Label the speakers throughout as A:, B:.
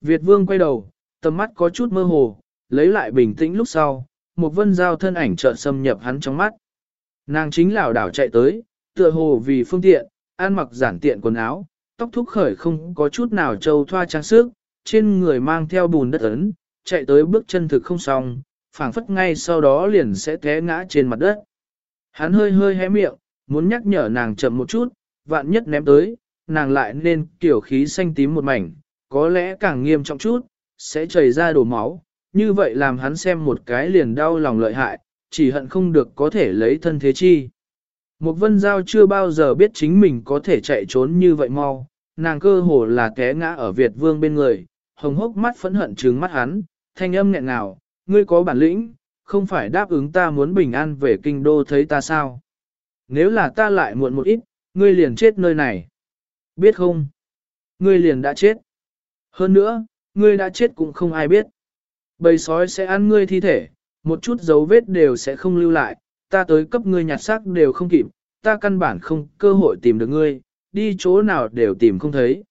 A: Việt vương quay đầu, tầm mắt có chút mơ hồ, lấy lại bình tĩnh lúc sau, một vân giao thân ảnh chợt xâm nhập hắn trong mắt. Nàng chính lảo đảo chạy tới, tựa hồ vì phương tiện, ăn mặc giản tiện quần áo, tóc thúc khởi không có chút nào trâu thoa trang sức, trên người mang theo bùn đất ấn, chạy tới bước chân thực không xong, phảng phất ngay sau đó liền sẽ té ngã trên mặt đất. Hắn hơi hơi hé miệng, muốn nhắc nhở nàng chậm một chút, vạn nhất ném tới, nàng lại nên kiểu khí xanh tím một mảnh, có lẽ càng nghiêm trọng chút, sẽ chảy ra đổ máu, như vậy làm hắn xem một cái liền đau lòng lợi hại, chỉ hận không được có thể lấy thân thế chi. Một vân giao chưa bao giờ biết chính mình có thể chạy trốn như vậy mau, nàng cơ hồ là té ngã ở Việt vương bên người, hồng hốc mắt phẫn hận trừng mắt hắn, thanh âm nghẹn ngào, ngươi có bản lĩnh, không phải đáp ứng ta muốn bình an về kinh đô thấy ta sao. Nếu là ta lại muộn một ít, ngươi liền chết nơi này. Biết không? Ngươi liền đã chết. Hơn nữa, ngươi đã chết cũng không ai biết. Bầy sói sẽ ăn ngươi thi thể, một chút dấu vết đều sẽ không lưu lại, ta tới cấp ngươi nhặt xác đều không kịp, ta căn bản không cơ hội tìm được ngươi, đi chỗ nào đều tìm không thấy.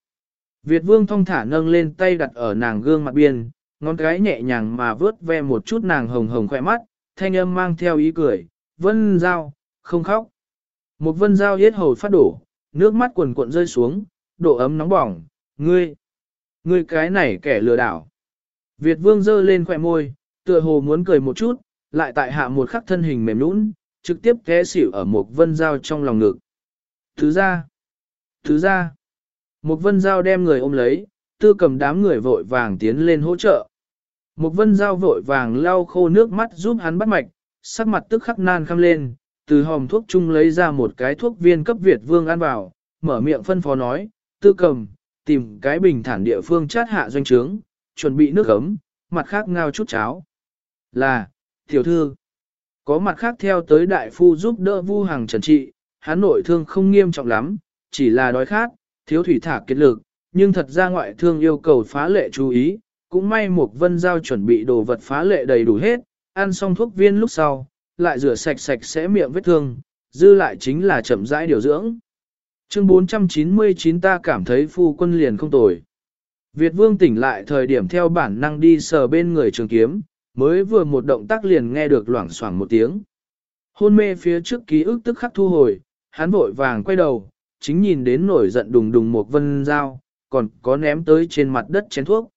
A: Việt vương thong thả nâng lên tay đặt ở nàng gương mặt biên, ngón cái nhẹ nhàng mà vớt ve một chút nàng hồng hồng khỏe mắt, thanh âm mang theo ý cười, vân giao, không khóc. Một vân giao hết hầu phát đổ, nước mắt quần cuộn rơi xuống, độ ấm nóng bỏng, ngươi, ngươi cái này kẻ lừa đảo. Việt vương giơ lên khỏe môi, tựa hồ muốn cười một chút, lại tại hạ một khắc thân hình mềm nũng, trực tiếp té xỉu ở một vân dao trong lòng ngực. Thứ ra, thứ ra, một vân dao đem người ôm lấy, tư cầm đám người vội vàng tiến lên hỗ trợ. Một vân dao vội vàng lau khô nước mắt giúp hắn bắt mạch, sắc mặt tức khắc nan khăm lên, từ hòm thuốc chung lấy ra một cái thuốc viên cấp Việt vương ăn vào, mở miệng phân phó nói, tư cầm, tìm cái bình thản địa phương chát hạ doanh trướng, chuẩn bị nước ấm, mặt khác ngao chút cháo. Là, tiểu thư, có mặt khác theo tới đại phu giúp đỡ vu hàng trần trị, hắn nội thương không nghiêm trọng lắm, chỉ là đói khát, thiếu thủy thả kết lực, nhưng thật ra ngoại thương yêu cầu phá lệ chú ý, cũng may một vân giao chuẩn bị đồ vật phá lệ đầy đủ hết, ăn xong thuốc viên lúc sau, lại rửa sạch sạch sẽ miệng vết thương, dư lại chính là chậm rãi điều dưỡng. Chương 499 ta cảm thấy phu quân liền không tồi. Việt vương tỉnh lại thời điểm theo bản năng đi sờ bên người trường kiếm, mới vừa một động tác liền nghe được loảng xoảng một tiếng. Hôn mê phía trước ký ức tức khắc thu hồi, hắn vội vàng quay đầu, chính nhìn đến nổi giận đùng đùng một vân dao, còn có ném tới trên mặt đất chén thuốc.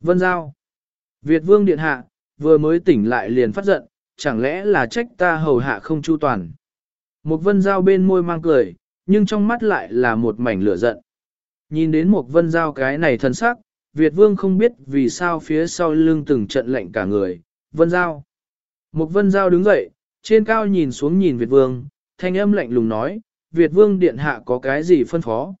A: Vân dao. Việt vương điện hạ, vừa mới tỉnh lại liền phát giận, chẳng lẽ là trách ta hầu hạ không chu toàn. Một vân dao bên môi mang cười, nhưng trong mắt lại là một mảnh lửa giận. Nhìn đến một vân giao cái này thân sắc, Việt vương không biết vì sao phía sau lưng từng trận lệnh cả người, vân giao. Một vân giao đứng dậy, trên cao nhìn xuống nhìn Việt vương, thanh âm lạnh lùng nói, Việt vương điện hạ có cái gì phân phó.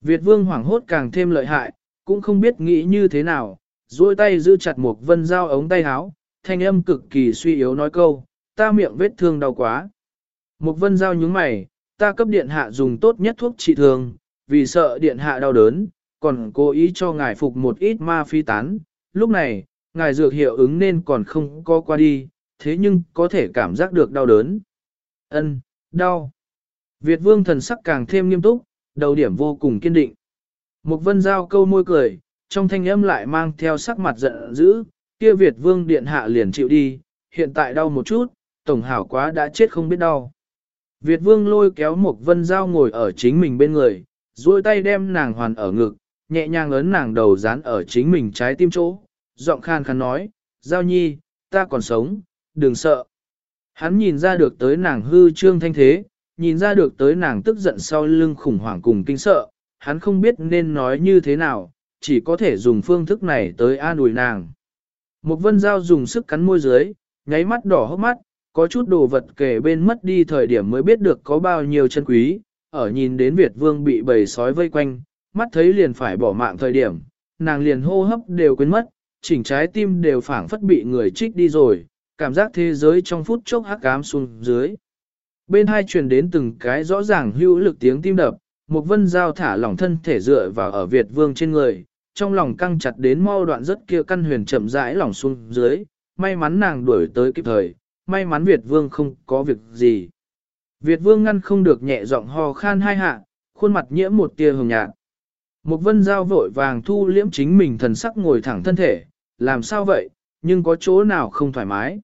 A: Việt vương hoảng hốt càng thêm lợi hại, cũng không biết nghĩ như thế nào, duỗi tay giữ chặt một vân giao ống tay áo, thanh âm cực kỳ suy yếu nói câu, ta miệng vết thương đau quá. Một vân giao nhướng mày, ta cấp điện hạ dùng tốt nhất thuốc trị thương, vì sợ điện hạ đau đớn, còn cố ý cho ngài phục một ít ma phi tán. Lúc này, ngài dược hiệu ứng nên còn không có qua đi, thế nhưng có thể cảm giác được đau đớn. Ân, đau. Việt vương thần sắc càng thêm nghiêm túc, đầu điểm vô cùng kiên định. Một vân giao câu môi cười, trong thanh âm lại mang theo sắc mặt giận dữ, kia Việt vương điện hạ liền chịu đi, hiện tại đau một chút, tổng hảo quá đã chết không biết đau. Việt vương lôi kéo một vân giao ngồi ở chính mình bên người, duỗi tay đem nàng hoàn ở ngực, nhẹ nhàng ấn nàng đầu dán ở chính mình trái tim chỗ, giọng khan khàn nói, giao nhi, ta còn sống, đừng sợ. Hắn nhìn ra được tới nàng hư trương thanh thế, nhìn ra được tới nàng tức giận sau lưng khủng hoảng cùng kinh sợ, hắn không biết nên nói như thế nào, chỉ có thể dùng phương thức này tới an ủi nàng. Một vân giao dùng sức cắn môi dưới, nháy mắt đỏ hốc mắt, có chút đồ vật kể bên mất đi thời điểm mới biết được có bao nhiêu chân quý, ở nhìn đến Việt vương bị bầy sói vây quanh, mắt thấy liền phải bỏ mạng thời điểm, nàng liền hô hấp đều quên mất, chỉnh trái tim đều phảng phất bị người trích đi rồi, cảm giác thế giới trong phút chốc hắc ám xuống dưới. Bên hai truyền đến từng cái rõ ràng hữu lực tiếng tim đập, một vân dao thả lỏng thân thể dựa vào ở Việt vương trên người, trong lòng căng chặt đến mau đoạn rất kia căn huyền chậm rãi lỏng xuống dưới, may mắn nàng đuổi tới kịp thời, may mắn Việt vương không có việc gì. Việt vương ngăn không được nhẹ giọng ho khan hai hạ, khuôn mặt nhiễm một tia hồng nhạt. Một vân giao vội vàng thu liễm chính mình thần sắc ngồi thẳng thân thể, làm sao vậy, nhưng có chỗ nào không thoải mái.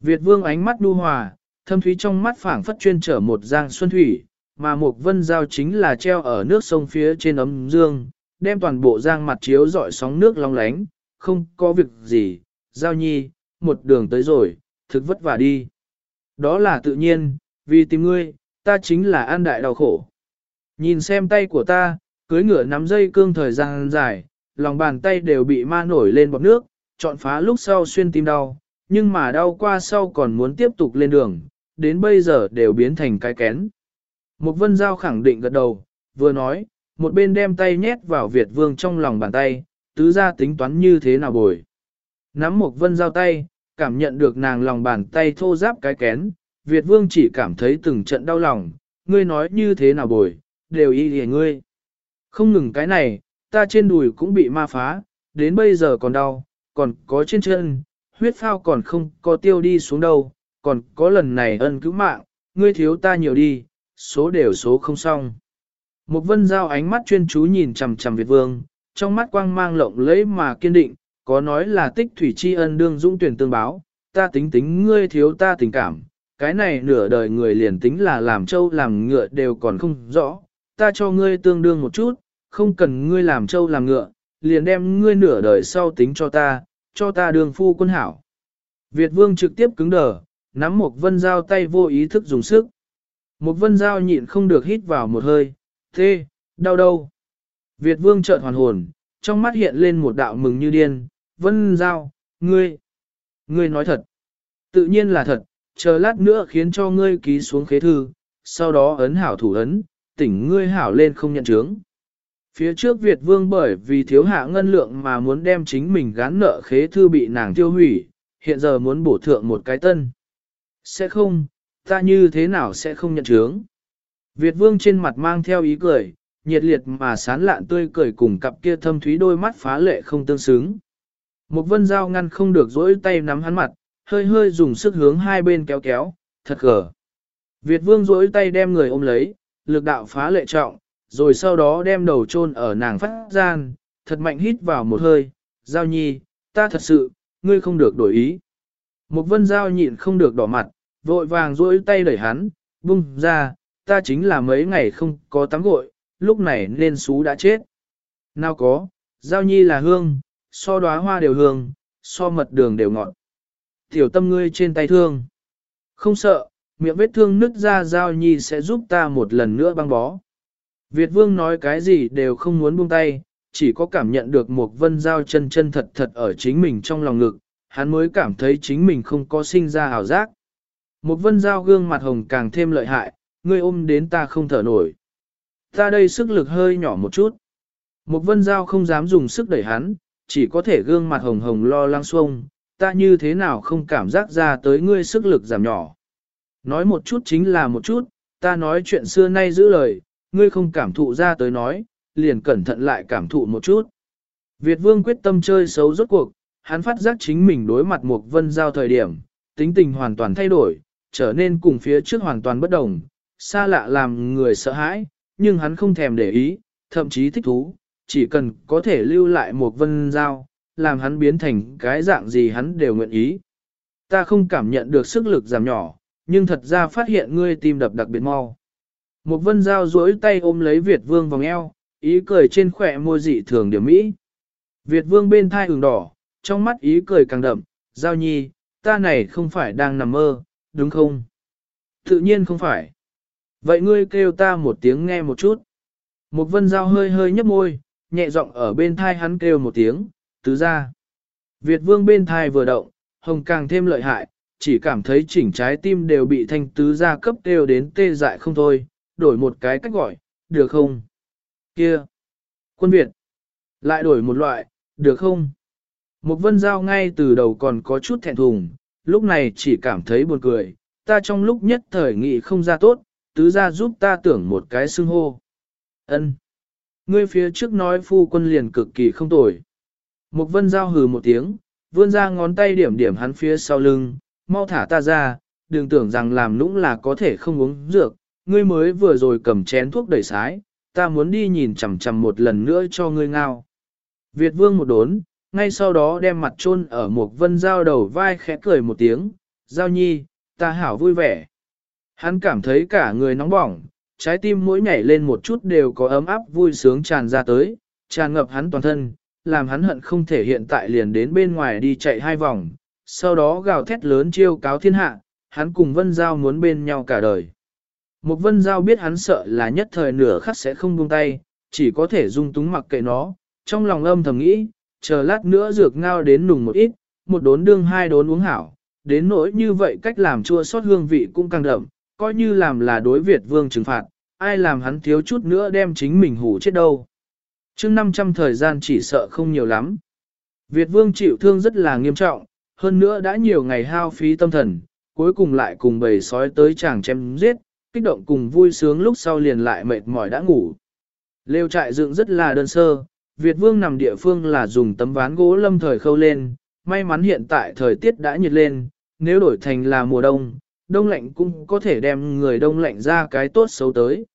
A: Việt vương ánh mắt đu hòa, thâm thúy trong mắt phảng phất chuyên trở một giang xuân thủy, mà một vân giao chính là treo ở nước sông phía trên ấm dương, đem toàn bộ giang mặt chiếu dọi sóng nước long lánh, không có việc gì, giao nhi, một đường tới rồi, thực vất vả đi. Đó là tự nhiên, vì tìm ngươi, ta chính là an đại đau khổ. Nhìn xem tay của ta, cưới ngựa nắm dây cương thời gian dài, lòng bàn tay đều bị ma nổi lên bọt nước, chọn phá lúc sau xuyên tim đau, nhưng mà đau qua sau còn muốn tiếp tục lên đường, đến bây giờ đều biến thành cái kén. Một vân giao khẳng định gật đầu, vừa nói, một bên đem tay nhét vào Việt vương trong lòng bàn tay, tứ ra tính toán như thế nào bồi. Nắm một vân giao tay, cảm nhận được nàng lòng bàn tay thô giáp cái kén, Việt vương chỉ cảm thấy từng trận đau lòng, ngươi nói như thế nào bồi, đều y hề ngươi. Không ngừng cái này, ta trên đùi cũng bị ma phá, đến bây giờ còn đau, còn có trên chân, huyết phao còn không có tiêu đi xuống đâu, còn có lần này ân cứu mạng, ngươi thiếu ta nhiều đi, số đều số không xong. Một vân giao ánh mắt chuyên chú nhìn chằm chằm Việt vương, trong mắt quang mang lộng lẫy mà kiên định, có nói là tích thủy tri ân đương dũng tuyển tương báo, ta tính tính ngươi thiếu ta tình cảm, cái này nửa đời người liền tính là làm trâu làm ngựa đều còn không rõ, ta cho ngươi tương đương một chút, không cần ngươi làm trâu làm ngựa, liền đem ngươi nửa đời sau tính cho ta, cho ta đường phu quân hảo. Việt vương trực tiếp cứng đờ, nắm một vân dao tay vô ý thức dùng sức. Một vân dao nhịn không được hít vào một hơi, thế, đau đâu. Việt vương chợt hoàn hồn, trong mắt hiện lên một đạo mừng như điên, vân Giao, ngươi, ngươi nói thật. Tự nhiên là thật, chờ lát nữa khiến cho ngươi ký xuống khế thư, sau đó ấn hảo thủ ấn, tỉnh ngươi hảo lên không nhận chứng. Phía trước Việt vương bởi vì thiếu hạ ngân lượng mà muốn đem chính mình gán nợ khế thư bị nàng tiêu hủy, hiện giờ muốn bổ thượng một cái tân. Sẽ không, ta như thế nào sẽ không nhận chướng. Việt vương trên mặt mang theo ý cười, nhiệt liệt mà sán lạn tươi cười cùng cặp kia thâm thúy đôi mắt phá lệ không tương xứng. Một vân dao ngăn không được dỗi tay nắm hắn mặt, hơi hơi dùng sức hướng hai bên kéo kéo, thật gở. Việt vương dỗi tay đem người ôm lấy, lực đạo phá lệ trọng, rồi sau đó đem đầu chôn ở nàng phát gian, thật mạnh hít vào một hơi, giao nhi, ta thật sự, ngươi không được đổi ý. Một vân giao nhịn không được đỏ mặt, vội vàng dỗi tay đẩy hắn, bung ra, ta chính là mấy ngày không có tắm gội, lúc này nên xú đã chết. Nào có, giao nhi là hương, so đóa hoa đều hương, so mật đường đều ngọt. Tiểu tâm ngươi trên tay thương. Không sợ, miệng vết thương nứt ra giao nhi sẽ giúp ta một lần nữa băng bó. Việt vương nói cái gì đều không muốn buông tay, chỉ có cảm nhận được một vân giao chân chân thật thật ở chính mình trong lòng ngực, hắn mới cảm thấy chính mình không có sinh ra ảo giác. Một vân giao gương mặt hồng càng thêm lợi hại, ngươi ôm đến ta không thở nổi. Ta đây sức lực hơi nhỏ một chút. Một vân giao không dám dùng sức đẩy hắn, chỉ có thể gương mặt hồng hồng lo lắng xuông, ta như thế nào không cảm giác ra tới ngươi sức lực giảm nhỏ. Nói một chút chính là một chút, ta nói chuyện xưa nay giữ lời, ngươi không cảm thụ ra tới nói, liền cẩn thận lại cảm thụ một chút. Việt vương quyết tâm chơi xấu rốt cuộc, hắn phát giác chính mình đối mặt một vân giao thời điểm, tính tình hoàn toàn thay đổi, trở nên cùng phía trước hoàn toàn bất đồng, xa lạ làm người sợ hãi, nhưng hắn không thèm để ý, thậm chí thích thú, chỉ cần có thể lưu lại một vân giao, làm hắn biến thành cái dạng gì hắn đều nguyện ý. Ta không cảm nhận được sức lực giảm nhỏ, nhưng thật ra phát hiện ngươi tim đập đặc biệt mau. Một vân giao duỗi tay ôm lấy Việt vương vòng eo, ý cười trên khỏe môi dị thường điểm mỹ. Việt vương bên thai ửng đỏ, trong mắt ý cười càng đậm, giao nhi, ta này không phải đang nằm mơ, đúng không? Tự nhiên không phải. Vậy ngươi kêu ta một tiếng nghe một chút. Một vân giao hơi hơi nhấp môi, nhẹ giọng ở bên thai hắn kêu một tiếng, tứ ra. Việt vương bên thai vừa động, hồng càng thêm lợi hại, chỉ cảm thấy chỉnh trái tim đều bị thanh tứ ra cấp kêu đến tê dại không thôi, đổi một cái cách gọi, được không? Kia! Quân Việt! Lại đổi một loại, được không? Một vân giao ngay từ đầu còn có chút thẹn thùng, lúc này chỉ cảm thấy buồn cười, ta trong lúc nhất thời nghị không ra tốt, tứ ra giúp ta tưởng một cái xưng hô. ân Ngươi phía trước nói phu quân liền cực kỳ không tồi. Mục vân giao hừ một tiếng, vươn ra ngón tay điểm điểm hắn phía sau lưng, mau thả ta ra, đừng tưởng rằng làm nũng là có thể không uống dược, ngươi mới vừa rồi cầm chén thuốc đẩy sái, ta muốn đi nhìn chằm chằm một lần nữa cho ngươi ngao. Việt vương một đốn, ngay sau đó đem mặt chôn ở một vân giao đầu vai khẽ cười một tiếng, giao nhi, ta hảo vui vẻ. Hắn cảm thấy cả người nóng bỏng, trái tim mỗi nhảy lên một chút đều có ấm áp vui sướng tràn ra tới, tràn ngập hắn toàn thân, làm hắn hận không thể hiện tại liền đến bên ngoài đi chạy hai vòng, sau đó gào thét lớn chiêu cáo thiên hạ, hắn cùng Vân Giao muốn bên nhau cả đời. Một Vân Giao biết hắn sợ là nhất thời nửa khắc sẽ không buông tay, chỉ có thể dung túng mặc kệ nó, trong lòng âm thầm nghĩ, chờ lát nữa dược ngao đến nùng một ít, một đốn đương hai đốn uống hảo, đến nỗi như vậy cách làm chua sót hương vị cũng càng đậm, coi như làm là đối Việt vương trừng phạt, ai làm hắn thiếu chút nữa đem chính mình hủ chết đâu. chương 500 thời gian chỉ sợ không nhiều lắm. Việt vương chịu thương rất là nghiêm trọng, hơn nữa đã nhiều ngày hao phí tâm thần, cuối cùng lại cùng bầy sói tới chàng chém giết, kích động cùng vui sướng lúc sau liền lại mệt mỏi đã ngủ. Lêu trại dựng rất là đơn sơ, Việt vương nằm địa phương là dùng tấm ván gỗ lâm thời khâu lên, may mắn hiện tại thời tiết đã nhiệt lên, nếu đổi thành là mùa đông, đông lạnh cũng có thể đem người đông lạnh ra cái tốt xấu tới.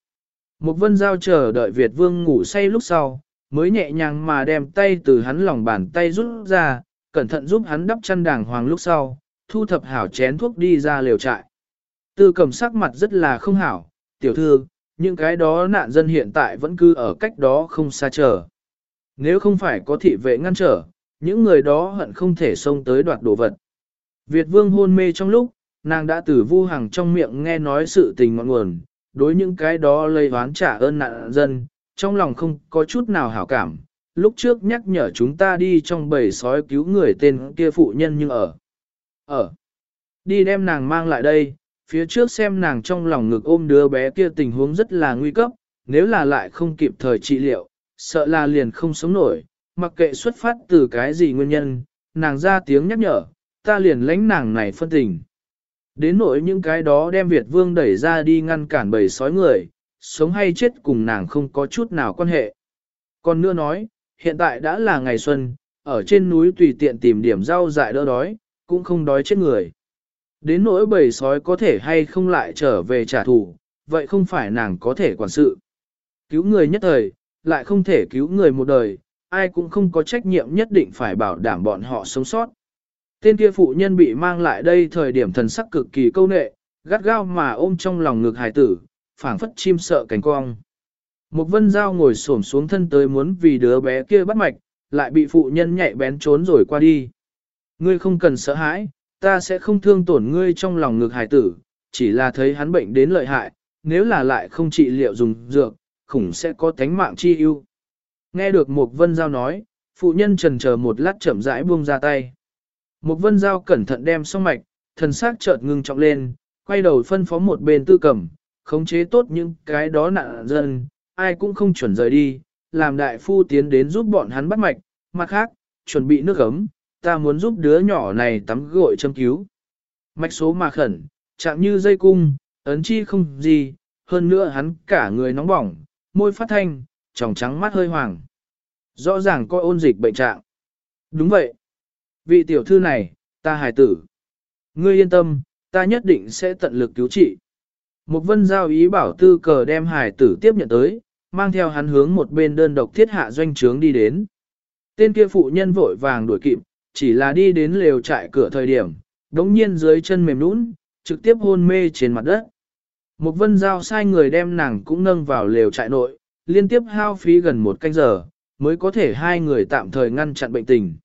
A: Một vân giao chờ đợi Việt vương ngủ say lúc sau, mới nhẹ nhàng mà đem tay từ hắn lòng bàn tay rút ra, cẩn thận giúp hắn đắp chăn đàng hoàng lúc sau, thu thập hảo chén thuốc đi ra liều trại. Tư cầm sắc mặt rất là không hảo, tiểu thư, những cái đó nạn dân hiện tại vẫn cứ ở cách đó không xa chờ. Nếu không phải có thị vệ ngăn trở, những người đó hận không thể xông tới đoạt đồ vật. Việt vương hôn mê trong lúc, nàng đã từ vu hàng trong miệng nghe nói sự tình ngọn nguồn, đối những cái đó lây oán trả ơn nạn dân, trong lòng không có chút nào hảo cảm. Lúc trước nhắc nhở chúng ta đi trong bầy sói cứu người tên kia phụ nhân nhưng ở. Ở. Đi đem nàng mang lại đây, phía trước xem nàng trong lòng ngực ôm đứa bé kia tình huống rất là nguy cấp, nếu là lại không kịp thời trị liệu, sợ là liền không sống nổi, mặc kệ xuất phát từ cái gì nguyên nhân, nàng ra tiếng nhắc nhở, ta liền lãnh nàng này phân tình. Đến nỗi những cái đó đem Việt Vương đẩy ra đi ngăn cản bầy sói người, sống hay chết cùng nàng không có chút nào quan hệ. Còn nữa nói, hiện tại đã là ngày xuân, ở trên núi tùy tiện tìm điểm rau dại đỡ đói, cũng không đói chết người. Đến nỗi bầy sói có thể hay không lại trở về trả thù, vậy không phải nàng có thể quản sự. Cứu người nhất thời, lại không thể cứu người một đời, ai cũng không có trách nhiệm nhất định phải bảo đảm bọn họ sống sót. Tên kia phụ nhân bị mang lại đây thời điểm thần sắc cực kỳ câu nệ, gắt gao mà ôm trong lòng ngực hài tử, phảng phất chim sợ cánh cong. Một vân dao ngồi xổm xuống thân tới muốn vì đứa bé kia bắt mạch, lại bị phụ nhân nhạy bén trốn rồi qua đi. Ngươi không cần sợ hãi, ta sẽ không thương tổn ngươi trong lòng ngực hài tử, chỉ là thấy hắn bệnh đến lợi hại, nếu là lại không trị liệu dùng dược, khủng sẽ có tánh mạng chi ưu. Nghe được một vân giao nói, phụ nhân trần chờ một lát chậm rãi buông ra tay. Một vân giao cẩn thận đem xong mạch, thần sắc chợt ngưng trọng lên, quay đầu phân phó một bên tư cầm, khống chế tốt những cái đó nạn dân, ai cũng không chuẩn rời đi, làm đại phu tiến đến giúp bọn hắn bắt mạch, mặt khác, chuẩn bị nước ấm, ta muốn giúp đứa nhỏ này tắm gội châm cứu. Mạch số mà khẩn, chạm như dây cung, ấn chi không gì, hơn nữa hắn cả người nóng bỏng, môi phát thanh, tròng trắng mắt hơi hoàng. Rõ ràng coi ôn dịch bệnh trạng. Đúng vậy. Vị tiểu thư này, ta hài tử. Ngươi yên tâm, ta nhất định sẽ tận lực cứu trị. Một vân giao ý bảo tư cờ đem hài tử tiếp nhận tới, mang theo hắn hướng một bên đơn độc thiết hạ doanh trướng đi đến. Tên kia phụ nhân vội vàng đuổi kịp, chỉ là đi đến lều trại cửa thời điểm, đống nhiên dưới chân mềm nũng, trực tiếp hôn mê trên mặt đất. Một vân giao sai người đem nàng cũng nâng vào lều trại nội, liên tiếp hao phí gần một canh giờ, mới có thể hai người tạm thời ngăn chặn bệnh tình.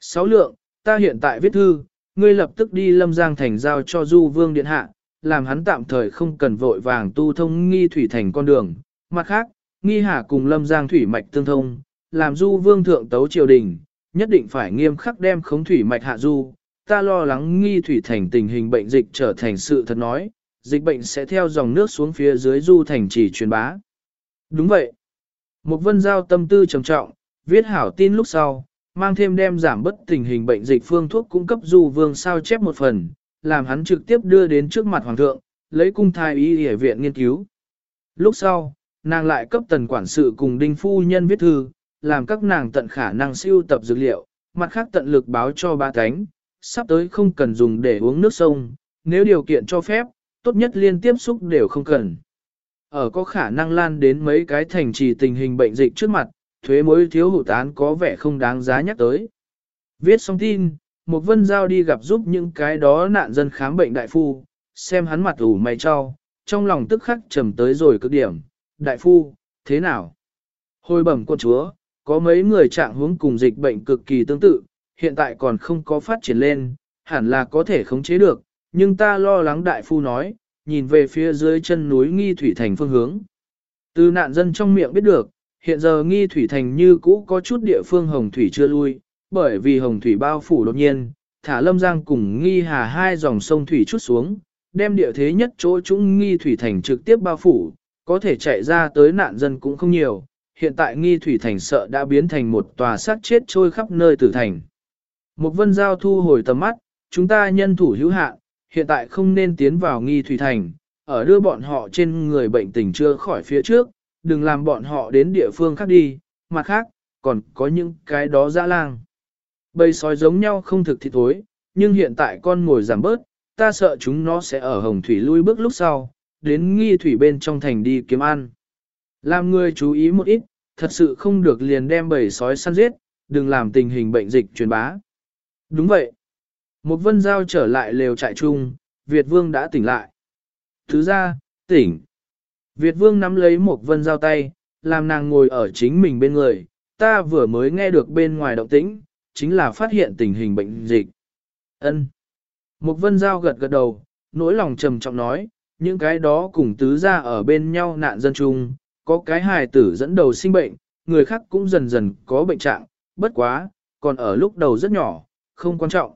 A: Sáu lượng, ta hiện tại viết thư, ngươi lập tức đi lâm giang thành giao cho du vương điện hạ, làm hắn tạm thời không cần vội vàng tu thông nghi thủy thành con đường. Mặt khác, nghi hạ cùng lâm giang thủy mạch tương thông, làm du vương thượng tấu triều đình, nhất định phải nghiêm khắc đem khống thủy mạch hạ du. Ta lo lắng nghi thủy thành tình hình bệnh dịch trở thành sự thật nói, dịch bệnh sẽ theo dòng nước xuống phía dưới du thành chỉ truyền bá. Đúng vậy. Một vân giao tâm tư trầm trọng, viết hảo tin lúc sau, mang thêm đem giảm bất tình hình bệnh dịch phương thuốc cung cấp du vương sao chép một phần, làm hắn trực tiếp đưa đến trước mặt hoàng thượng, lấy cung thái y y viện nghiên cứu. Lúc sau, nàng lại cấp tần quản sự cùng đinh phu nhân viết thư, làm các nàng tận khả năng siêu tập dược liệu, mặt khác tận lực báo cho ba cánh, sắp tới không cần dùng để uống nước sông, nếu điều kiện cho phép, tốt nhất liên tiếp xúc đều không cần. ở có khả năng lan đến mấy cái thành trì tình hình bệnh dịch trước mặt, thuế mối thiếu hụt án có vẻ không đáng giá nhắc tới. Viết xong tin, một vân giao đi gặp giúp những cái đó nạn dân khám bệnh đại phu, xem hắn mặt ủ mày cho, trong lòng tức khắc trầm tới rồi cực điểm. Đại phu, thế nào? Hồi bẩm quân chúa, có mấy người trạng huống cùng dịch bệnh cực kỳ tương tự, hiện tại còn không có phát triển lên, hẳn là có thể khống chế được, nhưng ta lo lắng đại phu nói, nhìn về phía dưới chân núi nghi thủy thành phương hướng. Từ nạn dân trong miệng biết được, hiện giờ nghi thủy thành như cũ có chút địa phương hồng thủy chưa lui, bởi vì hồng thủy bao phủ đột nhiên, thả lâm giang cùng nghi hà hai dòng sông thủy chút xuống, đem địa thế nhất chỗ chúng nghi thủy thành trực tiếp bao phủ, có thể chạy ra tới nạn dân cũng không nhiều, hiện tại nghi thủy thành sợ đã biến thành một tòa sát chết trôi khắp nơi tử thành. Một vân giao thu hồi tầm mắt, chúng ta nhân thủ hữu hạn, hiện tại không nên tiến vào nghi thủy thành, ở đưa bọn họ trên người bệnh tình chưa khỏi phía trước, đừng làm bọn họ đến địa phương khác đi, mặt khác, còn có những cái đó dã lang. Bầy sói giống nhau không thực thì thối, nhưng hiện tại con ngồi giảm bớt, ta sợ chúng nó sẽ ở hồng thủy lui bước lúc sau, đến nghi thủy bên trong thành đi kiếm ăn. Làm người chú ý một ít, thật sự không được liền đem bầy sói săn giết, đừng làm tình hình bệnh dịch truyền bá. Đúng vậy. Một vân giao trở lại lều trại chung, Việt vương đã tỉnh lại. Thứ ra, tỉnh. Việt vương nắm lấy một vân giao tay, làm nàng ngồi ở chính mình bên người, ta vừa mới nghe được bên ngoài động tĩnh, chính là phát hiện tình hình bệnh dịch. Ân. Một vân giao gật gật đầu, nỗi lòng trầm trọng nói, những cái đó cùng tứ ra ở bên nhau nạn dân chung, có cái hài tử dẫn đầu sinh bệnh, người khác cũng dần dần có bệnh trạng, bất quá, còn ở lúc đầu rất nhỏ, không quan trọng.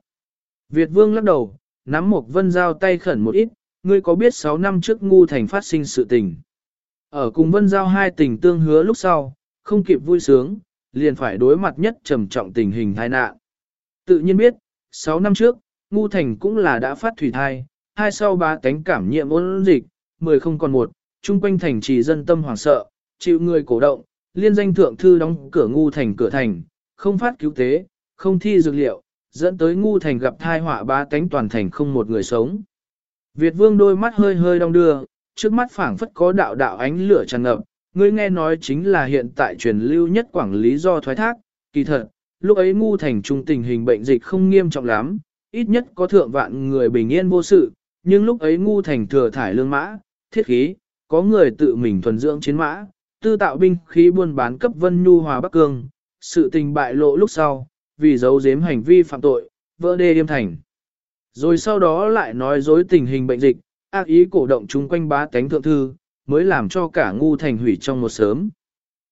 A: Việt vương lắc đầu, nắm một vân giao tay khẩn một ít, ngươi có biết 6 năm trước ngu thành phát sinh sự tình. Ở cùng vân giao hai tình tương hứa lúc sau, không kịp vui sướng, liền phải đối mặt nhất trầm trọng tình hình tai nạn. Tự nhiên biết, 6 năm trước, ngu thành cũng là đã phát thủy thai, hai sau ba tánh cảm nhiễm ôn dịch, 10 không còn một, chung quanh thành trì dân tâm hoảng sợ, chịu người cổ động, liên danh thượng thư đóng cửa ngu thành cửa thành, không phát cứu tế, không thi dược liệu, dẫn tới ngu thành gặp thai họa ba tánh toàn thành không một người sống. Việt vương đôi mắt hơi hơi đong đưa, trước mắt phảng phất có đạo đạo ánh lửa tràn ngập, ngươi nghe nói chính là hiện tại truyền lưu nhất quảng lý do thoái thác, kỳ thật, lúc ấy ngu thành trung tình hình bệnh dịch không nghiêm trọng lắm, ít nhất có thượng vạn người bình yên vô sự, nhưng lúc ấy ngu thành thừa thải lương mã, thiết khí, có người tự mình thuần dưỡng chiến mã, tư tạo binh khí buôn bán cấp vân nhu hòa bắc cương, sự tình bại lộ lúc sau, vì giấu giếm hành vi phạm tội, vỡ đê điêm thành. Rồi sau đó lại nói dối tình hình bệnh dịch, ác ý cổ động chung quanh bá tánh thượng thư, mới làm cho cả ngu thành hủy trong một sớm.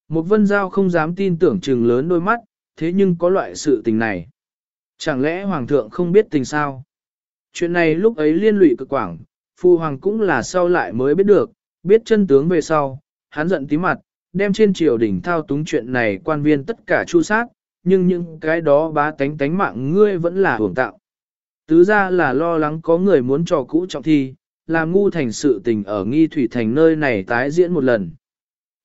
A: Một vân giao không dám tin tưởng trừng lớn đôi mắt, thế nhưng có loại sự tình này. Chẳng lẽ hoàng thượng không biết tình sao? Chuyện này lúc ấy liên lụy cực quảng, phu hoàng cũng là sau lại mới biết được, biết chân tướng về sau, hắn giận tí mặt, đem trên triều đỉnh thao túng chuyện này quan viên tất cả chu sát, nhưng những cái đó bá tánh tánh mạng ngươi vẫn là hưởng tạo. Tứ ra là lo lắng có người muốn trò cũ trọng thi, làm ngu thành sự tình ở nghi thủy thành nơi này tái diễn một lần.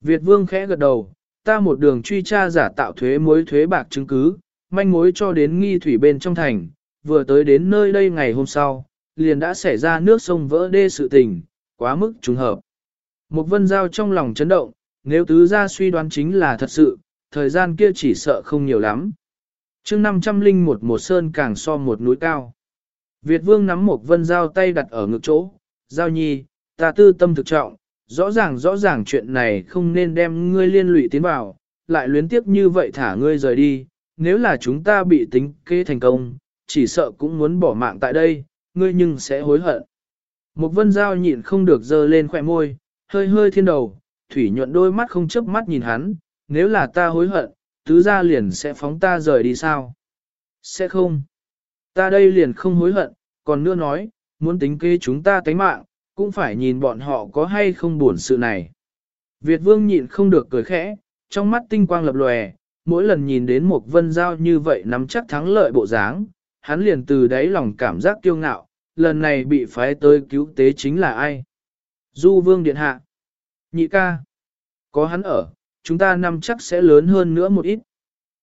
A: Việt vương khẽ gật đầu, ta một đường truy tra giả tạo thuế mối thuế bạc chứng cứ, manh mối cho đến nghi thủy bên trong thành, vừa tới đến nơi đây ngày hôm sau, liền đã xảy ra nước sông vỡ đê sự tình, quá mức trùng hợp. Một vân giao trong lòng chấn động, nếu tứ gia suy đoán chính là thật sự, thời gian kia chỉ sợ không nhiều lắm. chương 500 linh một một sơn càng so một núi cao. Việt vương nắm một vân giao tay đặt ở ngực chỗ, giao nhi, ta tư tâm thực trọng, rõ ràng rõ ràng chuyện này không nên đem ngươi liên lụy tiến vào, lại luyến tiếp như vậy thả ngươi rời đi, nếu là chúng ta bị tính kế thành công, chỉ sợ cũng muốn bỏ mạng tại đây, ngươi nhưng sẽ hối hận. Một vân giao nhịn không được dơ lên khỏe môi, hơi hơi thiên đầu, thủy nhuận đôi mắt không chớp mắt nhìn hắn, nếu là ta hối hận, tứ gia liền sẽ phóng ta rời đi sao? Sẽ không. Ta đây liền không hối hận, còn nữa nói, muốn tính kế chúng ta tánh mạng, cũng phải nhìn bọn họ có hay không buồn sự này. Việt vương nhịn không được cười khẽ, trong mắt tinh quang lập lòe, mỗi lần nhìn đến một vân giao như vậy nắm chắc thắng lợi bộ dáng, hắn liền từ đáy lòng cảm giác kiêu ngạo, lần này bị phái tới cứu tế chính là ai? Du vương điện hạ. Nhị ca. Có hắn ở, chúng ta nắm chắc sẽ lớn hơn nữa một ít.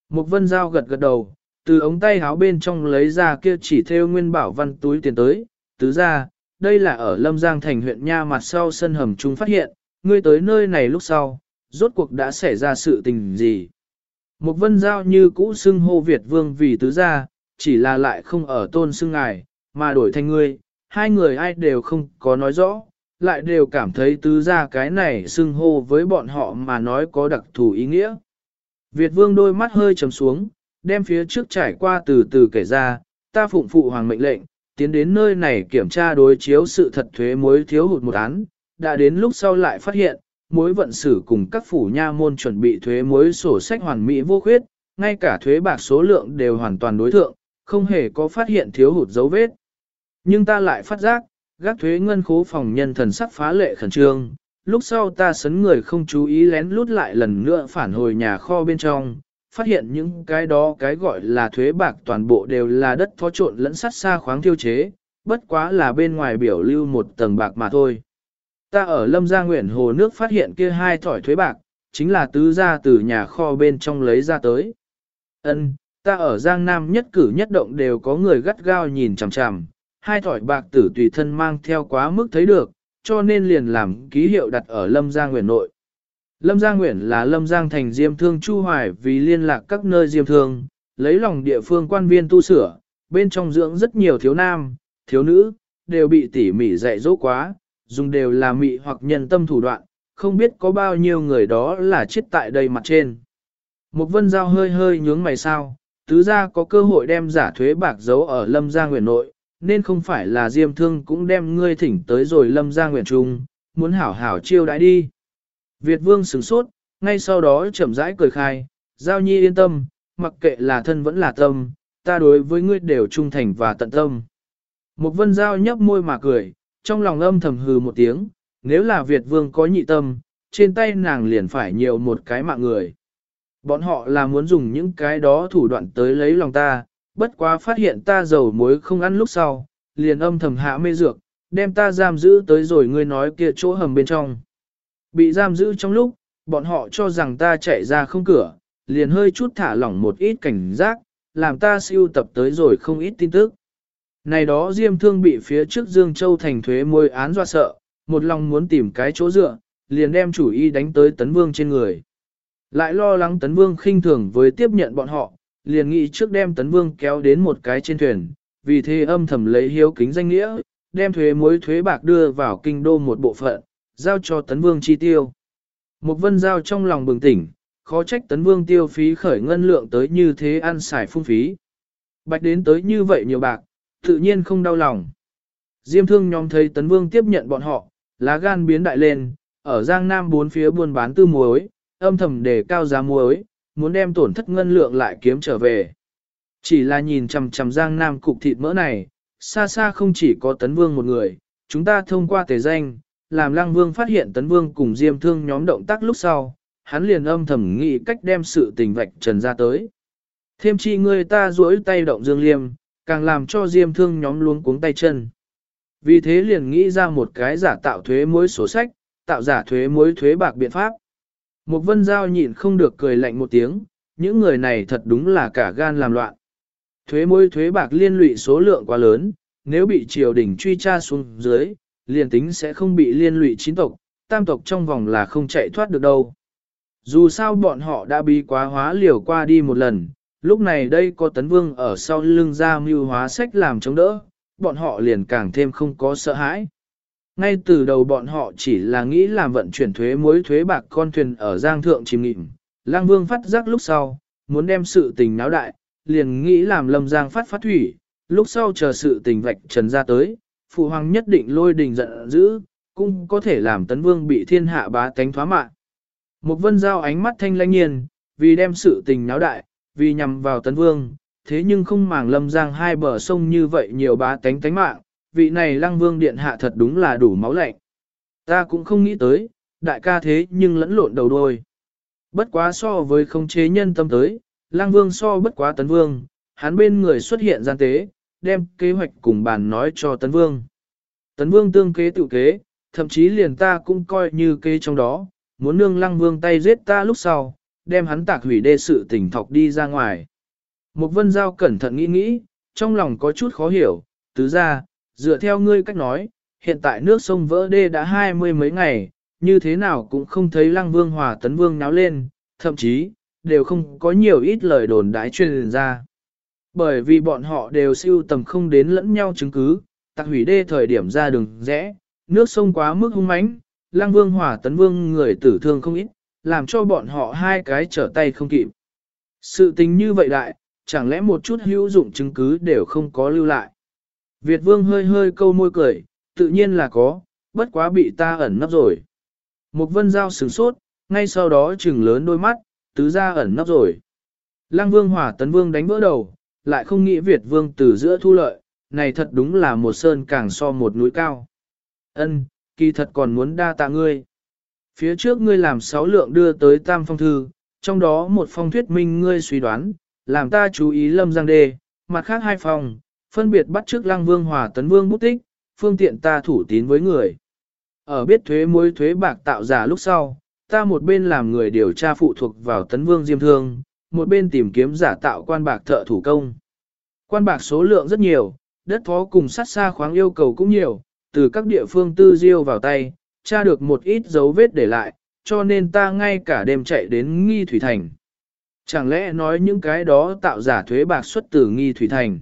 A: Một vân giao gật gật đầu, từ ống tay háo bên trong lấy ra kia chỉ theo nguyên bảo văn túi tiền tới, tứ gia, đây là ở Lâm Giang thành huyện Nha mặt sau sân hầm chúng phát hiện, ngươi tới nơi này lúc sau, rốt cuộc đã xảy ra sự tình gì. Một vân giao như cũ xưng hô Việt vương vì tứ gia, chỉ là lại không ở tôn xưng ngài, mà đổi thành ngươi, hai người ai đều không có nói rõ, lại đều cảm thấy tứ gia cái này xưng hô với bọn họ mà nói có đặc thù ý nghĩa. Việt vương đôi mắt hơi trầm xuống, đem phía trước trải qua từ từ kể ra, ta phụng phụ hoàng mệnh lệnh, tiến đến nơi này kiểm tra đối chiếu sự thật thuế mối thiếu hụt một án, đã đến lúc sau lại phát hiện, mối vận xử cùng các phủ nha môn chuẩn bị thuế mối sổ sách hoàn mỹ vô khuyết, ngay cả thuế bạc số lượng đều hoàn toàn đối thượng, không hề có phát hiện thiếu hụt dấu vết. Nhưng ta lại phát giác, gác thuế ngân khố phòng nhân thần sắc phá lệ khẩn trương, lúc sau ta sấn người không chú ý lén lút lại lần nữa phản hồi nhà kho bên trong, phát hiện những cái đó cái gọi là thuế bạc toàn bộ đều là đất phó trộn lẫn sắt xa khoáng thiêu chế, bất quá là bên ngoài biểu lưu một tầng bạc mà thôi. Ta ở Lâm Gia Nguyện Hồ nước phát hiện kia hai thỏi thuế bạc, chính là tứ ra từ nhà kho bên trong lấy ra tới. Ân, ta ở Giang Nam nhất cử nhất động đều có người gắt gao nhìn chằm chằm, hai thỏi bạc tử tùy thân mang theo quá mức thấy được, cho nên liền làm ký hiệu đặt ở Lâm Gia Nguyễn nội. Lâm Giang Nguyễn là Lâm Giang thành diêm thương Chu Hoài vì liên lạc các nơi diêm thương, lấy lòng địa phương quan viên tu sửa, bên trong dưỡng rất nhiều thiếu nam, thiếu nữ, đều bị tỉ mỉ dạy dỗ quá, dùng đều là mị hoặc nhân tâm thủ đoạn, không biết có bao nhiêu người đó là chết tại đây mặt trên. Một vân giao hơi hơi nhướng mày sao, tứ gia có cơ hội đem giả thuế bạc giấu ở Lâm Giang Nguyễn nội, nên không phải là Diêm Thương cũng đem ngươi thỉnh tới rồi Lâm Giang Nguyễn Trung, muốn hảo hảo chiêu đãi đi. Việt Vương sửng sốt, ngay sau đó chậm rãi cười khai, Giao Nhi yên tâm, mặc kệ là thân vẫn là tâm, ta đối với ngươi đều trung thành và tận tâm. Một vân giao nhấp môi mà cười, trong lòng âm thầm hừ một tiếng, nếu là Việt Vương có nhị tâm, trên tay nàng liền phải nhiều một cái mạng người. Bọn họ là muốn dùng những cái đó thủ đoạn tới lấy lòng ta, bất quá phát hiện ta dầu muối không ăn lúc sau, liền âm thầm hạ mê dược, đem ta giam giữ tới rồi ngươi nói kia chỗ hầm bên trong. Bị giam giữ trong lúc, bọn họ cho rằng ta chạy ra không cửa, liền hơi chút thả lỏng một ít cảnh giác, làm ta siêu tập tới rồi không ít tin tức. Này đó Diêm Thương bị phía trước Dương Châu thành thuế môi án dọa sợ, một lòng muốn tìm cái chỗ dựa, liền đem chủ ý đánh tới Tấn Vương trên người. Lại lo lắng Tấn Vương khinh thường với tiếp nhận bọn họ, liền nghĩ trước đem Tấn Vương kéo đến một cái trên thuyền, vì thế âm thầm lấy hiếu kính danh nghĩa, đem thuế muối thuế bạc đưa vào kinh đô một bộ phận, giao cho Tấn Vương chi tiêu. Một vân giao trong lòng bừng tỉnh, khó trách Tấn Vương tiêu phí khởi ngân lượng tới như thế ăn xài phung phí. Bạch đến tới như vậy nhiều bạc, tự nhiên không đau lòng. Diêm thương nhóm thấy Tấn Vương tiếp nhận bọn họ, lá gan biến đại lên, ở Giang Nam bốn phía buôn bán tư muối, âm thầm đề cao giá muối, muốn đem tổn thất ngân lượng lại kiếm trở về. Chỉ là nhìn chằm chằm Giang Nam cục thịt mỡ này, xa xa không chỉ có Tấn Vương một người, chúng ta thông qua tề danh, làm Lăng Vương phát hiện Tấn Vương cùng Diêm Thương nhóm động tác lúc sau, hắn liền âm thầm nghĩ cách đem sự tình vạch trần ra tới. Thêm chi người ta duỗi tay động Dương Liêm, càng làm cho Diêm Thương nhóm luống cuống tay chân. Vì thế liền nghĩ ra một cái giả tạo thuế mối sổ sách, tạo giả thuế mối thuế bạc biện pháp. Một vân giao nhịn không được cười lạnh một tiếng, những người này thật đúng là cả gan làm loạn. Thuế mối thuế bạc liên lụy số lượng quá lớn, nếu bị triều đình truy tra xuống dưới, liền tính sẽ không bị liên lụy chín tộc, tam tộc trong vòng là không chạy thoát được đâu. Dù sao bọn họ đã bị quá hóa liều qua đi một lần, lúc này đây có tấn vương ở sau lưng ra mưu hóa sách làm chống đỡ, bọn họ liền càng thêm không có sợ hãi. Ngay từ đầu bọn họ chỉ là nghĩ làm vận chuyển thuế mối thuế bạc con thuyền ở Giang Thượng chìm nghịm. Lang Vương phát giác lúc sau, muốn đem sự tình náo đại, liền nghĩ làm Lâm Giang phát phát thủy, lúc sau chờ sự tình vạch trần ra tới, Phụ Hoàng nhất định lôi đình giận dữ, cũng có thể làm Tấn Vương bị thiên hạ bá tánh thoá mạng. Một vân giao ánh mắt thanh lãnh nhiên, vì đem sự tình náo đại, vì nhằm vào Tấn Vương, thế nhưng không màng Lâm Giang hai bờ sông như vậy nhiều bá tánh tánh mạng, vị này lăng vương điện hạ thật đúng là đủ máu lạnh. Ta cũng không nghĩ tới, đại ca thế nhưng lẫn lộn đầu đôi. Bất quá so với không chế nhân tâm tới, lăng vương so bất quá tấn vương, hắn bên người xuất hiện gian tế, đem kế hoạch cùng bàn nói cho tấn vương. Tấn vương tương kế tự kế, thậm chí liền ta cũng coi như kế trong đó, muốn nương lăng vương tay giết ta lúc sau, đem hắn tạc hủy đê sự tỉnh thọc đi ra ngoài. Một vân giao cẩn thận nghĩ nghĩ, trong lòng có chút khó hiểu, tứ ra, dựa theo ngươi cách nói, hiện tại nước sông vỡ đê đã hai mươi mấy ngày, như thế nào cũng không thấy lăng vương hòa tấn vương náo lên, thậm chí, đều không có nhiều ít lời đồn đái truyền ra. Bởi vì bọn họ đều siêu tầm không đến lẫn nhau chứng cứ, tạc hủy đê thời điểm ra đường rẽ, nước sông quá mức hung mãnh, lang vương hỏa tấn vương người tử thương không ít, làm cho bọn họ hai cái trở tay không kịp. Sự tình như vậy đại, chẳng lẽ một chút hữu dụng chứng cứ đều không có lưu lại. Việt vương hơi hơi câu môi cười, tự nhiên là có, bất quá bị ta ẩn nấp rồi. Một vân giao sửng sốt, ngay sau đó trừng lớn đôi mắt, tứ ra ẩn nấp rồi. Lăng vương hỏa tấn vương đánh vỡ đầu, lại không nghĩ Việt vương từ giữa thu lợi, này thật đúng là một sơn càng so một núi cao. Ân, kỳ thật còn muốn đa tạ ngươi. Phía trước ngươi làm sáu lượng đưa tới tam phong thư, trong đó một phong thuyết minh ngươi suy đoán, làm ta chú ý lâm giang đề, mặt khác hai phong, phân biệt bắt trước lăng vương hòa tấn vương bút tích, phương tiện ta thủ tín với người. Ở biết thuế mối thuế bạc tạo giả lúc sau, ta một bên làm người điều tra phụ thuộc vào tấn vương diêm thương, một bên tìm kiếm giả tạo quan bạc thợ thủ công. Quan bạc số lượng rất nhiều, đất phó cùng sát xa khoáng yêu cầu cũng nhiều, từ các địa phương tư diêu vào tay, tra được một ít dấu vết để lại, cho nên ta ngay cả đêm chạy đến nghi thủy thành. Chẳng lẽ nói những cái đó tạo giả thuế bạc xuất từ nghi thủy thành?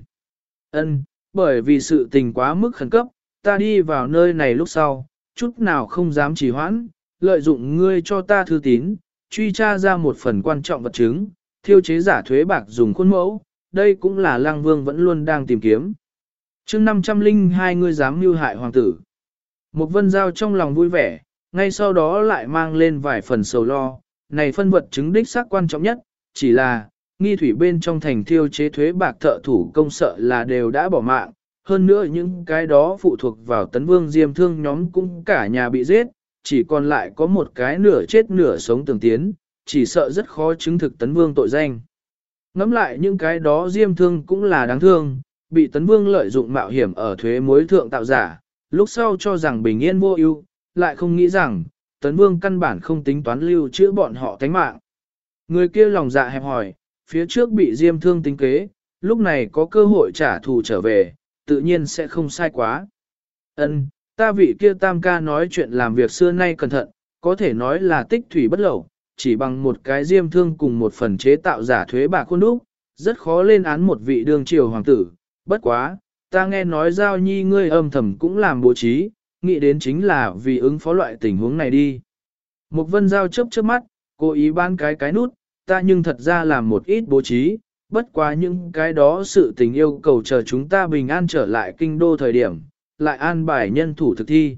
A: Ân, bởi vì sự tình quá mức khẩn cấp, ta đi vào nơi này lúc sau, chút nào không dám trì hoãn, lợi dụng ngươi cho ta thư tín, truy tra ra một phần quan trọng vật chứng, thiêu chế giả thuế bạc dùng khuôn mẫu, đây cũng là lang vương vẫn luôn đang tìm kiếm. chương 502 ngươi dám mưu hại hoàng tử. Một vân giao trong lòng vui vẻ, ngay sau đó lại mang lên vài phần sầu lo, này phân vật chứng đích xác quan trọng nhất, chỉ là, nghi thủy bên trong thành thiêu chế thuế bạc thợ thủ công sợ là đều đã bỏ mạng, hơn nữa những cái đó phụ thuộc vào tấn vương diêm thương nhóm cũng cả nhà bị giết, chỉ còn lại có một cái nửa chết nửa sống tường tiến, chỉ sợ rất khó chứng thực tấn vương tội danh. Ngắm lại những cái đó diêm thương cũng là đáng thương, bị tấn vương lợi dụng mạo hiểm ở thuế mối thượng tạo giả, lúc sau cho rằng bình yên vô ưu, lại không nghĩ rằng, tấn vương căn bản không tính toán lưu chữa bọn họ tánh mạng. Người kia lòng dạ hẹp hỏi, phía trước bị diêm thương tính kế, lúc này có cơ hội trả thù trở về, tự nhiên sẽ không sai quá. Ân, ta vị kia tam ca nói chuyện làm việc xưa nay cẩn thận, có thể nói là tích thủy bất lẩu, chỉ bằng một cái diêm thương cùng một phần chế tạo giả thuế bạc khuôn đúc, rất khó lên án một vị đương triều hoàng tử, bất quá, ta nghe nói giao nhi ngươi âm thầm cũng làm bố trí, nghĩ đến chính là vì ứng phó loại tình huống này đi. mục vân giao chớp chớp mắt, cố ý ban cái cái nút, ta nhưng thật ra làm một ít bố trí, bất quá những cái đó sự tình yêu cầu chờ chúng ta bình an trở lại kinh đô thời điểm, lại an bài nhân thủ thực thi.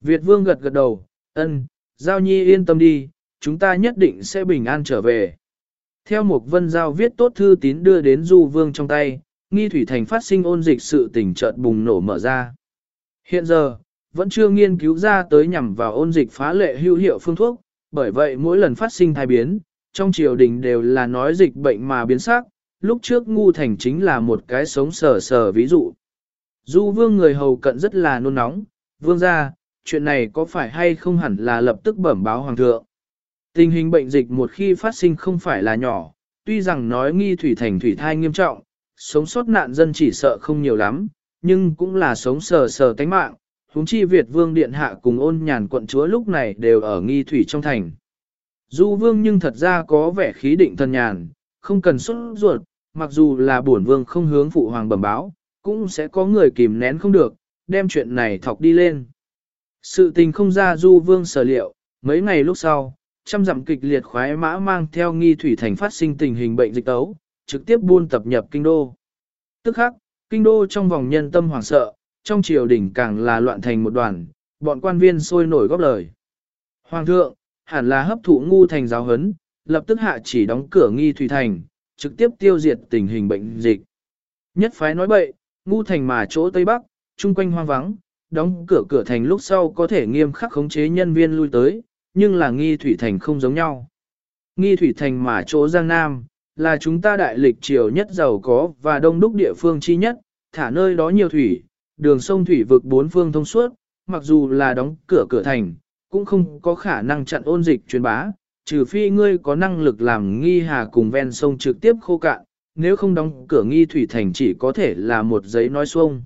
A: Việt vương gật gật đầu, ân, giao nhi yên tâm đi, chúng ta nhất định sẽ bình an trở về. Theo một vân giao viết tốt thư tín đưa đến du vương trong tay, nghi thủy thành phát sinh ôn dịch sự tình chợt bùng nổ mở ra. Hiện giờ, vẫn chưa nghiên cứu ra tới nhằm vào ôn dịch phá lệ hữu hiệu phương thuốc, bởi vậy mỗi lần phát sinh thai biến, trong triều đình đều là nói dịch bệnh mà biến sắc, lúc trước ngu thành chính là một cái sống sờ sờ ví dụ. Du vương người hầu cận rất là nôn nóng, vương ra, chuyện này có phải hay không hẳn là lập tức bẩm báo hoàng thượng. Tình hình bệnh dịch một khi phát sinh không phải là nhỏ, tuy rằng nói nghi thủy thành thủy thai nghiêm trọng, sống sót nạn dân chỉ sợ không nhiều lắm, nhưng cũng là sống sờ sờ tánh mạng, huống chi Việt vương điện hạ cùng ôn nhàn quận chúa lúc này đều ở nghi thủy trong thành. Du vương nhưng thật ra có vẻ khí định thần nhàn, không cần xuất ruột, mặc dù là bổn vương không hướng phụ hoàng bẩm báo, cũng sẽ có người kìm nén không được, đem chuyện này thọc đi lên. Sự tình không ra du vương sở liệu, mấy ngày lúc sau, trăm dặm kịch liệt khoái mã mang theo nghi thủy thành phát sinh tình hình bệnh dịch tấu, trực tiếp buôn tập nhập kinh đô. Tức khắc, kinh đô trong vòng nhân tâm hoảng sợ, trong triều đình càng là loạn thành một đoàn, bọn quan viên sôi nổi góp lời. Hoàng thượng, hẳn là hấp thụ ngu thành giáo hấn, lập tức hạ chỉ đóng cửa nghi thủy thành, trực tiếp tiêu diệt tình hình bệnh dịch. Nhất phái nói bậy, ngu thành mà chỗ Tây Bắc, chung quanh hoang vắng, đóng cửa cửa thành lúc sau có thể nghiêm khắc khống chế nhân viên lui tới, nhưng là nghi thủy thành không giống nhau. Nghi thủy thành mà chỗ Giang Nam, là chúng ta đại lịch triều nhất giàu có và đông đúc địa phương chi nhất, thả nơi đó nhiều thủy, đường sông thủy vực bốn phương thông suốt, mặc dù là đóng cửa cửa thành, cũng không có khả năng chặn ôn dịch truyền bá, trừ phi ngươi có năng lực làm nghi hà cùng ven sông trực tiếp khô cạn, nếu không đóng cửa nghi thủy thành chỉ có thể là một giấy nói xuông.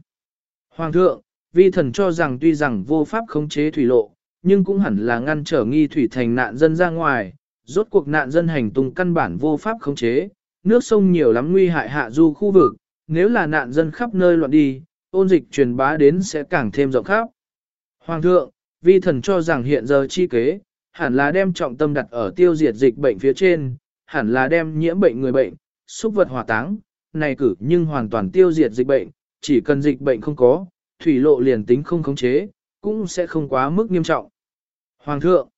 A: Hoàng thượng, vi thần cho rằng tuy rằng vô pháp khống chế thủy lộ, nhưng cũng hẳn là ngăn trở nghi thủy thành nạn dân ra ngoài, rốt cuộc nạn dân hành tung căn bản vô pháp khống chế, nước sông nhiều lắm nguy hại hạ du khu vực, nếu là nạn dân khắp nơi loạn đi, ôn dịch truyền bá đến sẽ càng thêm rộng khắp. Hoàng thượng, vi thần cho rằng hiện giờ chi kế, hẳn là đem trọng tâm đặt ở tiêu diệt dịch bệnh phía trên, hẳn là đem nhiễm bệnh người bệnh, xúc vật hỏa táng, này cử nhưng hoàn toàn tiêu diệt dịch bệnh, chỉ cần dịch bệnh không có, thủy lộ liền tính không khống chế, cũng sẽ không quá mức nghiêm trọng. Hoàng thượng,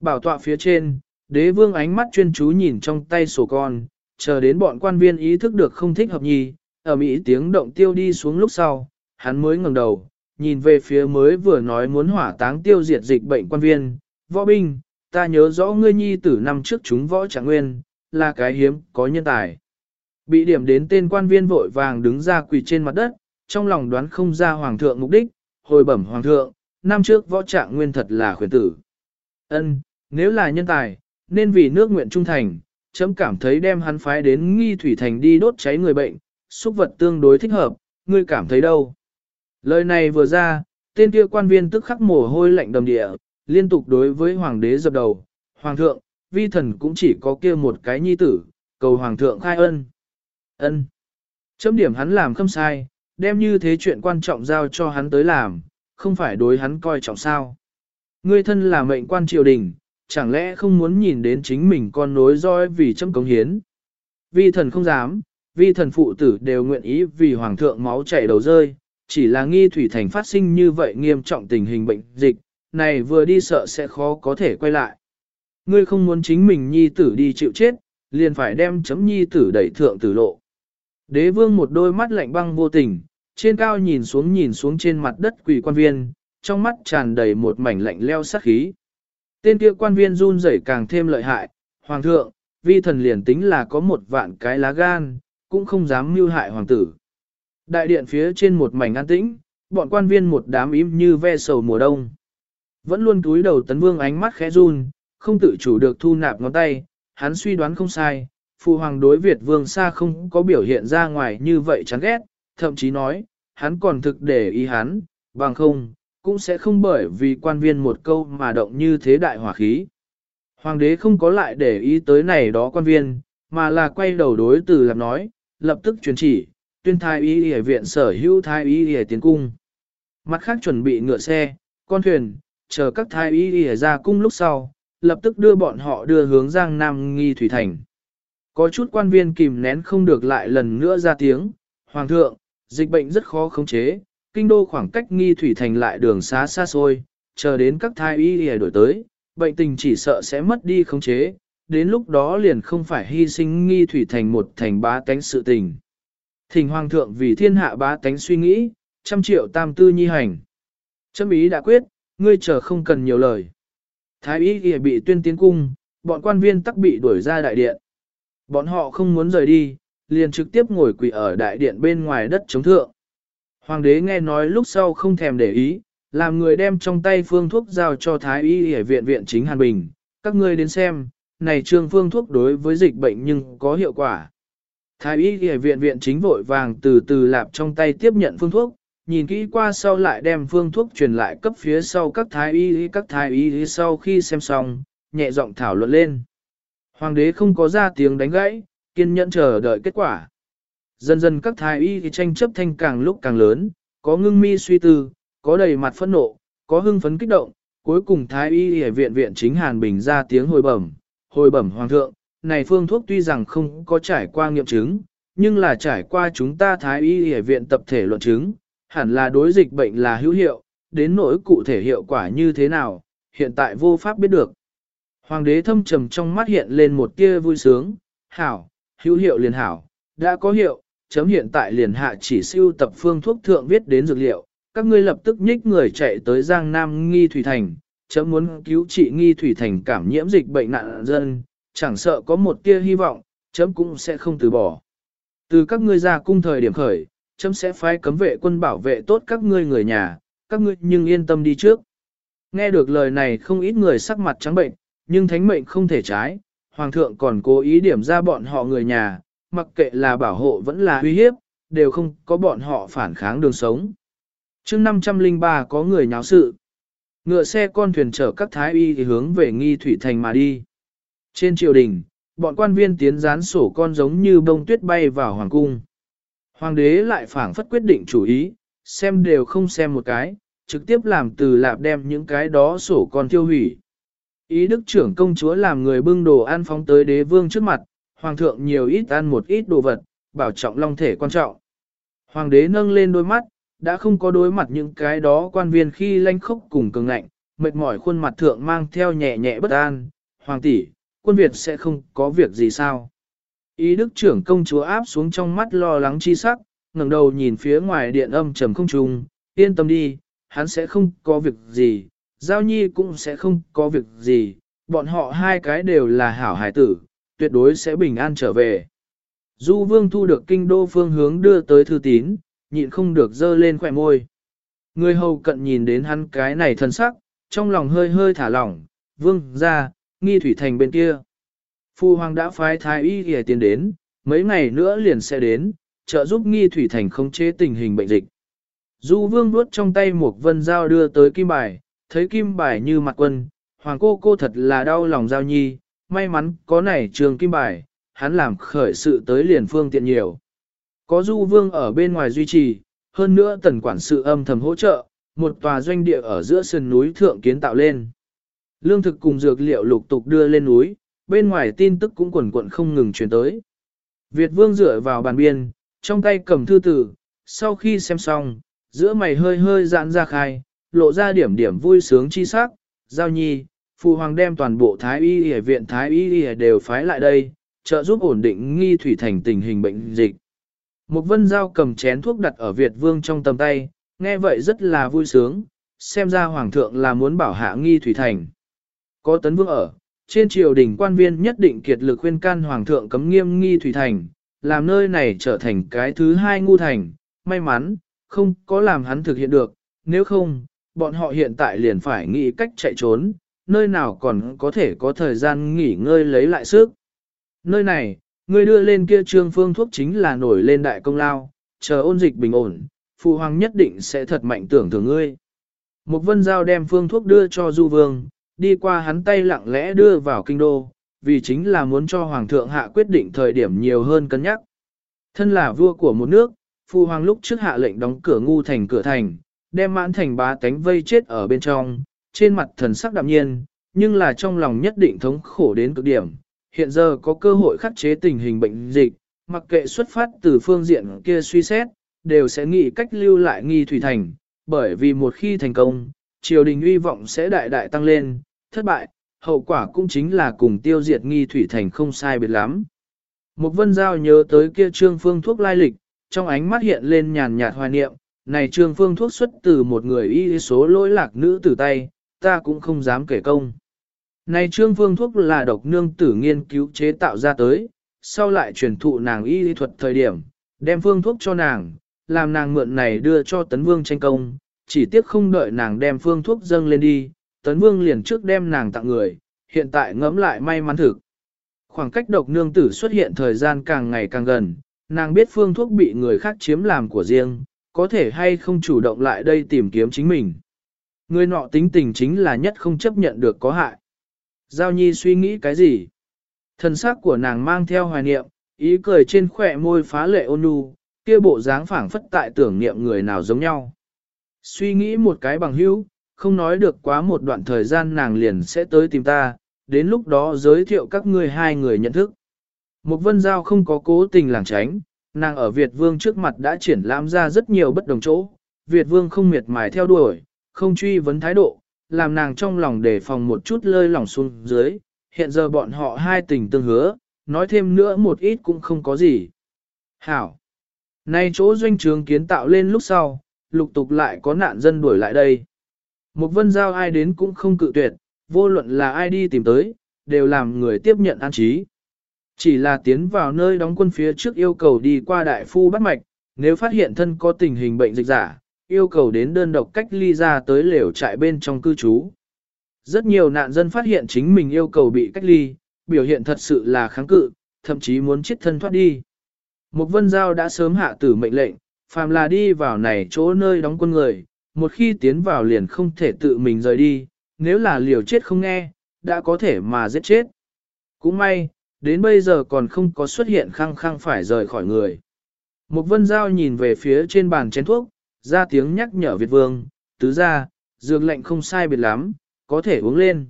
A: bảo tọa phía trên, đế vương ánh mắt chuyên chú nhìn trong tay sổ con, chờ đến bọn quan viên ý thức được không thích hợp nhì, ở Mỹ tiếng động tiêu đi xuống lúc sau, hắn mới ngẩng đầu, nhìn về phía mới vừa nói muốn hỏa táng tiêu diệt dịch bệnh quan viên, võ binh, ta nhớ rõ ngươi nhi tử năm trước chúng võ trạng nguyên, là cái hiếm, có nhân tài. Bị điểm đến tên quan viên vội vàng đứng ra quỳ trên mặt đất, trong lòng đoán không ra hoàng thượng mục đích, hồi bẩm hoàng thượng, năm trước võ trạng nguyên thật là khuyến tử. Ân, nếu là nhân tài, nên vì nước nguyện trung thành, chấm cảm thấy đem hắn phái đến nghi thủy thành đi đốt cháy người bệnh, xúc vật tương đối thích hợp, ngươi cảm thấy đâu? Lời này vừa ra, tên kia quan viên tức khắc mồ hôi lạnh đầm địa, liên tục đối với hoàng đế dập đầu, hoàng thượng, vi thần cũng chỉ có kia một cái nhi tử, cầu hoàng thượng khai ân. Ân. Chấm điểm hắn làm không sai, đem như thế chuyện quan trọng giao cho hắn tới làm, không phải đối hắn coi trọng sao. Ngươi thân là mệnh quan triều đình, chẳng lẽ không muốn nhìn đến chính mình con nối roi vì chấm cống hiến. Vi thần không dám, vi thần phụ tử đều nguyện ý vì hoàng thượng máu chảy đầu rơi, chỉ là nghi thủy thành phát sinh như vậy nghiêm trọng tình hình bệnh dịch, này vừa đi sợ sẽ khó có thể quay lại. Ngươi không muốn chính mình nhi tử đi chịu chết, liền phải đem chấm nhi tử đẩy thượng tử lộ. Đế vương một đôi mắt lạnh băng vô tình, trên cao nhìn xuống nhìn xuống trên mặt đất quỷ quan viên, trong mắt tràn đầy một mảnh lạnh leo sát khí. Tên kia quan viên run rẩy càng thêm lợi hại, hoàng thượng, vi thần liền tính là có một vạn cái lá gan, cũng không dám mưu hại hoàng tử. Đại điện phía trên một mảnh an tĩnh, bọn quan viên một đám im như ve sầu mùa đông. Vẫn luôn túi đầu tấn vương ánh mắt khẽ run, không tự chủ được thu nạp ngón tay, hắn suy đoán không sai, phụ hoàng đối Việt vương xa không có biểu hiện ra ngoài như vậy chán ghét, thậm chí nói, hắn còn thực để ý hắn, bằng không, cũng sẽ không bởi vì quan viên một câu mà động như thế đại hỏa khí. Hoàng đế không có lại để ý tới này đó quan viên, mà là quay đầu đối từ lập nói, lập tức truyền chỉ, tuyên thái y y viện sở hữu thái y y tiến cung. Mặt khác chuẩn bị ngựa xe, con thuyền, chờ các thái y y ra cung lúc sau, lập tức đưa bọn họ đưa hướng Giang Nam nghi thủy thành. Có chút quan viên kìm nén không được lại lần nữa ra tiếng, Hoàng thượng, dịch bệnh rất khó khống chế, kinh đô khoảng cách nghi thủy thành lại đường xá xa xôi, chờ đến các thái y y đổi tới, bệnh tình chỉ sợ sẽ mất đi khống chế, đến lúc đó liền không phải hy sinh nghi thủy thành một thành bá tánh sự tình. Thỉnh hoàng thượng vì thiên hạ bá tánh suy nghĩ, trăm triệu tam tư nhi hành. Châm ý đã quyết, ngươi chờ không cần nhiều lời. Thái y kìa bị tuyên tiến cung, bọn quan viên tắc bị đuổi ra đại điện. Bọn họ không muốn rời đi, liền trực tiếp ngồi quỳ ở đại điện bên ngoài đất chống thượng. Hoàng đế nghe nói lúc sau không thèm để ý, làm người đem trong tay phương thuốc giao cho Thái y ở viện viện chính Hàn Bình. Các ngươi đến xem, này trương phương thuốc đối với dịch bệnh nhưng có hiệu quả. Thái y ở viện viện chính vội vàng từ từ lạp trong tay tiếp nhận phương thuốc, nhìn kỹ qua sau lại đem phương thuốc truyền lại cấp phía sau các thái y các thái y sau khi xem xong, nhẹ giọng thảo luận lên. Hoàng đế không có ra tiếng đánh gãy, kiên nhẫn chờ đợi kết quả. Dần dần các thái y tranh chấp thanh càng lúc càng lớn, có ngưng mi suy tư, có đầy mặt phẫn nộ, có hưng phấn kích động, cuối cùng thái y ở viện viện chính Hàn Bình ra tiếng hồi bẩm, hồi bẩm hoàng thượng, này phương thuốc tuy rằng không có trải qua nghiệm chứng, nhưng là trải qua chúng ta thái y ở viện tập thể luận chứng, hẳn là đối dịch bệnh là hữu hiệu, đến nỗi cụ thể hiệu quả như thế nào, hiện tại vô pháp biết được. Hoàng đế thâm trầm trong mắt hiện lên một tia vui sướng, hảo, hữu hiệu liền hảo, đã có hiệu, chấm hiện tại liền hạ chỉ siêu tập phương thuốc thượng viết đến dược liệu, các ngươi lập tức nhích người chạy tới Giang Nam Nghi Thủy Thành, chấm muốn cứu trị Nghi Thủy Thành cảm nhiễm dịch bệnh nạn dân, chẳng sợ có một tia hy vọng, chấm cũng sẽ không từ bỏ. Từ các ngươi ra cung thời điểm khởi, chấm sẽ phái cấm vệ quân bảo vệ tốt các ngươi người nhà, các ngươi nhưng yên tâm đi trước. Nghe được lời này không ít người sắc mặt trắng bệnh, nhưng thánh mệnh không thể trái, hoàng thượng còn cố ý điểm ra bọn họ người nhà, mặc kệ là bảo hộ vẫn là uy hiếp, đều không có bọn họ phản kháng đường sống. chương 503 có người nháo sự. Ngựa xe con thuyền chở các thái y thì hướng về nghi thủy thành mà đi. Trên triều đình, bọn quan viên tiến dán sổ con giống như bông tuyết bay vào hoàng cung. Hoàng đế lại phảng phất quyết định chủ ý, xem đều không xem một cái, trực tiếp làm từ lạp đem những cái đó sổ con tiêu hủy. Ý đức trưởng công chúa làm người bưng đồ ăn phóng tới đế vương trước mặt, hoàng thượng nhiều ít ăn một ít đồ vật, bảo trọng long thể quan trọng. Hoàng đế nâng lên đôi mắt, đã không có đối mặt những cái đó quan viên khi lanh khốc cùng cường ngạnh, mệt mỏi khuôn mặt thượng mang theo nhẹ nhẹ bất an, hoàng tỷ, quân Việt sẽ không có việc gì sao. Ý đức trưởng công chúa áp xuống trong mắt lo lắng chi sắc, ngẩng đầu nhìn phía ngoài điện âm trầm không trùng, yên tâm đi, hắn sẽ không có việc gì, Giao Nhi cũng sẽ không có việc gì, bọn họ hai cái đều là hảo hải tử, tuyệt đối sẽ bình an trở về. Du Vương thu được kinh đô phương hướng đưa tới thư tín, nhịn không được dơ lên khỏe môi. Người hầu cận nhìn đến hắn cái này thân sắc, trong lòng hơi hơi thả lỏng, Vương ra, nghi thủy thành bên kia. Phu Hoàng đã phái thái y ghề tiến đến, mấy ngày nữa liền sẽ đến, trợ giúp nghi thủy thành khống chế tình hình bệnh dịch. Du Vương vuốt trong tay một vân dao đưa tới kim bài, thấy kim bài như mặt quân, hoàng cô cô thật là đau lòng giao nhi, may mắn có này trường kim bài, hắn làm khởi sự tới liền phương tiện nhiều. Có du vương ở bên ngoài duy trì, hơn nữa tần quản sự âm thầm hỗ trợ, một tòa doanh địa ở giữa sườn núi thượng kiến tạo lên. Lương thực cùng dược liệu lục tục đưa lên núi, bên ngoài tin tức cũng quần quận không ngừng truyền tới. Việt vương dựa vào bàn biên, trong tay cầm thư tử, sau khi xem xong, giữa mày hơi hơi giãn ra khai, lộ ra điểm điểm vui sướng chi sắc, giao nhi, phụ hoàng đem toàn bộ thái y y viện thái y y đều phái lại đây, trợ giúp ổn định nghi thủy thành tình hình bệnh dịch. Một vân giao cầm chén thuốc đặt ở Việt vương trong tầm tay, nghe vậy rất là vui sướng, xem ra hoàng thượng là muốn bảo hạ nghi thủy thành. Có tấn vương ở, trên triều đình quan viên nhất định kiệt lực khuyên can hoàng thượng cấm nghiêm nghi thủy thành, làm nơi này trở thành cái thứ hai ngu thành, may mắn, không có làm hắn thực hiện được, nếu không, bọn họ hiện tại liền phải nghĩ cách chạy trốn, nơi nào còn có thể có thời gian nghỉ ngơi lấy lại sức. Nơi này, ngươi đưa lên kia trương phương thuốc chính là nổi lên đại công lao, chờ ôn dịch bình ổn, phụ hoàng nhất định sẽ thật mạnh tưởng thưởng ngươi. Một vân giao đem phương thuốc đưa cho du vương, đi qua hắn tay lặng lẽ đưa vào kinh đô, vì chính là muốn cho hoàng thượng hạ quyết định thời điểm nhiều hơn cân nhắc. Thân là vua của một nước, phụ hoàng lúc trước hạ lệnh đóng cửa ngu thành cửa thành, đem mãn thành bá tánh vây chết ở bên trong, trên mặt thần sắc đạm nhiên, nhưng là trong lòng nhất định thống khổ đến cực điểm. Hiện giờ có cơ hội khắc chế tình hình bệnh dịch, mặc kệ xuất phát từ phương diện kia suy xét, đều sẽ nghĩ cách lưu lại nghi thủy thành, bởi vì một khi thành công, triều đình uy vọng sẽ đại đại tăng lên, thất bại, hậu quả cũng chính là cùng tiêu diệt nghi thủy thành không sai biệt lắm. Một vân giao nhớ tới kia trương phương thuốc lai lịch, trong ánh mắt hiện lên nhàn nhạt hoài niệm, này trương phương thuốc xuất từ một người y số lỗi lạc nữ tử tay, ta cũng không dám kể công. Này trương phương thuốc là độc nương tử nghiên cứu chế tạo ra tới, sau lại truyền thụ nàng y lý thuật thời điểm, đem phương thuốc cho nàng, làm nàng mượn này đưa cho tấn vương tranh công, chỉ tiếc không đợi nàng đem phương thuốc dâng lên đi, tấn vương liền trước đem nàng tặng người, hiện tại ngẫm lại may mắn thực. Khoảng cách độc nương tử xuất hiện thời gian càng ngày càng gần, nàng biết phương thuốc bị người khác chiếm làm của riêng, có thể hay không chủ động lại đây tìm kiếm chính mình. Người nọ tính tình chính là nhất không chấp nhận được có hại. Giao Nhi suy nghĩ cái gì? Thần sắc của nàng mang theo hoài niệm, ý cười trên khỏe môi phá lệ ôn nhu, kia bộ dáng phảng phất tại tưởng niệm người nào giống nhau. Suy nghĩ một cái bằng hữu, không nói được quá một đoạn thời gian nàng liền sẽ tới tìm ta, đến lúc đó giới thiệu các ngươi hai người nhận thức. Một vân giao không có cố tình làng tránh, nàng ở Việt Vương trước mặt đã triển lãm ra rất nhiều bất đồng chỗ, Việt Vương không miệt mài theo đuổi, không truy vấn thái độ, làm nàng trong lòng đề phòng một chút lơi lỏng xuống dưới, hiện giờ bọn họ hai tình tương hứa, nói thêm nữa một ít cũng không có gì. Hảo! Nay chỗ doanh trường kiến tạo lên lúc sau, lục tục lại có nạn dân đuổi lại đây. Một vân giao ai đến cũng không cự tuyệt, vô luận là ai đi tìm tới, đều làm người tiếp nhận an trí. Chỉ là tiến vào nơi đóng quân phía trước yêu cầu đi qua đại phu bắt mạch, nếu phát hiện thân có tình hình bệnh dịch giả, yêu cầu đến đơn độc cách ly ra tới lều trại bên trong cư trú. Rất nhiều nạn dân phát hiện chính mình yêu cầu bị cách ly, biểu hiện thật sự là kháng cự, thậm chí muốn chết thân thoát đi. Một vân giao đã sớm hạ tử mệnh lệnh, phàm là đi vào này chỗ nơi đóng quân người, một khi tiến vào liền không thể tự mình rời đi, nếu là liều chết không nghe, đã có thể mà giết chết. Cũng may, đến bây giờ còn không có xuất hiện khăng khăng phải rời khỏi người. Một vân giao nhìn về phía trên bàn chén thuốc, ra tiếng nhắc nhở Việt Vương, tứ ra, dược lệnh không sai biệt lắm, có thể uống lên.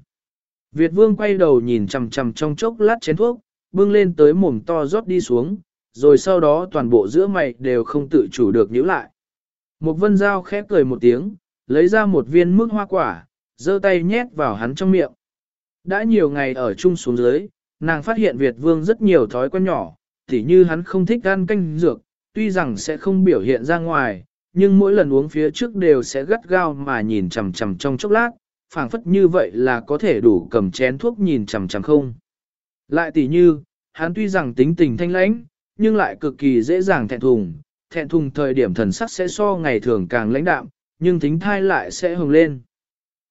A: Việt Vương quay đầu nhìn chằm chằm trong chốc lát chén thuốc, bưng lên tới mồm to rót đi xuống, rồi sau đó toàn bộ giữa mày đều không tự chủ được nhíu lại. Một vân dao khẽ cười một tiếng, lấy ra một viên mức hoa quả, giơ tay nhét vào hắn trong miệng. Đã nhiều ngày ở chung xuống dưới, nàng phát hiện Việt Vương rất nhiều thói quen nhỏ, tỉ như hắn không thích ăn canh dược, tuy rằng sẽ không biểu hiện ra ngoài, nhưng mỗi lần uống phía trước đều sẽ gắt gao mà nhìn chằm chằm trong chốc lát, phảng phất như vậy là có thể đủ cầm chén thuốc nhìn chằm chằm không. Lại tỉ như, hắn tuy rằng tính tình thanh lãnh, nhưng lại cực kỳ dễ dàng thẹn thùng, thẹn thùng thời điểm thần sắc sẽ so ngày thường càng lãnh đạm, nhưng tính thai lại sẽ hồng lên.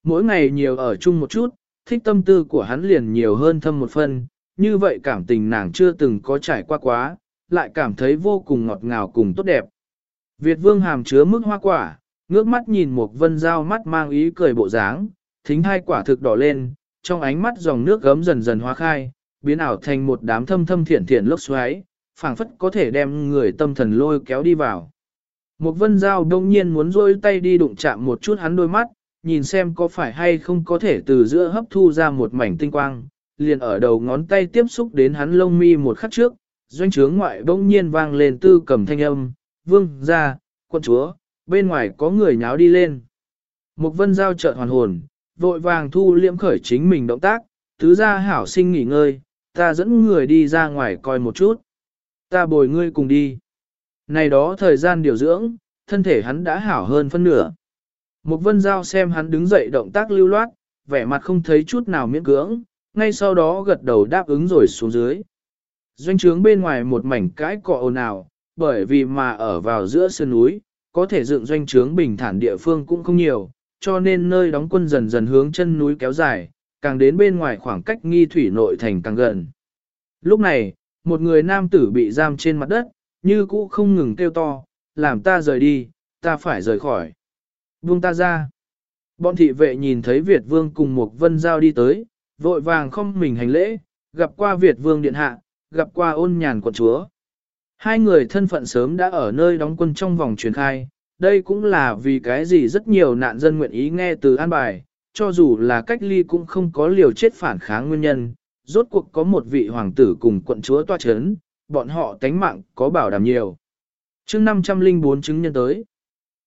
A: Mỗi ngày nhiều ở chung một chút, thích tâm tư của hắn liền nhiều hơn thâm một phần như vậy cảm tình nàng chưa từng có trải qua quá, lại cảm thấy vô cùng ngọt ngào cùng tốt đẹp. Việt vương hàm chứa mức hoa quả, ngước mắt nhìn một vân dao mắt mang ý cười bộ dáng, thính hai quả thực đỏ lên, trong ánh mắt dòng nước gấm dần dần hóa khai, biến ảo thành một đám thâm thâm thiển thiển lốc xoáy, phảng phất có thể đem người tâm thần lôi kéo đi vào. Một vân dao đông nhiên muốn rôi tay đi đụng chạm một chút hắn đôi mắt, nhìn xem có phải hay không có thể từ giữa hấp thu ra một mảnh tinh quang, liền ở đầu ngón tay tiếp xúc đến hắn lông mi một khắc trước, doanh trướng ngoại bỗng nhiên vang lên tư cầm thanh âm, vương ra, quân chúa, bên ngoài có người nháo đi lên. Một vân giao chợt hoàn hồn, vội vàng thu liễm khởi chính mình động tác, tứ ra hảo sinh nghỉ ngơi, ta dẫn người đi ra ngoài coi một chút. Ta bồi ngươi cùng đi. Này đó thời gian điều dưỡng, thân thể hắn đã hảo hơn phân nửa. Một vân giao xem hắn đứng dậy động tác lưu loát, vẻ mặt không thấy chút nào miễn cưỡng, ngay sau đó gật đầu đáp ứng rồi xuống dưới. Doanh trướng bên ngoài một mảnh cãi cọ ồn ào, bởi vì mà ở vào giữa sơn núi, có thể dựng doanh trướng bình thản địa phương cũng không nhiều, cho nên nơi đóng quân dần dần hướng chân núi kéo dài, càng đến bên ngoài khoảng cách nghi thủy nội thành càng gần. Lúc này, một người nam tử bị giam trên mặt đất, như cũ không ngừng kêu to, làm ta rời đi, ta phải rời khỏi. Buông ta ra. Bọn thị vệ nhìn thấy Việt vương cùng một vân giao đi tới, vội vàng không mình hành lễ, gặp qua Việt vương điện hạ, gặp qua ôn nhàn quận chúa. Hai người thân phận sớm đã ở nơi đóng quân trong vòng truyền khai, đây cũng là vì cái gì rất nhiều nạn dân nguyện ý nghe từ an bài, cho dù là cách ly cũng không có liều chết phản kháng nguyên nhân, rốt cuộc có một vị hoàng tử cùng quận chúa toa chấn, bọn họ tánh mạng có bảo đảm nhiều. chương 504 chứng nhân tới.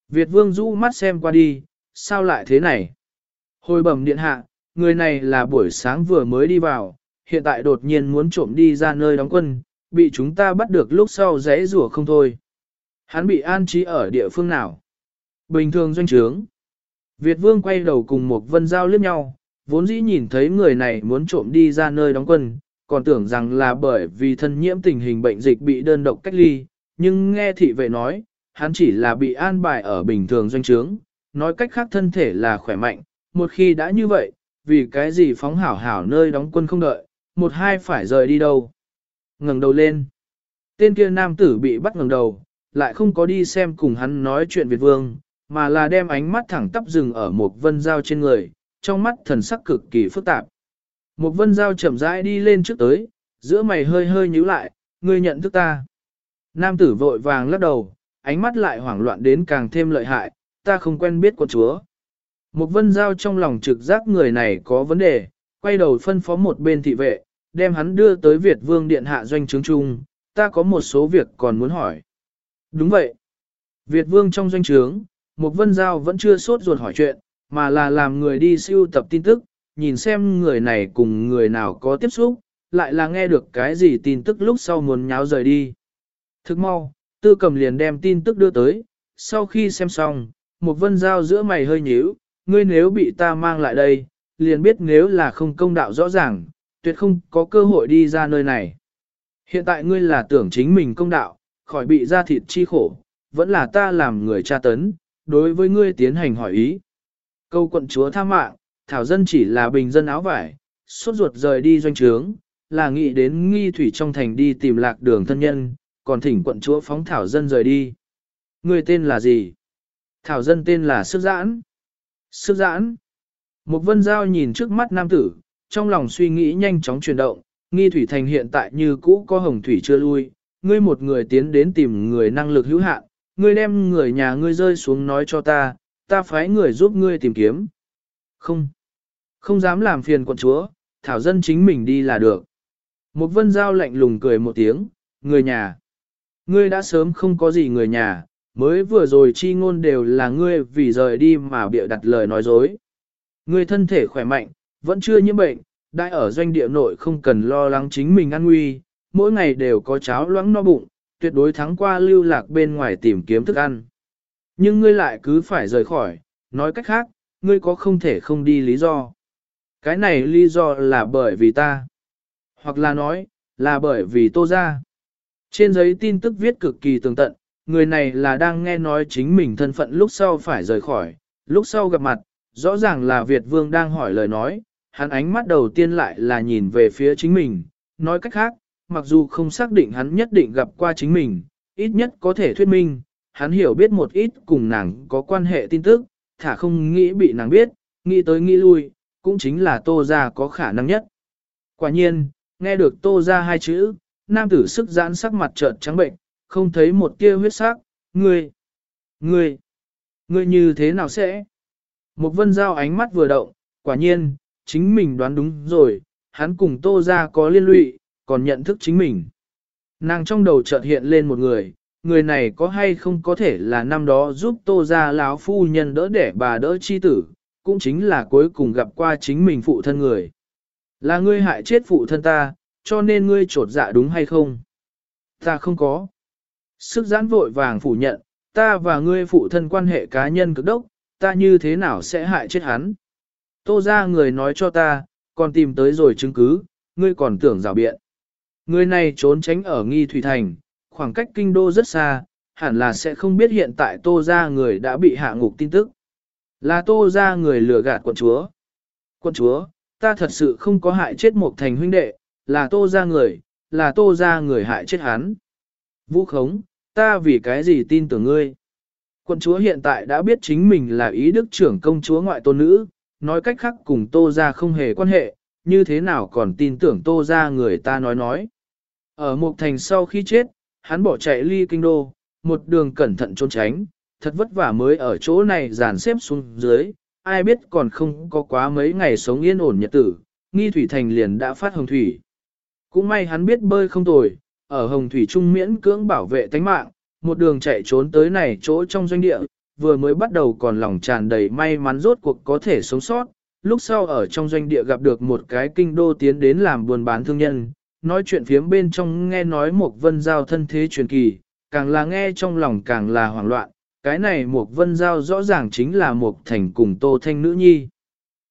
A: Việt vương rũ mắt xem qua đi, sao lại thế này? Hồi bẩm điện hạ, người này là buổi sáng vừa mới đi vào, hiện tại đột nhiên muốn trộm đi ra nơi đóng quân, bị chúng ta bắt được lúc sau rẽ rủa không thôi. Hắn bị an trí ở địa phương nào? Bình thường doanh trướng. Việt vương quay đầu cùng một vân giao liếc nhau, vốn dĩ nhìn thấy người này muốn trộm đi ra nơi đóng quân, còn tưởng rằng là bởi vì thân nhiễm tình hình bệnh dịch bị đơn độc cách ly, nhưng nghe thị vệ nói, hắn chỉ là bị an bài ở bình thường doanh trướng, nói cách khác thân thể là khỏe mạnh, một khi đã như vậy, vì cái gì phóng hảo hảo nơi đóng quân không đợi, một hai phải rời đi đâu. ngẩng đầu lên. Tên kia nam tử bị bắt ngẩng đầu, lại không có đi xem cùng hắn nói chuyện Việt Vương, mà là đem ánh mắt thẳng tắp rừng ở một vân dao trên người, trong mắt thần sắc cực kỳ phức tạp. Một vân dao chậm rãi đi lên trước tới, giữa mày hơi hơi nhíu lại, ngươi nhận thức ta. Nam tử vội vàng lắc đầu, ánh mắt lại hoảng loạn đến càng thêm lợi hại, ta không quen biết con chúa. Một vân giao trong lòng trực giác người này có vấn đề, quay đầu phân phó một bên thị vệ, đem hắn đưa tới Việt vương điện hạ doanh trướng trung, ta có một số việc còn muốn hỏi. Đúng vậy. Việt vương trong doanh trướng, một vân giao vẫn chưa sốt ruột hỏi chuyện, mà là làm người đi siêu tập tin tức, nhìn xem người này cùng người nào có tiếp xúc, lại là nghe được cái gì tin tức lúc sau muốn nháo rời đi. Thức mau, tư cầm liền đem tin tức đưa tới, sau khi xem xong, một vân giao giữa mày hơi nhíu, ngươi nếu bị ta mang lại đây, liền biết nếu là không công đạo rõ ràng, tuyệt không có cơ hội đi ra nơi này. Hiện tại ngươi là tưởng chính mình công đạo, khỏi bị ra thịt chi khổ, vẫn là ta làm người tra tấn, đối với ngươi tiến hành hỏi ý. Câu quận chúa tha mạng, thảo dân chỉ là bình dân áo vải, suốt ruột rời đi doanh trướng, là nghĩ đến nghi thủy trong thành đi tìm lạc đường thân nhân, còn thỉnh quận chúa phóng thảo dân rời đi. Người tên là gì? Thảo dân tên là Sức Giãn. Sức Giãn. Một vân giao nhìn trước mắt nam tử, trong lòng suy nghĩ nhanh chóng chuyển động, nghi thủy thành hiện tại như cũ có hồng thủy chưa lui, ngươi một người tiến đến tìm người năng lực hữu hạn, ngươi đem người nhà ngươi rơi xuống nói cho ta, ta phái người giúp ngươi tìm kiếm. Không, không dám làm phiền quận chúa, thảo dân chính mình đi là được. Một vân giao lạnh lùng cười một tiếng, người nhà. Ngươi đã sớm không có gì người nhà, mới vừa rồi chi ngôn đều là ngươi vì rời đi mà bịa đặt lời nói dối. Ngươi thân thể khỏe mạnh, vẫn chưa nhiễm bệnh, đại ở doanh địa nội không cần lo lắng chính mình an nguy, mỗi ngày đều có cháo loãng no bụng, tuyệt đối thắng qua lưu lạc bên ngoài tìm kiếm thức ăn. Nhưng ngươi lại cứ phải rời khỏi, nói cách khác, ngươi có không thể không đi lý do. Cái này lý do là bởi vì ta. Hoặc là nói, là bởi vì tô ra. Trên giấy tin tức viết cực kỳ tường tận, người này là đang nghe nói chính mình thân phận lúc sau phải rời khỏi, lúc sau gặp mặt, rõ ràng là Việt Vương đang hỏi lời nói, hắn ánh mắt đầu tiên lại là nhìn về phía chính mình, nói cách khác, mặc dù không xác định hắn nhất định gặp qua chính mình, ít nhất có thể thuyết minh, hắn hiểu biết một ít cùng nàng có quan hệ tin tức, thả không nghĩ bị nàng biết, nghĩ tới nghĩ lui, cũng chính là tô ra có khả năng nhất. Quả nhiên, nghe được tô ra hai chữ, nam tử sức giãn sắc mặt trợn trắng bệnh, không thấy một tia huyết sắc, ngươi, ngươi, ngươi như thế nào sẽ? Một vân giao ánh mắt vừa động, quả nhiên, chính mình đoán đúng rồi, hắn cùng tô ra có liên lụy, còn nhận thức chính mình. Nàng trong đầu chợt hiện lên một người, người này có hay không có thể là năm đó giúp tô ra lão phu nhân đỡ đẻ bà đỡ chi tử, cũng chính là cuối cùng gặp qua chính mình phụ thân người. Là ngươi hại chết phụ thân ta, cho nên ngươi trột dạ đúng hay không? Ta không có. Sức giãn vội vàng phủ nhận, ta và ngươi phụ thân quan hệ cá nhân cực đốc, ta như thế nào sẽ hại chết hắn? Tô ra người nói cho ta, còn tìm tới rồi chứng cứ, ngươi còn tưởng rào biện. Người này trốn tránh ở nghi thủy thành, khoảng cách kinh đô rất xa, hẳn là sẽ không biết hiện tại tô ra người đã bị hạ ngục tin tức. Là tô ra người lừa gạt quận chúa. Quận chúa, ta thật sự không có hại chết một thành huynh đệ, là tô ra người, là tô ra người hại chết hắn. Vũ khống, ta vì cái gì tin tưởng ngươi? Quận chúa hiện tại đã biết chính mình là ý đức trưởng công chúa ngoại tôn nữ, nói cách khác cùng tô ra không hề quan hệ, như thế nào còn tin tưởng tô ra người ta nói nói. Ở một Thành sau khi chết, hắn bỏ chạy ly kinh đô, một đường cẩn thận trốn tránh, thật vất vả mới ở chỗ này dàn xếp xuống dưới, ai biết còn không có quá mấy ngày sống yên ổn nhật tử, nghi thủy thành liền đã phát hồng thủy. Cũng may hắn biết bơi không tồi, ở hồng thủy trung miễn cưỡng bảo vệ tánh mạng, một đường chạy trốn tới này chỗ trong doanh địa, vừa mới bắt đầu còn lòng tràn đầy may mắn rốt cuộc có thể sống sót, lúc sau ở trong doanh địa gặp được một cái kinh đô tiến đến làm buôn bán thương nhân, nói chuyện phiếm bên trong nghe nói một vân giao thân thế truyền kỳ, càng là nghe trong lòng càng là hoảng loạn, cái này một vân giao rõ ràng chính là một thành cùng tô thanh nữ nhi.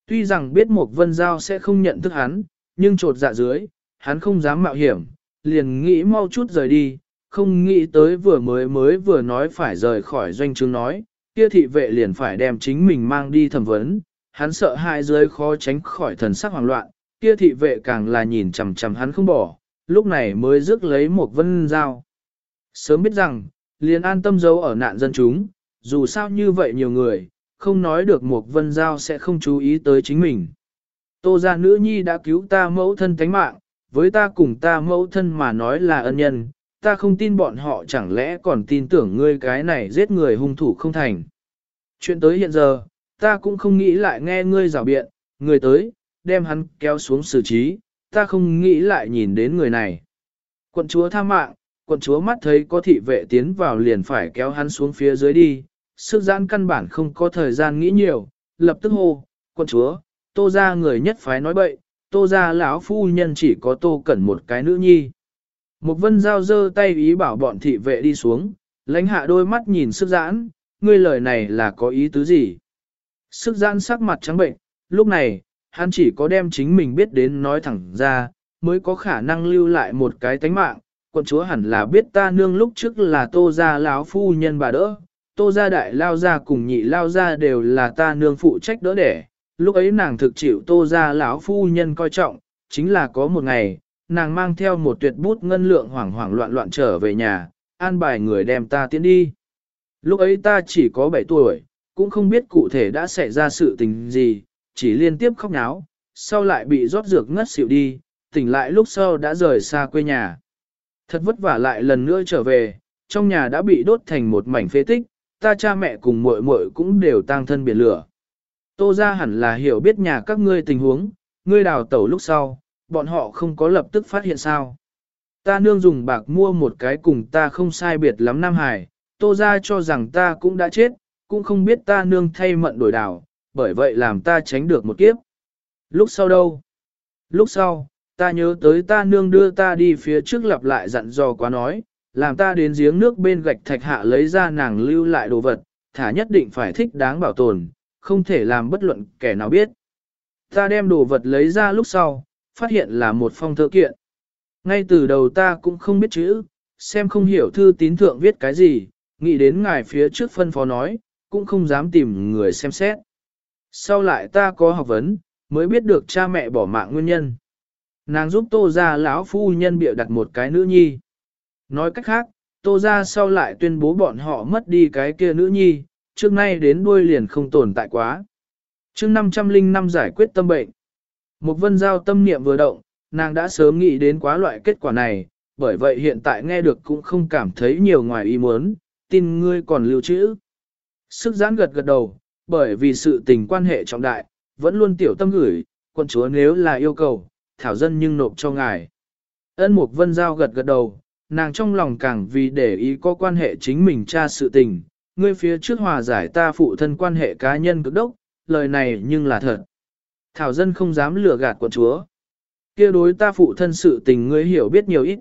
A: Tuy rằng biết một vân giao sẽ không nhận thức hắn, nhưng trột dạ dưới, hắn không dám mạo hiểm, liền nghĩ mau chút rời đi, không nghĩ tới vừa mới mới vừa nói phải rời khỏi doanh trướng nói, kia thị vệ liền phải đem chính mình mang đi thẩm vấn, hắn sợ hai dưới khó tránh khỏi thần sắc hoảng loạn, kia thị vệ càng là nhìn chằm chằm hắn không bỏ, lúc này mới rước lấy một vân dao. Sớm biết rằng, liền an tâm giấu ở nạn dân chúng, dù sao như vậy nhiều người, không nói được một vân dao sẽ không chú ý tới chính mình. Tô gia nữ nhi đã cứu ta mẫu thân tánh mạng, với ta cùng ta mẫu thân mà nói là ân nhân, ta không tin bọn họ chẳng lẽ còn tin tưởng ngươi cái này giết người hung thủ không thành. Chuyện tới hiện giờ, ta cũng không nghĩ lại nghe ngươi rào biện, người tới, đem hắn kéo xuống xử trí, ta không nghĩ lại nhìn đến người này. Quận chúa tha mạng, quận chúa mắt thấy có thị vệ tiến vào liền phải kéo hắn xuống phía dưới đi, sức giãn căn bản không có thời gian nghĩ nhiều, lập tức hô, quận chúa, tô ra người nhất phái nói bậy, tô ra lão phu nhân chỉ có tô cẩn một cái nữ nhi. Một vân giao dơ tay ý bảo bọn thị vệ đi xuống, lãnh hạ đôi mắt nhìn sức giãn, ngươi lời này là có ý tứ gì? Sức giãn sắc mặt trắng bệnh, lúc này, hắn chỉ có đem chính mình biết đến nói thẳng ra, mới có khả năng lưu lại một cái tánh mạng. Quận chúa hẳn là biết ta nương lúc trước là tô gia lão phu nhân bà đỡ, tô gia đại lao gia cùng nhị lao gia đều là ta nương phụ trách đỡ đẻ. Lúc ấy nàng thực chịu tô ra lão phu nhân coi trọng, chính là có một ngày, nàng mang theo một tuyệt bút ngân lượng hoảng hoảng loạn loạn trở về nhà, an bài người đem ta tiến đi. Lúc ấy ta chỉ có 7 tuổi, cũng không biết cụ thể đã xảy ra sự tình gì, chỉ liên tiếp khóc náo, sau lại bị rót dược ngất xỉu đi, tỉnh lại lúc sau đã rời xa quê nhà. Thật vất vả lại lần nữa trở về, trong nhà đã bị đốt thành một mảnh phế tích, ta cha mẹ cùng muội muội cũng đều tang thân biển lửa. Tô ra hẳn là hiểu biết nhà các ngươi tình huống, ngươi đào tẩu lúc sau, bọn họ không có lập tức phát hiện sao. Ta nương dùng bạc mua một cái cùng ta không sai biệt lắm Nam Hải, tô ra cho rằng ta cũng đã chết, cũng không biết ta nương thay mận đổi đảo, bởi vậy làm ta tránh được một kiếp. Lúc sau đâu? Lúc sau, ta nhớ tới ta nương đưa ta đi phía trước lặp lại dặn dò quá nói, làm ta đến giếng nước bên gạch thạch hạ lấy ra nàng lưu lại đồ vật, thả nhất định phải thích đáng bảo tồn, không thể làm bất luận kẻ nào biết. Ta đem đồ vật lấy ra lúc sau, phát hiện là một phong thơ kiện. Ngay từ đầu ta cũng không biết chữ, xem không hiểu thư tín thượng viết cái gì, nghĩ đến ngài phía trước phân phó nói, cũng không dám tìm người xem xét. Sau lại ta có học vấn, mới biết được cha mẹ bỏ mạng nguyên nhân. Nàng giúp tô ra lão phu nhân bịa đặt một cái nữ nhi. Nói cách khác, tô ra sau lại tuyên bố bọn họ mất đi cái kia nữ nhi, trước nay đến đuôi liền không tồn tại quá. chương 505 giải quyết tâm bệnh. Một vân giao tâm niệm vừa động, nàng đã sớm nghĩ đến quá loại kết quả này, bởi vậy hiện tại nghe được cũng không cảm thấy nhiều ngoài ý muốn, tin ngươi còn lưu trữ. Sức giãn gật gật đầu, bởi vì sự tình quan hệ trọng đại, vẫn luôn tiểu tâm gửi, quân chúa nếu là yêu cầu, thảo dân nhưng nộp cho ngài. Ân Mục Vân Giao gật gật đầu, nàng trong lòng càng vì để ý có quan hệ chính mình tra sự tình, ngươi phía trước hòa giải ta phụ thân quan hệ cá nhân cực đốc, lời này nhưng là thật. Thảo dân không dám lừa gạt quận chúa. kia đối ta phụ thân sự tình ngươi hiểu biết nhiều ít.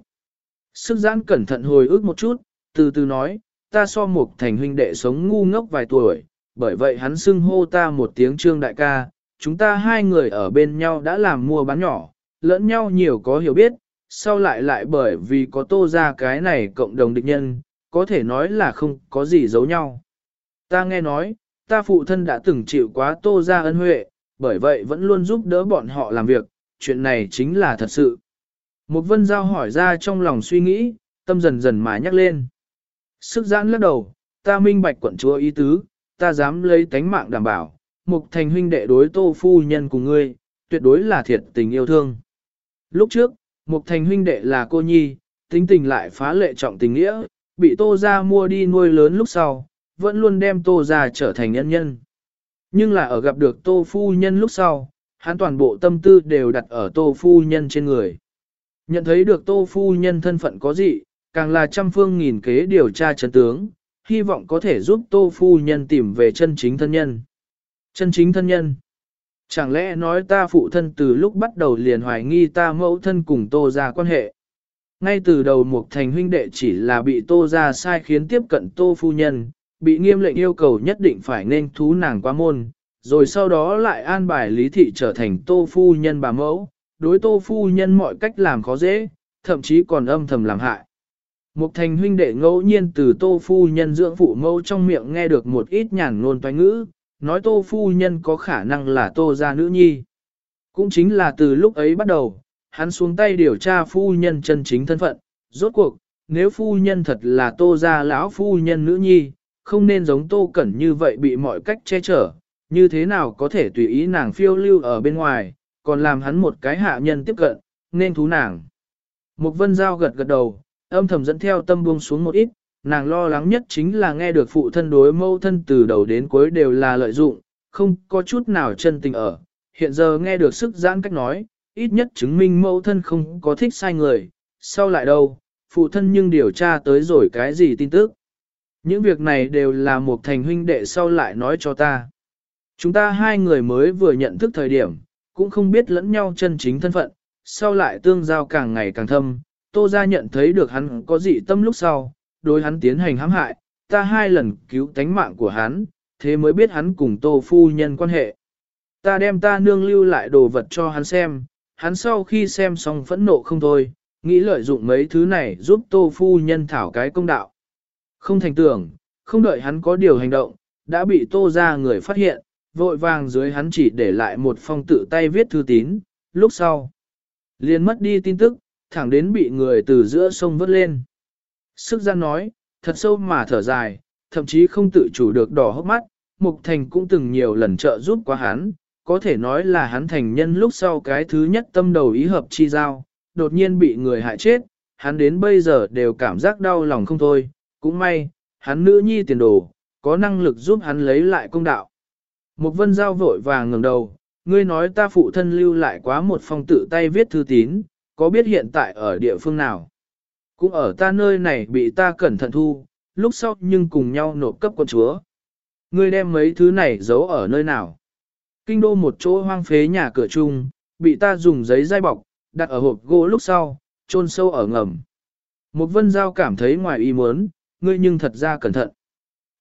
A: Sức giãn cẩn thận hồi ức một chút, từ từ nói, ta so một thành huynh đệ sống ngu ngốc vài tuổi, bởi vậy hắn xưng hô ta một tiếng trương đại ca, chúng ta hai người ở bên nhau đã làm mua bán nhỏ, lẫn nhau nhiều có hiểu biết, sau lại lại bởi vì có tô ra cái này cộng đồng địch nhân, có thể nói là không có gì giấu nhau. Ta nghe nói, ta phụ thân đã từng chịu quá tô ra ân huệ, bởi vậy vẫn luôn giúp đỡ bọn họ làm việc, chuyện này chính là thật sự. Một vân giao hỏi ra trong lòng suy nghĩ, tâm dần dần mà nhắc lên. Sức giãn lắc đầu, ta minh bạch quận chúa ý tứ, ta dám lấy tánh mạng đảm bảo, mục thành huynh đệ đối tô phu nhân cùng ngươi, tuyệt đối là thiệt tình yêu thương. Lúc trước, mục thành huynh đệ là cô nhi, tính tình lại phá lệ trọng tình nghĩa, bị tô ra mua đi nuôi lớn lúc sau, vẫn luôn đem tô ra trở thành nhân nhân. Nhưng là ở gặp được tô phu nhân lúc sau, hắn toàn bộ tâm tư đều đặt ở tô phu nhân trên người. Nhận thấy được tô phu nhân thân phận có dị, càng là trăm phương nghìn kế điều tra chân tướng, hy vọng có thể giúp tô phu nhân tìm về chân chính thân nhân. Chân chính thân nhân. Chẳng lẽ nói ta phụ thân từ lúc bắt đầu liền hoài nghi ta mẫu thân cùng tô ra quan hệ. Ngay từ đầu Mục Thành huynh đệ chỉ là bị tô ra sai khiến tiếp cận tô phu nhân, bị nghiêm lệnh yêu cầu nhất định phải nên thú nàng qua môn, rồi sau đó lại an bài lý thị trở thành tô phu nhân bà mẫu, đối tô phu nhân mọi cách làm khó dễ, thậm chí còn âm thầm làm hại. Mục thành huynh đệ ngẫu nhiên từ tô phu nhân dưỡng phụ mẫu trong miệng nghe được một ít nhàn ngôn toái ngữ, nói tô phu nhân có khả năng là tô gia nữ nhi. Cũng chính là từ lúc ấy bắt đầu, hắn xuống tay điều tra phu nhân chân chính thân phận, rốt cuộc, nếu phu nhân thật là tô gia lão phu nhân nữ nhi, không nên giống tô cẩn như vậy bị mọi cách che chở, như thế nào có thể tùy ý nàng phiêu lưu ở bên ngoài, còn làm hắn một cái hạ nhân tiếp cận, nên thú nàng. mục vân giao gật gật đầu, âm thầm dẫn theo tâm buông xuống một ít, nàng lo lắng nhất chính là nghe được phụ thân đối mâu thân từ đầu đến cuối đều là lợi dụng, không có chút nào chân tình ở. Hiện giờ nghe được sức giãn cách nói, ít nhất chứng minh mẫu thân không có thích sai người, sau lại đâu, phụ thân nhưng điều tra tới rồi cái gì tin tức. Những việc này đều là một thành huynh đệ sau lại nói cho ta. Chúng ta hai người mới vừa nhận thức thời điểm, cũng không biết lẫn nhau chân chính thân phận, sau lại tương giao càng ngày càng thâm, Tô Gia nhận thấy được hắn có dị tâm lúc sau, đối hắn tiến hành hãm hại, ta hai lần cứu tánh mạng của hắn, thế mới biết hắn cùng Tô Phu Nhân quan hệ. Ta đem ta nương lưu lại đồ vật cho hắn xem, hắn sau khi xem xong phẫn nộ không thôi, nghĩ lợi dụng mấy thứ này giúp Tô Phu Nhân thảo cái công đạo. Không thành tưởng, không đợi hắn có điều hành động, đã bị Tô Gia người phát hiện, vội vàng dưới hắn chỉ để lại một phong tự tay viết thư tín, lúc sau. liền mất đi tin tức, thẳng đến bị người từ giữa sông vớt lên. Sức gian nói, thật sâu mà thở dài, thậm chí không tự chủ được đỏ hốc mắt, Mục Thành cũng từng nhiều lần trợ giúp qua hắn, có thể nói là hắn thành nhân lúc sau cái thứ nhất tâm đầu ý hợp chi giao, đột nhiên bị người hại chết, hắn đến bây giờ đều cảm giác đau lòng không thôi, cũng may, hắn nữ nhi tiền đồ, có năng lực giúp hắn lấy lại công đạo. Một vân giao vội vàng ngẩng đầu, ngươi nói ta phụ thân lưu lại quá một phong tự tay viết thư tín, có biết hiện tại ở địa phương nào? Cũng ở ta nơi này bị ta cẩn thận thu, lúc sau nhưng cùng nhau nộp cấp con chúa. Ngươi đem mấy thứ này giấu ở nơi nào? Kinh đô một chỗ hoang phế nhà cửa chung, bị ta dùng giấy dai bọc, đặt ở hộp gỗ lúc sau, chôn sâu ở ngầm. Một vân giao cảm thấy ngoài ý muốn, ngươi nhưng thật ra cẩn thận.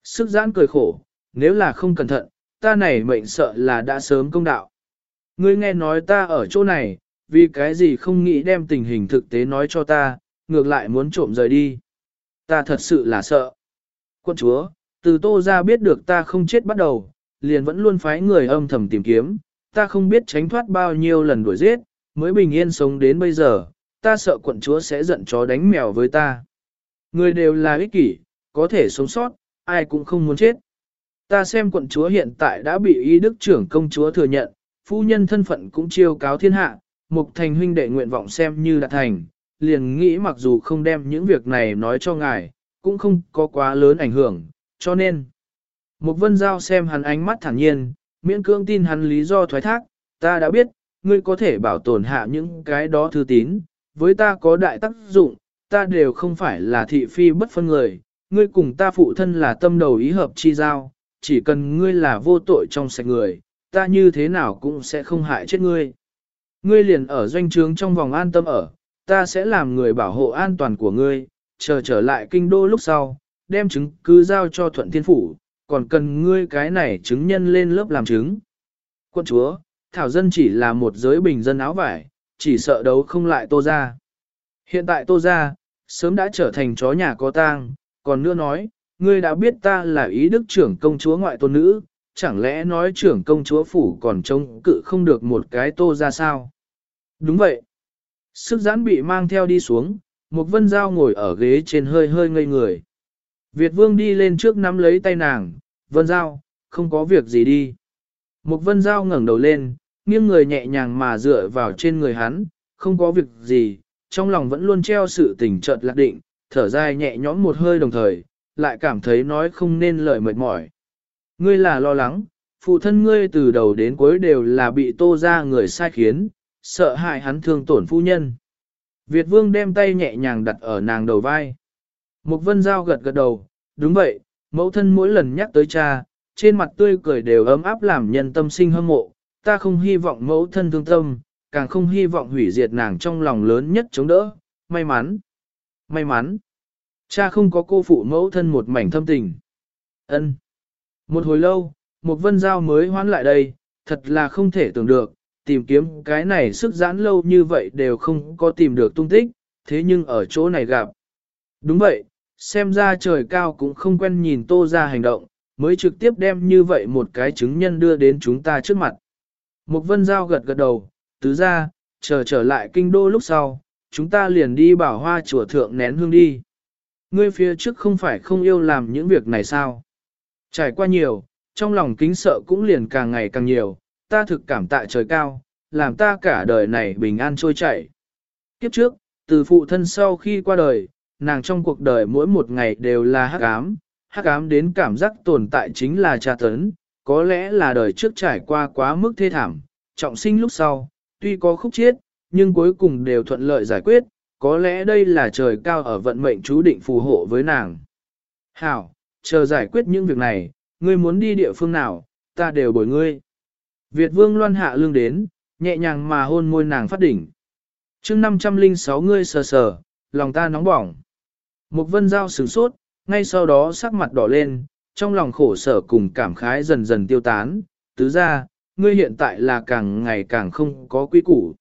A: Sức giãn cười khổ, nếu là không cẩn thận, ta này mệnh sợ là đã sớm công đạo. Ngươi nghe nói ta ở chỗ này, vì cái gì không nghĩ đem tình hình thực tế nói cho ta, ngược lại muốn trộm rời đi. Ta thật sự là sợ. Quân chúa, từ tô ra biết được ta không chết bắt đầu, liền vẫn luôn phái người âm thầm tìm kiếm, ta không biết tránh thoát bao nhiêu lần đuổi giết, mới bình yên sống đến bây giờ, ta sợ quận chúa sẽ giận chó đánh mèo với ta. Người đều là ích kỷ, có thể sống sót, ai cũng không muốn chết. Ta xem quận chúa hiện tại đã bị y đức trưởng công chúa thừa nhận, phu nhân thân phận cũng chiêu cáo thiên hạ, mục thành huynh đệ nguyện vọng xem như đã thành, liền nghĩ mặc dù không đem những việc này nói cho ngài, cũng không có quá lớn ảnh hưởng, cho nên. Mục vân giao xem hắn ánh mắt thản nhiên, miễn cưỡng tin hắn lý do thoái thác, ta đã biết, ngươi có thể bảo tồn hạ những cái đó thư tín, với ta có đại tác dụng, ta đều không phải là thị phi bất phân người, ngươi cùng ta phụ thân là tâm đầu ý hợp chi giao, chỉ cần ngươi là vô tội trong sạch người, ta như thế nào cũng sẽ không hại chết ngươi. Ngươi liền ở doanh trướng trong vòng an tâm ở, ta sẽ làm người bảo hộ an toàn của ngươi, chờ trở lại kinh đô lúc sau, đem chứng cứ giao cho thuận thiên phủ, còn cần ngươi cái này chứng nhân lên lớp làm chứng. Quân chúa, Thảo Dân chỉ là một giới bình dân áo vải, chỉ sợ đấu không lại tô ra. Hiện tại tô ra, sớm đã trở thành chó nhà có tang, còn nữa nói, ngươi đã biết ta là ý đức trưởng công chúa ngoại tôn nữ, chẳng lẽ nói trưởng công chúa phủ còn trông cự không được một cái tô ra sao? Đúng vậy. Sức giãn bị mang theo đi xuống, một vân dao ngồi ở ghế trên hơi hơi ngây người. Việt vương đi lên trước nắm lấy tay nàng, vân Giao, không có việc gì đi. Một vân Giao ngẩng đầu lên, nghiêng người nhẹ nhàng mà dựa vào trên người hắn, không có việc gì, trong lòng vẫn luôn treo sự tình chợt lạc định, thở dài nhẹ nhõm một hơi đồng thời, lại cảm thấy nói không nên lời mệt mỏi. Ngươi là lo lắng, phụ thân ngươi từ đầu đến cuối đều là bị tô ra người sai khiến, sợ hại hắn thương tổn phu nhân. Việt vương đem tay nhẹ nhàng đặt ở nàng đầu vai. Mục vân giao gật gật đầu, đúng vậy, mẫu thân mỗi lần nhắc tới cha, trên mặt tươi cười đều ấm áp làm nhân tâm sinh hâm mộ, ta không hy vọng mẫu thân thương tâm, càng không hy vọng hủy diệt nàng trong lòng lớn nhất chống đỡ, may mắn, may mắn. Cha không có cô phụ mẫu thân một mảnh thâm tình. ân Một hồi lâu, một vân giao mới hoán lại đây, thật là không thể tưởng được, tìm kiếm cái này sức giãn lâu như vậy đều không có tìm được tung tích, thế nhưng ở chỗ này gặp. Đúng vậy, xem ra trời cao cũng không quen nhìn tô ra hành động, mới trực tiếp đem như vậy một cái chứng nhân đưa đến chúng ta trước mặt. mục vân giao gật gật đầu, tứ ra, chờ trở lại kinh đô lúc sau, chúng ta liền đi bảo hoa chùa thượng nén hương đi. Ngươi phía trước không phải không yêu làm những việc này sao? Trải qua nhiều, trong lòng kính sợ cũng liền càng ngày càng nhiều, ta thực cảm tạ trời cao, làm ta cả đời này bình an trôi chảy. Kiếp trước, từ phụ thân sau khi qua đời, nàng trong cuộc đời mỗi một ngày đều là hắc ám, hắc ám đến cảm giác tồn tại chính là tra tấn, có lẽ là đời trước trải qua quá mức thê thảm, trọng sinh lúc sau, tuy có khúc chiết, nhưng cuối cùng đều thuận lợi giải quyết, có lẽ đây là trời cao ở vận mệnh chú định phù hộ với nàng. Hảo, chờ giải quyết những việc này, ngươi muốn đi địa phương nào, ta đều bồi ngươi. Việt vương loan hạ lương đến, nhẹ nhàng mà hôn môi nàng phát đỉnh. chương 506 ngươi sờ sờ, lòng ta nóng bỏng. Mục vân giao sửng sốt, ngay sau đó sắc mặt đỏ lên, trong lòng khổ sở cùng cảm khái dần dần tiêu tán, tứ ra, ngươi hiện tại là càng ngày càng không có quy củ.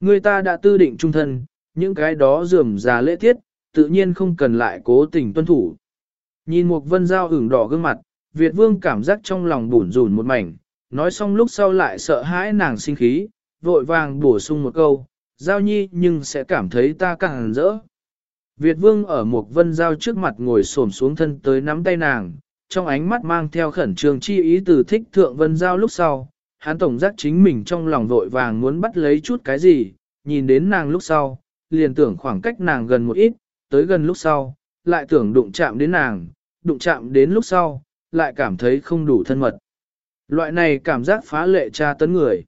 A: Ngươi ta đã tư định trung thân, những cái đó dườm già lễ tiết, tự nhiên không cần lại cố tình tuân thủ. Nhìn Mục vân giao ửng đỏ gương mặt, Việt vương cảm giác trong lòng bủn rủn một mảnh, nói xong lúc sau lại sợ hãi nàng sinh khí, vội vàng bổ sung một câu, giao nhi nhưng sẽ cảm thấy ta càng rỡ. Việt vương ở một vân giao trước mặt ngồi xổm xuống thân tới nắm tay nàng, trong ánh mắt mang theo khẩn trương chi ý từ thích thượng vân giao lúc sau, hắn tổng giác chính mình trong lòng vội vàng muốn bắt lấy chút cái gì, nhìn đến nàng lúc sau, liền tưởng khoảng cách nàng gần một ít, tới gần lúc sau, lại tưởng đụng chạm đến nàng, đụng chạm đến lúc sau, lại cảm thấy không đủ thân mật. Loại này cảm giác phá lệ tra tấn người.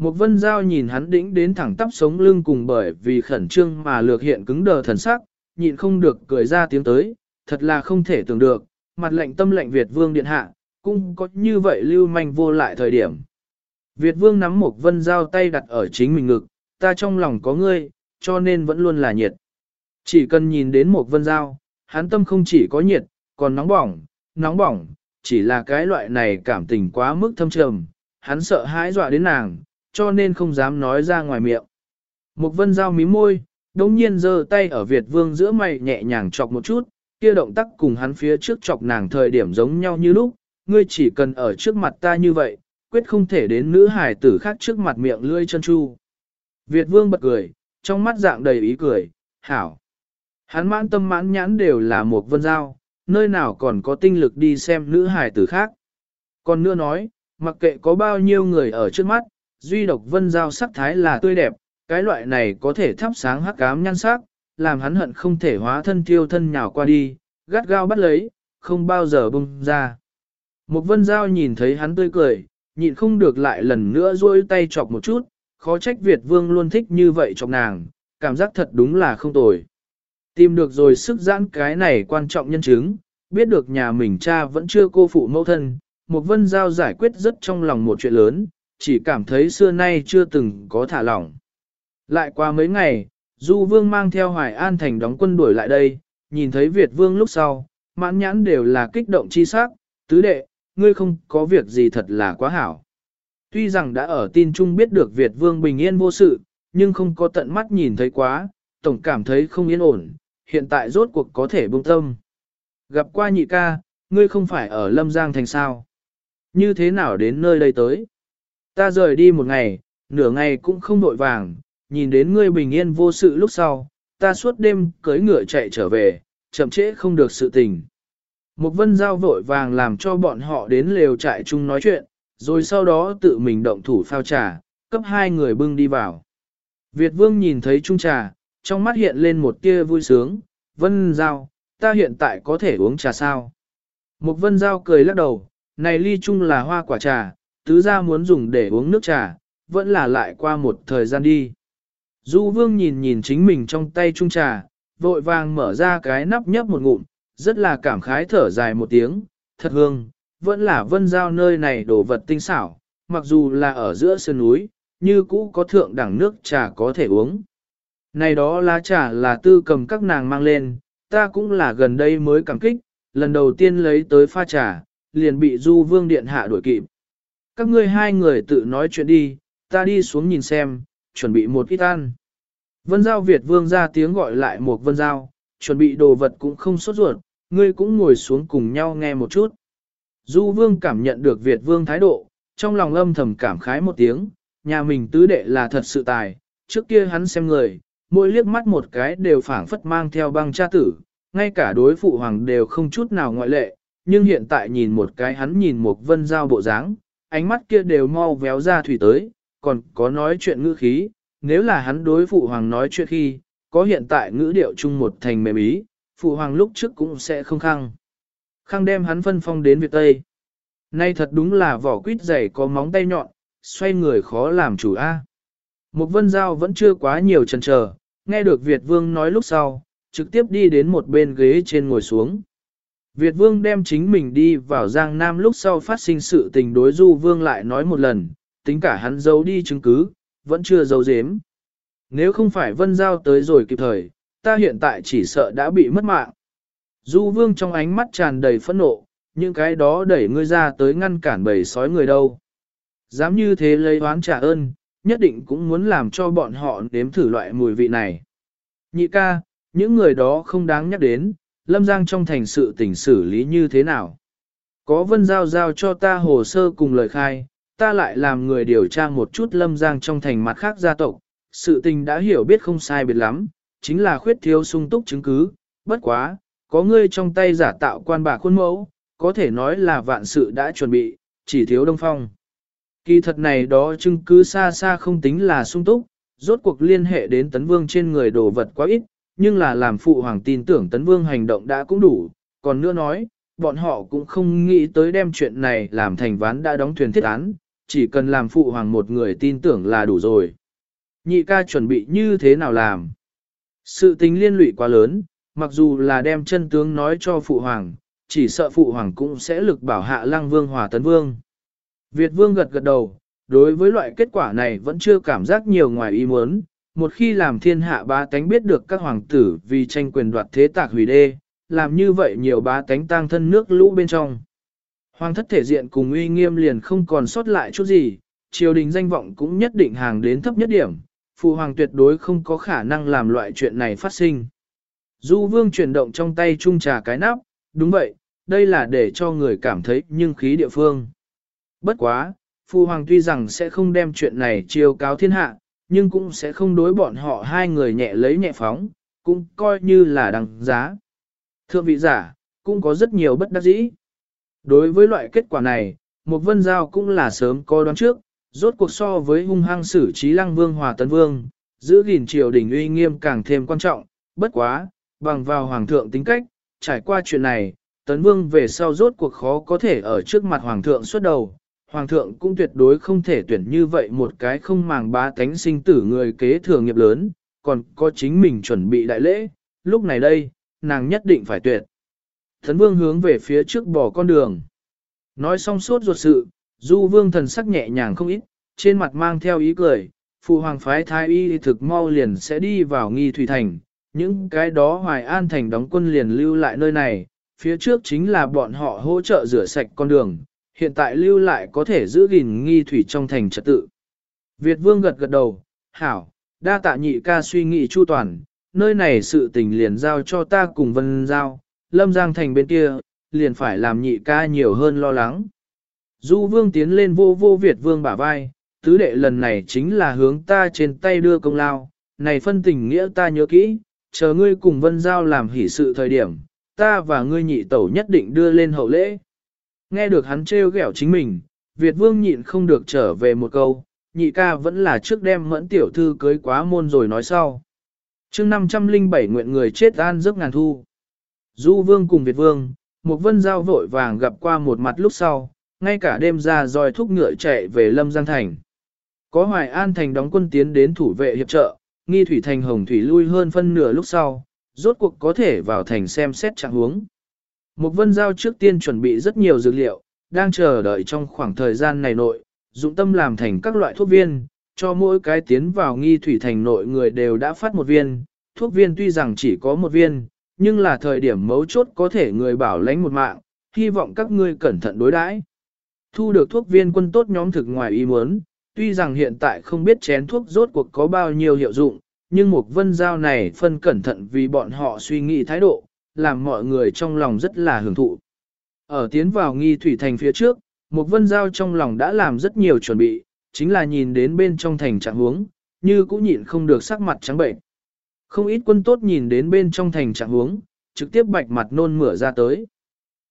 A: Một vân giao nhìn hắn đĩnh đến thẳng tắp sống lưng cùng bởi vì khẩn trương mà lược hiện cứng đờ thần sắc, nhịn không được cười ra tiếng tới, thật là không thể tưởng được, mặt lệnh tâm lệnh Việt vương điện hạ, cũng có như vậy lưu manh vô lại thời điểm. Việt vương nắm một vân giao tay đặt ở chính mình ngực, ta trong lòng có ngươi, cho nên vẫn luôn là nhiệt. Chỉ cần nhìn đến một vân giao, hắn tâm không chỉ có nhiệt, còn nóng bỏng, nóng bỏng, chỉ là cái loại này cảm tình quá mức thâm trầm, hắn sợ hãi dọa đến nàng, cho nên không dám nói ra ngoài miệng. Mục vân giao mím môi, đống nhiên giơ tay ở Việt vương giữa mày nhẹ nhàng chọc một chút, kia động tác cùng hắn phía trước chọc nàng thời điểm giống nhau như lúc, ngươi chỉ cần ở trước mặt ta như vậy, quyết không thể đến nữ hài tử khác trước mặt miệng lươi chân chu. Việt vương bật cười, trong mắt dạng đầy ý cười, hảo. Hắn mãn tâm mãn nhãn đều là một vân giao, nơi nào còn có tinh lực đi xem nữ hài tử khác. Còn nữa nói, mặc kệ có bao nhiêu người ở trước mắt, duy độc vân giao sắc thái là tươi đẹp, cái loại này có thể thắp sáng hắc ám nhan sắc, làm hắn hận không thể hóa thân tiêu thân nhào qua đi, gắt gao bắt lấy, không bao giờ bung ra. Một vân giao nhìn thấy hắn tươi cười, nhịn không được lại lần nữa duỗi tay chọc một chút, khó trách Việt vương luôn thích như vậy chọc nàng, cảm giác thật đúng là không tồi. Tìm được rồi sức giãn cái này quan trọng nhân chứng, biết được nhà mình cha vẫn chưa cô phụ mẫu thân, một vân giao giải quyết rất trong lòng một chuyện lớn, chỉ cảm thấy xưa nay chưa từng có thả lỏng. Lại qua mấy ngày, Du Vương mang theo Hoài An Thành đóng quân đuổi lại đây, nhìn thấy Việt Vương lúc sau, mãn nhãn đều là kích động chi sắc, tứ đệ, ngươi không có việc gì thật là quá hảo. Tuy rằng đã ở tin chung biết được Việt Vương bình yên vô sự, nhưng không có tận mắt nhìn thấy quá, tổng cảm thấy không yên ổn, hiện tại rốt cuộc có thể buông tâm. Gặp qua nhị ca, ngươi không phải ở Lâm Giang thành sao. Như thế nào đến nơi đây tới? Ta rời đi một ngày, nửa ngày cũng không đội vàng, nhìn đến ngươi bình yên vô sự lúc sau, ta suốt đêm cưới ngựa chạy trở về, chậm trễ không được sự tình. Một vân giao vội vàng làm cho bọn họ đến lều trại chung nói chuyện, rồi sau đó tự mình động thủ phao trà, cấp hai người bưng đi vào. Việt vương nhìn thấy chung trà, trong mắt hiện lên một tia vui sướng, vân giao, ta hiện tại có thể uống trà sao? Một vân giao cười lắc đầu, này ly chung là hoa quả trà, tứ gia muốn dùng để uống nước trà, vẫn là lại qua một thời gian đi. Du vương nhìn nhìn chính mình trong tay chung trà, vội vàng mở ra cái nắp nhấp một ngụm, rất là cảm khái thở dài một tiếng, thật hương, vẫn là vân giao nơi này đồ vật tinh xảo, mặc dù là ở giữa sơn núi, như cũ có thượng đẳng nước trà có thể uống. Này đó lá trà là tư cầm các nàng mang lên, ta cũng là gần đây mới cảm kích, lần đầu tiên lấy tới pha trà, liền bị du vương điện hạ đuổi kịp. Các ngươi hai người tự nói chuyện đi, ta đi xuống nhìn xem, chuẩn bị một ít ăn. Vân Giao Việt Vương ra tiếng gọi lại một Vân Giao, chuẩn bị đồ vật cũng không sốt ruột, ngươi cũng ngồi xuống cùng nhau nghe một chút. Du Vương cảm nhận được Việt Vương thái độ, trong lòng âm thầm cảm khái một tiếng, nhà mình tứ đệ là thật sự tài, trước kia hắn xem người, mỗi liếc mắt một cái đều phảng phất mang theo băng cha tử, ngay cả đối phụ hoàng đều không chút nào ngoại lệ, nhưng hiện tại nhìn một cái hắn nhìn một vân giao bộ dáng, ánh mắt kia đều mau véo ra thủy tới, còn có nói chuyện ngữ khí, nếu là hắn đối phụ hoàng nói chuyện khi, có hiện tại ngữ điệu chung một thành mềm ý, phụ hoàng lúc trước cũng sẽ không khăng. Khăng đem hắn phân phong đến Việt Tây. Nay thật đúng là vỏ quýt dày có móng tay nhọn, xoay người khó làm chủ A. Một vân giao vẫn chưa quá nhiều chần chờ, nghe được Việt Vương nói lúc sau, trực tiếp đi đến một bên ghế trên ngồi xuống. Việt Vương đem chính mình đi vào Giang Nam lúc sau phát sinh sự tình đối Du Vương lại nói một lần, tính cả hắn giấu đi chứng cứ, vẫn chưa giấu giếm. Nếu không phải Vân Giao tới rồi kịp thời, ta hiện tại chỉ sợ đã bị mất mạng. Du Vương trong ánh mắt tràn đầy phẫn nộ, những cái đó đẩy ngươi ra tới ngăn cản bầy sói người đâu. Dám như thế lấy oán trả ơn, nhất định cũng muốn làm cho bọn họ nếm thử loại mùi vị này. Nhị ca, những người đó không đáng nhắc đến, Lâm Giang trong thành sự tình xử lý như thế nào. Có vân giao giao cho ta hồ sơ cùng lời khai, ta lại làm người điều tra một chút Lâm Giang trong thành mặt khác gia tộc, sự tình đã hiểu biết không sai biệt lắm, chính là khuyết thiếu sung túc chứng cứ, bất quá, có ngươi trong tay giả tạo quan bà khuôn mẫu, có thể nói là vạn sự đã chuẩn bị, chỉ thiếu đông phong. Kỳ thật này đó chứng cứ xa xa không tính là sung túc, rốt cuộc liên hệ đến tấn vương trên người đồ vật quá ít, nhưng là làm phụ hoàng tin tưởng tấn vương hành động đã cũng đủ, còn nữa nói, bọn họ cũng không nghĩ tới đem chuyện này làm thành ván đã đóng thuyền thiết án, chỉ cần làm phụ hoàng một người tin tưởng là đủ rồi. Nhị ca chuẩn bị như thế nào làm? Sự tình liên lụy quá lớn, mặc dù là đem chân tướng nói cho phụ hoàng, chỉ sợ phụ hoàng cũng sẽ lực bảo hạ lăng vương hòa tấn vương. Việt vương gật gật đầu, đối với loại kết quả này vẫn chưa cảm giác nhiều ngoài ý muốn, một khi làm thiên hạ ba tánh biết được các hoàng tử vì tranh quyền đoạt thế tạc hủy đê, làm như vậy nhiều bá tánh tang thân nước lũ bên trong. Hoàng thất thể diện cùng uy nghiêm liền không còn sót lại chút gì, triều đình danh vọng cũng nhất định hàng đến thấp nhất điểm, phụ hoàng tuyệt đối không có khả năng làm loại chuyện này phát sinh. Du vương chuyển động trong tay trung trà cái nắp, đúng vậy, đây là để cho người cảm thấy nhưng khí địa phương. Bất quá, phụ hoàng tuy rằng sẽ không đem chuyện này chiêu cáo thiên hạ, nhưng cũng sẽ không đối bọn họ hai người nhẹ lấy nhẹ phóng, cũng coi như là đằng giá. Thượng vị giả, cũng có rất nhiều bất đắc dĩ. Đối với loại kết quả này, một vân giao cũng là sớm có đoán trước, rốt cuộc so với hung hăng xử trí lăng vương hòa tấn vương, giữ gìn triều đình uy nghiêm càng thêm quan trọng, bất quá, bằng vào hoàng thượng tính cách, trải qua chuyện này, tấn vương về sau rốt cuộc khó có thể ở trước mặt hoàng thượng xuất đầu. Hoàng thượng cũng tuyệt đối không thể tuyển như vậy một cái không màng bá tánh sinh tử người kế thừa nghiệp lớn, còn có chính mình chuẩn bị đại lễ, lúc này đây, nàng nhất định phải tuyệt. Thần vương hướng về phía trước bỏ con đường. Nói xong suốt ruột sự, du vương thần sắc nhẹ nhàng không ít, trên mặt mang theo ý cười, phụ hoàng phái thái y thực mau liền sẽ đi vào nghi thủy thành. Những cái đó hoài an thành đóng quân liền lưu lại nơi này, phía trước chính là bọn họ hỗ trợ rửa sạch con đường, hiện tại lưu lại có thể giữ gìn nghi thủy trong thành trật tự. Việt vương gật gật đầu, hảo, đa tạ nhị ca suy nghĩ chu toàn, nơi này sự tình liền giao cho ta cùng vân giao, lâm giang thành bên kia, liền phải làm nhị ca nhiều hơn lo lắng. Du vương tiến lên vô vô Việt vương bả vai, tứ đệ lần này chính là hướng ta trên tay đưa công lao, này phân tình nghĩa ta nhớ kỹ, chờ ngươi cùng vân giao làm hỷ sự thời điểm, ta và ngươi nhị tẩu nhất định đưa lên hậu lễ. Nghe được hắn trêu ghẹo chính mình, Việt vương nhịn không được trở về một câu, nhị ca vẫn là trước đem mẫn tiểu thư cưới quá môn rồi nói sau chương 507 nguyện người chết an giấc ngàn thu. Du vương cùng Việt vương, một vân giao vội vàng gặp qua một mặt lúc sau, ngay cả đêm ra dòi thúc ngựa chạy về Lâm Giang Thành. Có Hoài An Thành đóng quân tiến đến thủ vệ hiệp trợ, nghi thủy thành hồng thủy lui hơn phân nửa lúc sau, rốt cuộc có thể vào thành xem xét trạng huống. Một vân giao trước tiên chuẩn bị rất nhiều dược liệu, đang chờ đợi trong khoảng thời gian này nội, dụng tâm làm thành các loại thuốc viên, cho mỗi cái tiến vào nghi thủy thành nội người đều đã phát một viên, thuốc viên tuy rằng chỉ có một viên, nhưng là thời điểm mấu chốt có thể người bảo lãnh một mạng, hy vọng các ngươi cẩn thận đối đãi. Thu được thuốc viên quân tốt nhóm thực ngoài ý muốn, tuy rằng hiện tại không biết chén thuốc rốt cuộc có bao nhiêu hiệu dụng, nhưng một vân giao này phân cẩn thận vì bọn họ suy nghĩ thái độ, làm mọi người trong lòng rất là hưởng thụ. Ở tiến vào nghi thủy thành phía trước, một vân giao trong lòng đã làm rất nhiều chuẩn bị, chính là nhìn đến bên trong thành trạng huống, như cũng nhịn không được sắc mặt trắng bệnh. Không ít quân tốt nhìn đến bên trong thành trạng huống, trực tiếp bạch mặt nôn mửa ra tới.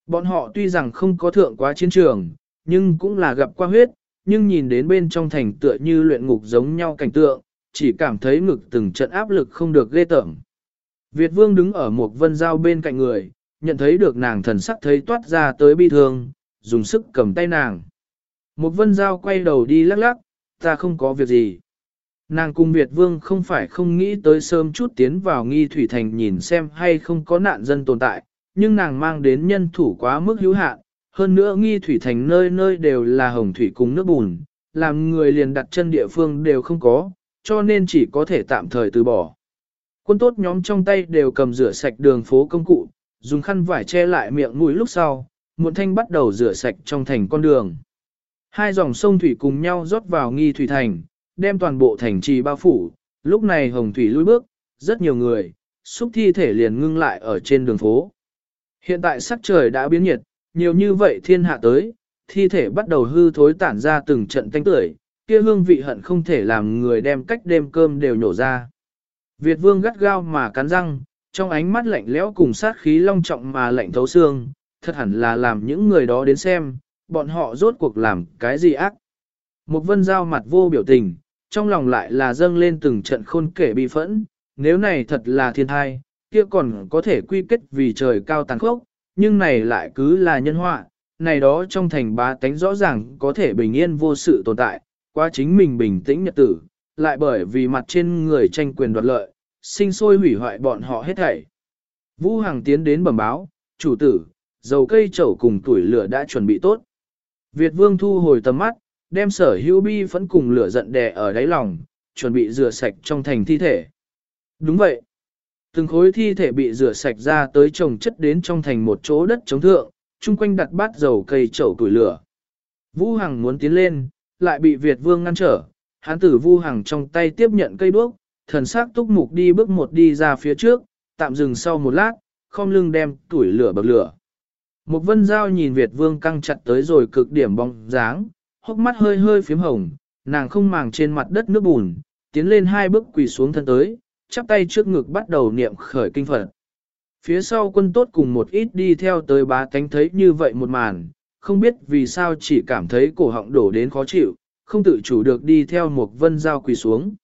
A: Bọn họ tuy rằng không có thượng quá chiến trường, nhưng cũng là gặp qua huyết, nhưng nhìn đến bên trong thành tựa như luyện ngục giống nhau cảnh tượng, chỉ cảm thấy ngực từng trận áp lực không được ghê tởm. Việt vương đứng ở một vân giao bên cạnh người, nhận thấy được nàng thần sắc thấy toát ra tới bi thương, dùng sức cầm tay nàng. Một vân giao quay đầu đi lắc lắc, ta không có việc gì. Nàng cung Việt Vương không phải không nghĩ tới sớm chút tiến vào nghi thủy thành nhìn xem hay không có nạn dân tồn tại, nhưng nàng mang đến nhân thủ quá mức hữu hạn, hơn nữa nghi thủy thành nơi nơi đều là hồng thủy cùng nước bùn, làm người liền đặt chân địa phương đều không có, cho nên chỉ có thể tạm thời từ bỏ. Quân tốt nhóm trong tay đều cầm rửa sạch đường phố công cụ, dùng khăn vải che lại miệng mũi lúc sau, muộn thanh bắt đầu rửa sạch trong thành con đường. Hai dòng sông thủy cùng nhau rót vào nghi thủy thành, đem toàn bộ thành trì bao phủ, lúc này hồng thủy lui bước, rất nhiều người, xúc thi thể liền ngưng lại ở trên đường phố. Hiện tại sắc trời đã biến nhiệt, nhiều như vậy thiên hạ tới, thi thể bắt đầu hư thối tản ra từng trận tanh tưởi, kia hương vị hận không thể làm người đem cách đêm cơm đều nhổ ra. Việt vương gắt gao mà cắn răng, trong ánh mắt lạnh lẽo cùng sát khí long trọng mà lạnh thấu xương, thật hẳn là làm những người đó đến xem, bọn họ rốt cuộc làm cái gì ác. Một vân giao mặt vô biểu tình, trong lòng lại là dâng lên từng trận khôn kể bi phẫn, nếu này thật là thiên thai, kia còn có thể quy kết vì trời cao tàn khốc, nhưng này lại cứ là nhân họa, này đó trong thành bá tánh rõ ràng có thể bình yên vô sự tồn tại, qua chính mình bình tĩnh nhật tử, lại bởi vì mặt trên người tranh quyền đoạt lợi, sinh sôi hủy hoại bọn họ hết thảy. Vũ Hằng tiến đến bẩm báo, chủ tử, dầu cây chậu cùng tuổi lửa đã chuẩn bị tốt. Việt Vương thu hồi tầm mắt, đem sở hữu bi phẫn cùng lửa giận đè ở đáy lòng, chuẩn bị rửa sạch trong thành thi thể. Đúng vậy. Từng khối thi thể bị rửa sạch ra tới trồng chất đến trong thành một chỗ đất chống thượng, chung quanh đặt bát dầu cây chậu tuổi lửa. Vũ Hằng muốn tiến lên, lại bị Việt Vương ngăn trở, hán tử Vu Hằng trong tay tiếp nhận cây đuốc, thần sắc túc mục đi bước một đi ra phía trước, tạm dừng sau một lát, không lưng đem tuổi lửa bậc lửa. Một vân giao nhìn Việt Vương căng chặt tới rồi cực điểm bóng dáng, hốc mắt hơi hơi phím hồng, nàng không màng trên mặt đất nước bùn, tiến lên hai bước quỳ xuống thân tới, chắp tay trước ngực bắt đầu niệm khởi kinh Phật. Phía sau quân tốt cùng một ít đi theo tới bá tánh thấy như vậy một màn, không biết vì sao chỉ cảm thấy cổ họng đổ đến khó chịu, không tự chủ được đi theo một vân dao quỳ xuống.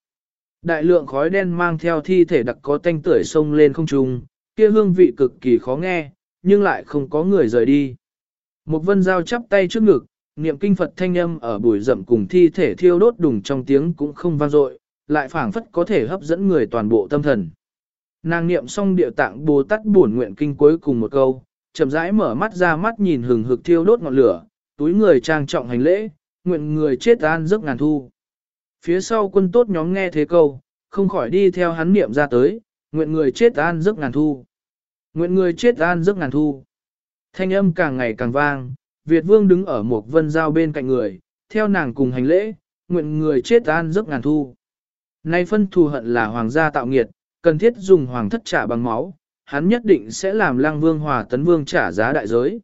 A: Đại lượng khói đen mang theo thi thể đặc có tanh tưởi sông lên không trung, kia hương vị cực kỳ khó nghe, nhưng lại không có người rời đi. Một vân dao chắp tay trước ngực, niệm kinh Phật thanh âm ở bụi rậm cùng thi thể thiêu đốt đùng trong tiếng cũng không vang dội, lại phảng phất có thể hấp dẫn người toàn bộ tâm thần. Nàng niệm xong địa tạng Bồ Tát bổn nguyện kinh cuối cùng một câu, chậm rãi mở mắt ra mắt nhìn hừng hực thiêu đốt ngọn lửa, túi người trang trọng hành lễ, nguyện người chết an giấc ngàn thu. Phía sau quân tốt nhóm nghe thế câu, không khỏi đi theo hắn niệm ra tới, nguyện người chết an giấc ngàn thu. Nguyện người chết an giấc ngàn thu. Thanh âm càng ngày càng vang, Việt vương đứng ở một vân giao bên cạnh người, theo nàng cùng hành lễ, nguyện người chết an giấc ngàn thu. Nay phân thù hận là hoàng gia tạo nghiệt, cần thiết dùng hoàng thất trả bằng máu, hắn nhất định sẽ làm lang vương hòa tấn vương trả giá đại giới.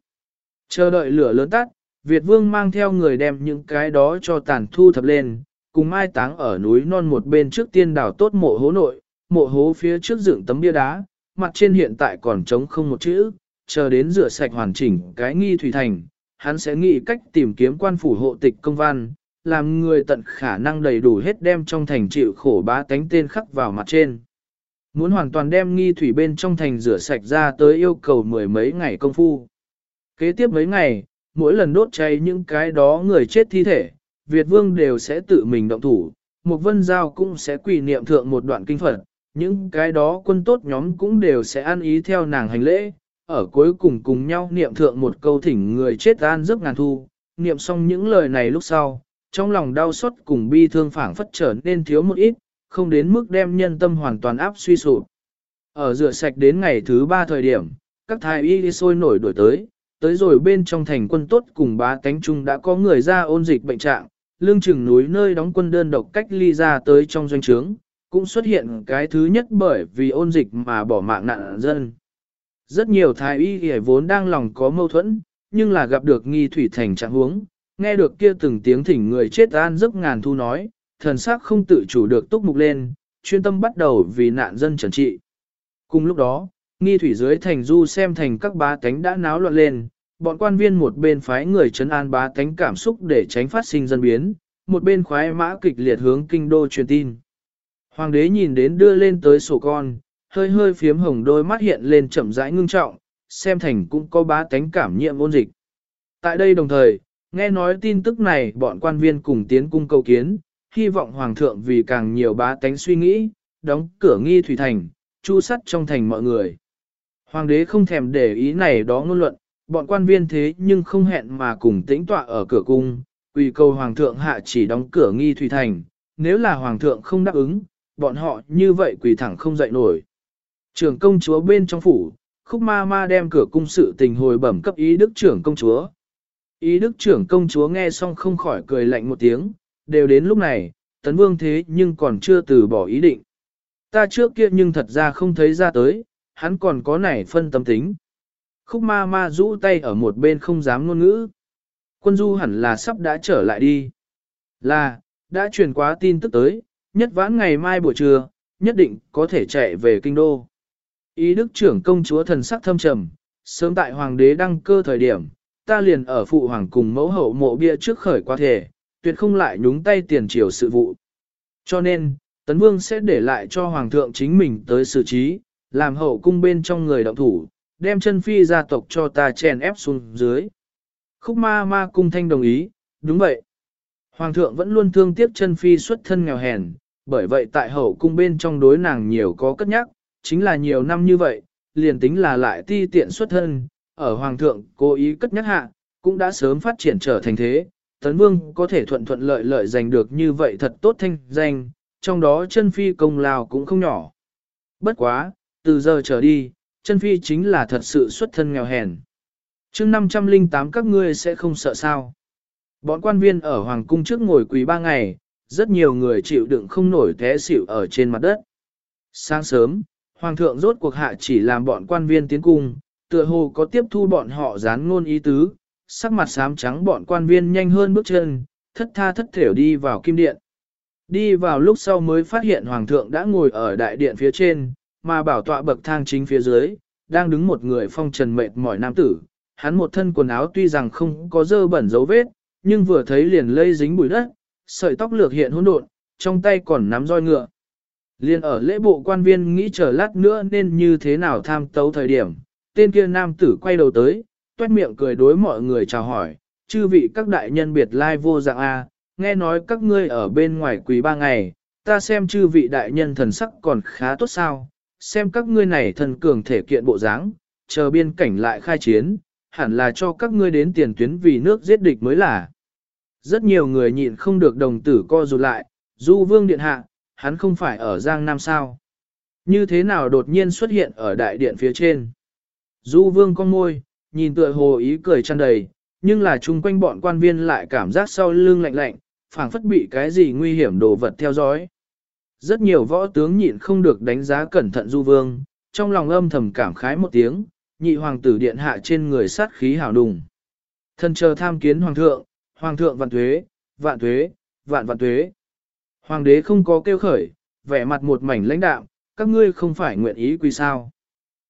A: Chờ đợi lửa lớn tắt, Việt vương mang theo người đem những cái đó cho tàn thu thập lên, cùng mai táng ở núi non một bên trước tiên đào tốt mộ hố nội, mộ hố phía trước dựng tấm bia đá, mặt trên hiện tại còn trống không một chữ, chờ đến rửa sạch hoàn chỉnh cái nghi thủy thành, hắn sẽ nghĩ cách tìm kiếm quan phủ hộ tịch công văn, làm người tận khả năng đầy đủ hết đem trong thành chịu khổ bá tánh tên khắc vào mặt trên. Muốn hoàn toàn đem nghi thủy bên trong thành rửa sạch ra tới yêu cầu mười mấy ngày công phu. Kế tiếp mấy ngày, mỗi lần đốt cháy những cái đó người chết thi thể, Việt Vương đều sẽ tự mình động thủ, một vân giao cũng sẽ quỳ niệm thượng một đoạn kinh Phật, những cái đó quân tốt nhóm cũng đều sẽ ăn ý theo nàng hành lễ, ở cuối cùng cùng nhau niệm thượng một câu thỉnh người chết an giấc ngàn thu, niệm xong những lời này lúc sau, trong lòng đau xót cùng bi thương phảng phất trở nên thiếu một ít, không đến mức đem nhân tâm hoàn toàn áp suy sụp. Ở rửa sạch đến ngày thứ ba thời điểm, các thái y đi sôi nổi đổi tới, tới rồi bên trong thành quân tốt cùng bá cánh trung đã có người ra ôn dịch bệnh trạng, lương chừng núi nơi đóng quân đơn độc cách ly ra tới trong doanh trướng, cũng xuất hiện cái thứ nhất bởi vì ôn dịch mà bỏ mạng nạn dân. Rất nhiều thái y hề vốn đang lòng có mâu thuẫn, nhưng là gặp được nghi thủy thành trạng huống, nghe được kia từng tiếng thỉnh người chết an giấc ngàn thu nói, thần sắc không tự chủ được túc mục lên, chuyên tâm bắt đầu vì nạn dân trần trị. Cùng lúc đó, nghi thủy dưới thành du xem thành các bá tánh đã náo loạn lên, bọn quan viên một bên phái người trấn an bá tánh cảm xúc để tránh phát sinh dân biến, một bên khoái mã kịch liệt hướng kinh đô truyền tin. Hoàng đế nhìn đến đưa lên tới sổ con, hơi hơi phiếm hồng đôi mắt hiện lên chậm rãi ngưng trọng, xem thành cũng có bá tánh cảm nhiệm ôn dịch. Tại đây đồng thời, nghe nói tin tức này bọn quan viên cùng tiến cung cầu kiến, hy vọng hoàng thượng vì càng nhiều bá tánh suy nghĩ, đóng cửa nghi thủy thành, chu sắt trong thành mọi người. Hoàng đế không thèm để ý này đó ngôn luận, bọn quan viên thế nhưng không hẹn mà cùng tĩnh tọa ở cửa cung, quỳ cầu hoàng thượng hạ chỉ đóng cửa nghi thủy thành, nếu là hoàng thượng không đáp ứng, bọn họ như vậy quỳ thẳng không dậy nổi. Trưởng công chúa bên trong phủ, khúc ma ma đem cửa cung sự tình hồi bẩm cấp ý đức trưởng công chúa. Ý đức trưởng công chúa nghe xong không khỏi cười lạnh một tiếng, đều đến lúc này, tấn vương thế nhưng còn chưa từ bỏ ý định. Ta trước kia nhưng thật ra không thấy ra tới, hắn còn có nảy phân tâm tính. Khúc ma ma rũ tay ở một bên không dám ngôn ngữ. Quân du hẳn là sắp đã trở lại đi. Là, đã truyền quá tin tức tới, nhất vãn ngày mai buổi trưa, nhất định có thể chạy về kinh đô. Ý đức trưởng công chúa thần sắc thâm trầm, sớm tại hoàng đế đăng cơ thời điểm, ta liền ở phụ hoàng cùng mẫu hậu mộ bia trước khởi qua thể, tuyệt không lại nhúng tay tiền triều sự vụ. Cho nên, Tấn Vương sẽ để lại cho hoàng thượng chính mình tới xử trí, làm hậu cung bên trong người động thủ, đem chân phi gia tộc cho ta chèn ép xuống dưới. Khúc ma ma cung thanh đồng ý, đúng vậy. Hoàng thượng vẫn luôn thương tiếc chân phi xuất thân nghèo hèn, bởi vậy tại hậu cung bên trong đối nàng nhiều có cất nhắc, chính là nhiều năm như vậy, liền tính là lại ti tiện xuất thân, ở hoàng thượng cố ý cất nhắc hạ, cũng đã sớm phát triển trở thành thế, tấn vương có thể thuận thuận lợi lợi giành được như vậy thật tốt thanh danh, trong đó chân phi công lao cũng không nhỏ. Bất quá, từ giờ trở đi, chân phi chính là thật sự xuất thân nghèo hèn. chương 508 các ngươi sẽ không sợ sao. Bọn quan viên ở Hoàng cung trước ngồi quỳ ba ngày, rất nhiều người chịu đựng không nổi té xỉu ở trên mặt đất. Sáng sớm, Hoàng thượng rốt cuộc hạ chỉ làm bọn quan viên tiến cung, tựa hồ có tiếp thu bọn họ dán ngôn ý tứ, sắc mặt xám trắng bọn quan viên nhanh hơn bước chân, thất tha thất thểu đi vào kim điện. Đi vào lúc sau mới phát hiện Hoàng thượng đã ngồi ở đại điện phía trên, mà bảo tọa bậc thang chính phía dưới, đang đứng một người phong trần mệt mỏi nam tử. Hắn một thân quần áo tuy rằng không có dơ bẩn dấu vết, nhưng vừa thấy liền lây dính bụi đất, sợi tóc lược hiện hỗn độn, trong tay còn nắm roi ngựa. Liên ở lễ bộ quan viên nghĩ chờ lát nữa nên như thế nào tham tấu thời điểm, tên kia nam tử quay đầu tới, toét miệng cười đối mọi người chào hỏi, chư vị các đại nhân biệt lai vô dạng A, nghe nói các ngươi ở bên ngoài quý ba ngày, ta xem chư vị đại nhân thần sắc còn khá tốt sao, xem các ngươi này thần cường thể kiện bộ dáng, chờ biên cảnh lại khai chiến, hẳn là cho các ngươi đến tiền tuyến vì nước giết địch mới là. Rất nhiều người nhịn không được đồng tử co rụt lại, du vương điện hạ, hắn không phải ở Giang Nam sao. Như thế nào đột nhiên xuất hiện ở đại điện phía trên. Du vương con môi, nhìn tựa hồ ý cười tràn đầy, nhưng là chung quanh bọn quan viên lại cảm giác sau lưng lạnh lạnh, phảng phất bị cái gì nguy hiểm đồ vật theo dõi. Rất nhiều võ tướng nhịn không được đánh giá cẩn thận du vương, trong lòng âm thầm cảm khái một tiếng, nhị hoàng tử điện hạ trên người sát khí hào đùng. Thân chờ tham kiến hoàng thượng, hoàng thượng vạn tuế, vạn tuế, vạn vạn tuế. Hoàng đế không có kêu khởi, vẻ mặt một mảnh lãnh đạm, các ngươi không phải nguyện ý quy sao.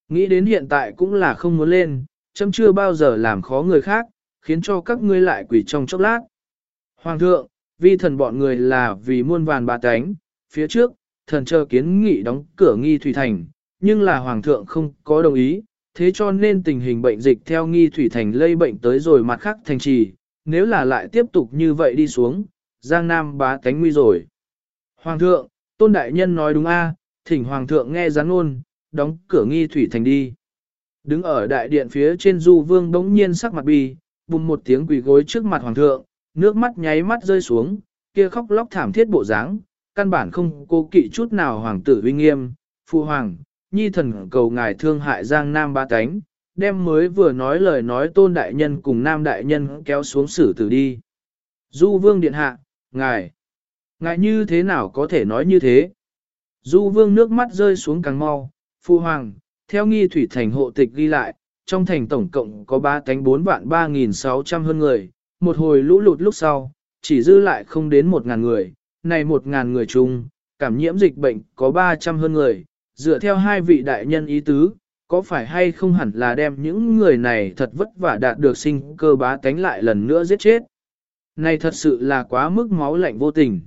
A: Nghĩ đến hiện tại cũng là không muốn lên, chấm chưa bao giờ làm khó người khác, khiến cho các ngươi lại quỷ trong chốc lát. Hoàng thượng, vi thần bọn người là vì muôn vàn bà tánh, phía trước, thần chờ kiến nghị đóng cửa nghi thủy thành, nhưng là hoàng thượng không có đồng ý, thế cho nên tình hình bệnh dịch theo nghi thủy thành lây bệnh tới rồi mặt khác thành trì, nếu là lại tiếp tục như vậy đi xuống, Giang Nam bá tánh nguy rồi. Hoàng thượng, tôn đại nhân nói đúng a, thỉnh hoàng thượng nghe gián ôn, đóng cửa nghi thủy thành đi. Đứng ở đại điện phía trên du vương đống nhiên sắc mặt bi, bùng một tiếng quỳ gối trước mặt hoàng thượng, nước mắt nháy mắt rơi xuống, kia khóc lóc thảm thiết bộ dáng, căn bản không cố kỵ chút nào hoàng tử uy nghiêm, phụ hoàng, nhi thần cầu ngài thương hại giang nam ba cánh, đem mới vừa nói lời nói tôn đại nhân cùng nam đại nhân kéo xuống xử tử đi. Du vương điện hạ, ngài, ngài như thế nào có thể nói như thế? Du vương nước mắt rơi xuống càng mau, phụ hoàng, theo nghi thủy thành hộ tịch ghi lại, trong thành tổng cộng có ba cánh 4 vạn 3.600 hơn người, một hồi lũ lụt lúc sau, chỉ dư lại không đến 1.000 người, này 1.000 người chung, cảm nhiễm dịch bệnh có 300 hơn người, dựa theo hai vị đại nhân ý tứ, có phải hay không hẳn là đem những người này thật vất vả đạt được sinh cơ bá tánh lại lần nữa giết chết. Này thật sự là quá mức máu lạnh vô tình.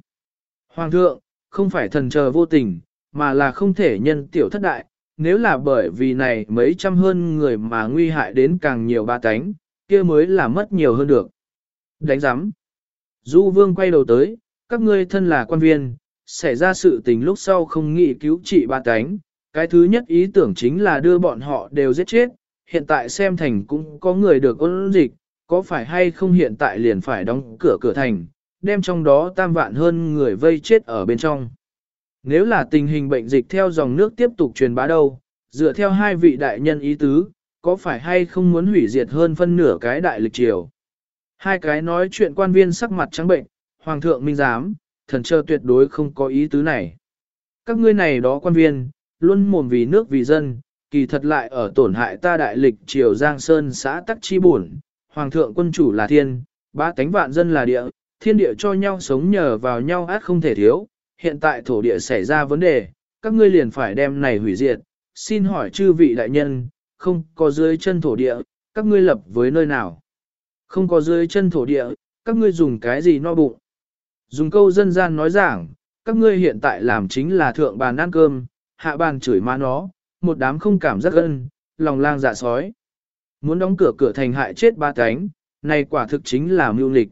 A: Hoàng thượng, không phải thần chờ vô tình, mà là không thể nhân tiểu thất đại, nếu là bởi vì này mấy trăm hơn người mà nguy hại đến càng nhiều ba tánh, kia mới là mất nhiều hơn được. Đánh giám. Du vương quay đầu tới, các ngươi thân là quan viên, xảy ra sự tình lúc sau không nghĩ cứu trị ba cánh, cái thứ nhất ý tưởng chính là đưa bọn họ đều giết chết, hiện tại xem thành cũng có người được ôn dịch, có phải hay không hiện tại liền phải đóng cửa cửa thành, đem trong đó tam vạn hơn người vây chết ở bên trong. Nếu là tình hình bệnh dịch theo dòng nước tiếp tục truyền bá đâu, dựa theo hai vị đại nhân ý tứ, có phải hay không muốn hủy diệt hơn phân nửa cái đại lịch triều. Hai cái nói chuyện quan viên sắc mặt trắng bệnh, hoàng thượng minh giám, thần chờ tuyệt đối không có ý tứ này. Các ngươi này đó quan viên, luôn mồm vì nước vì dân, kỳ thật lại ở tổn hại ta đại lịch triều Giang Sơn xã Tắc Chi Bổn, Hoàng thượng quân chủ là thiên, ba tánh vạn dân là địa, thiên địa cho nhau sống nhờ vào nhau át không thể thiếu, hiện tại thổ địa xảy ra vấn đề, các ngươi liền phải đem này hủy diệt, xin hỏi chư vị đại nhân, không có dưới chân thổ địa, các ngươi lập với nơi nào? Không có dưới chân thổ địa, các ngươi dùng cái gì no bụng? Dùng câu dân gian nói giảng, các ngươi hiện tại làm chính là thượng bàn ăn cơm, hạ bàn chửi má nó, một đám không cảm giác ân, lòng lang dạ sói. Muốn đóng cửa cửa thành hại chết ba cánh, này quả thực chính là mưu lịch.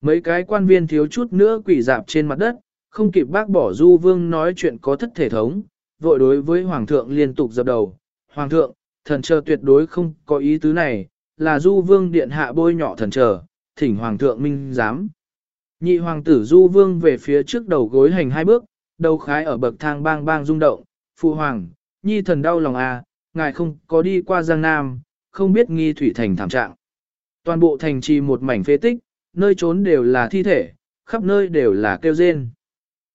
A: Mấy cái quan viên thiếu chút nữa quỷ dạp trên mặt đất, không kịp bác bỏ du vương nói chuyện có thất thể thống, vội đối với hoàng thượng liên tục dập đầu. Hoàng thượng, thần chờ tuyệt đối không có ý tứ này, là du vương điện hạ bôi nhọ thần chờ, thỉnh hoàng thượng minh giám. Nhị hoàng tử du vương về phía trước đầu gối hành hai bước, đầu khái ở bậc thang bang bang rung động, phụ hoàng, nhi thần đau lòng à, ngài không có đi qua Giang Nam, không biết nghi thủy thành thảm trạng. Toàn bộ thành trì một mảnh phế tích, nơi trốn đều là thi thể, khắp nơi đều là kêu rên.